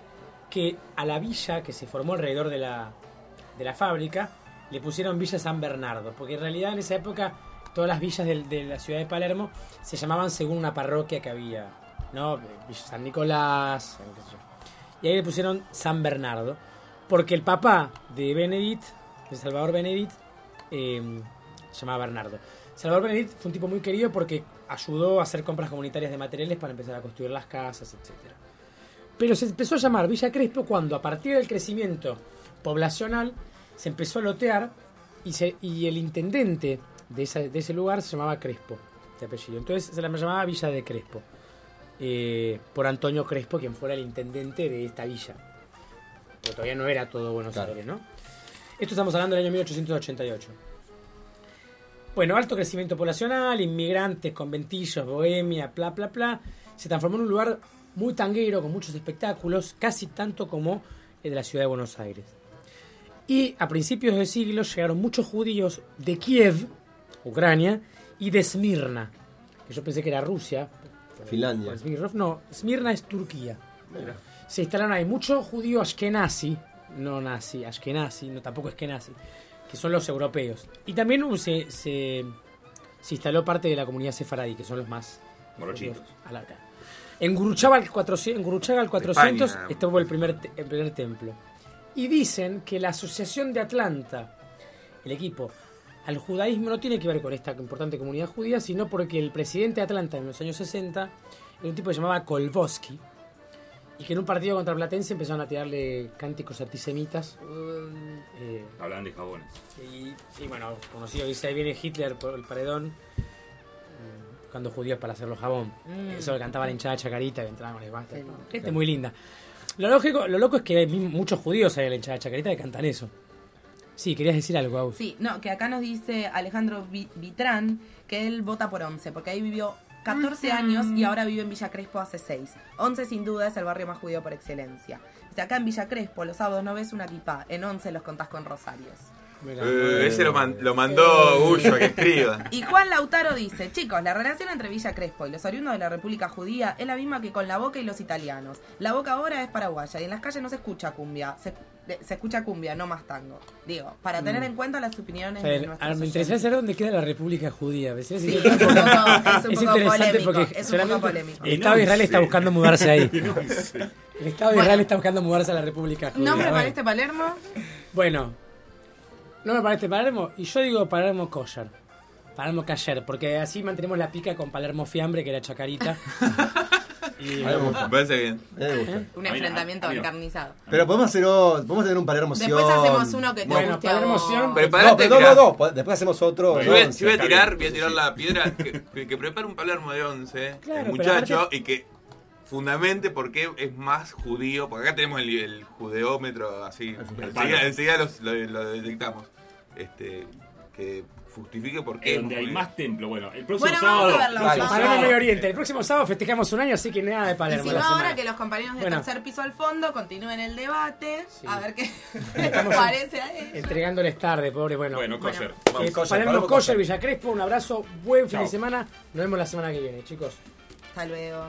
que a la villa que se formó alrededor de la, de la fábrica le pusieron Villa San Bernardo, porque en realidad en esa época todas las villas de, la ciudad de Palermo se llamaban según una parroquia que había, ¿no? Villa San Nicolás, y ahí le pusieron San Bernardo, porque el papá de Benedict, de Salvador Benedict, eh, se llamaba Bernardo. Salvador Benedict fue un tipo muy querido porque ayudó a hacer compras comunitarias de materiales para empezar a construir las casas, etcétera. Pero se empezó a llamar Villa Crespo cuando a partir del crecimiento poblacional se empezó a lotear y, se- y el intendente de, esa- de ese lugar se llamaba Crespo, de apellido. Entonces se la llamaba Villa de Crespo, eh, por Antonio Crespo, quien fuera el intendente de esta villa. Porque todavía no era todo Buenos Aires, ¿no? Esto estamos hablando del año 1888. Bueno, alto crecimiento poblacional, inmigrantes, conventillos, bohemia, bla, bla, bla. Se transformó en un lugar muy tanguero, con muchos espectáculos, casi tanto como el de la ciudad de Buenos Aires. Y a principios del siglo llegaron muchos judíos de Kiev, Ucrania, y de Esmirna, que yo pensé que era Rusia. Finlandia. No, Esmirna es Turquía. Se instalaron ahí muchos judíos ashkenazi, no nazi, ashkenazi, no tampoco ashkenazi, que son los europeos. Y también se, se, se instaló parte de la comunidad sefaradí, que son los más Morochitos. judíos a la acá. En Guruchaga al 400, en Guruchaga al 400 España. estuvo el primer, el primer templo. Y dicen que la Asociación de Atlanta, el equipo, al judaísmo no tiene que ver con esta importante comunidad judía, sino porque el presidente de Atlanta en los años 60 era un tipo que se llamaba Kolbosky, y que en un partido contra Platense empezaron a tirarle cánticos antisemitas. Eh, Hablan de jabones. y, y bueno, conocido, dice ahí viene Hitler por el paredón buscando judíos para hacerlo jabón. Mm. Eso lo cantaba la hinchada de Chacarita que entraban con el basta. Gente muy linda. Lo lógico, lo loco es que hay muchos judíos ahí en la hinchada de Chacarita que cantan eso. Sí, querías decir algo, Agus. Sí, no, que acá nos dice Alejandro Vi- Vitrán que él vota por 11, porque ahí vivió 14 años y ahora vive en Villa Crespo hace 6. 11 sin duda es el barrio más judío por excelencia. Dice, acá en Villa Crespo los sábados no ves una kipá, en 11 los contás con rosarios. Eh, ese lo, man- lo mandó Gullo a que escriba. Y Juan Lautaro dice, chicos, la relación entre Villa Crespo y los oriundos de la República Judía es la misma que con la Boca y los italianos. La Boca ahora es paraguaya y en las calles no se escucha cumbia, se, escucha cumbia, no más tango. Digo, para tener Mm. en cuenta las opiniones de nuestros me interesa saber dónde queda la República Judía. ¿Ves? Es, Sí, es un poco- es un poco interesante polémico, porque es un poco polémico. el Estado de Israel está buscando mudarse ahí. El Estado de Israel está buscando mudarse a la República Judía. ¿Nombre para este Palermo? Bueno, no me parece Palermo y yo digo Palermo Kosher. Palermo Kosher, porque así mantenemos la pica con Palermo Fiambre, que era Chacarita. y Me gusta, me parece bien. Me gusta. Un enfrentamiento encarnizado. Pero podemos hacer podemos tener un Palermo Después hacemos uno que te Bueno, guste a Palermo vos. Sion. No, no, mirá. no, no, Después hacemos otro. Yo voy, once. yo voy a tirar, voy a tirar la piedra que, que, prepare un Palermo de 11, Claro, el pero muchacho, aparte- y que fundamente por qué es más judío, porque acá tenemos el, el judeómetro así, enseguida, enseguida los- lo, lo detectamos, este, que justifique por qué donde hay más templo. Bueno, el próximo Bueno, vamos sábado. a verlo. Vale, Vamos. Palermo Medio Oriente. El próximo sábado festejamos un año, así que nada de Y Palermo. si la no, semana. ahora que los compañeros de Bueno. tercer piso al fondo continúen el debate, a ver qué Estamos parece a ellos. Entregándoles tarde, pobre. Bueno, Bueno, kosher. Eh, Kosher, Palermo. Villa Crespo, un abrazo, buen fin de semana. Nos vemos la semana que viene, chicos. Hasta luego.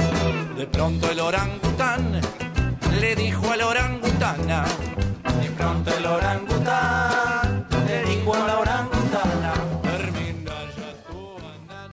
De pronto el orangután le dijo a la orangutana. Ah, de pronto el orangután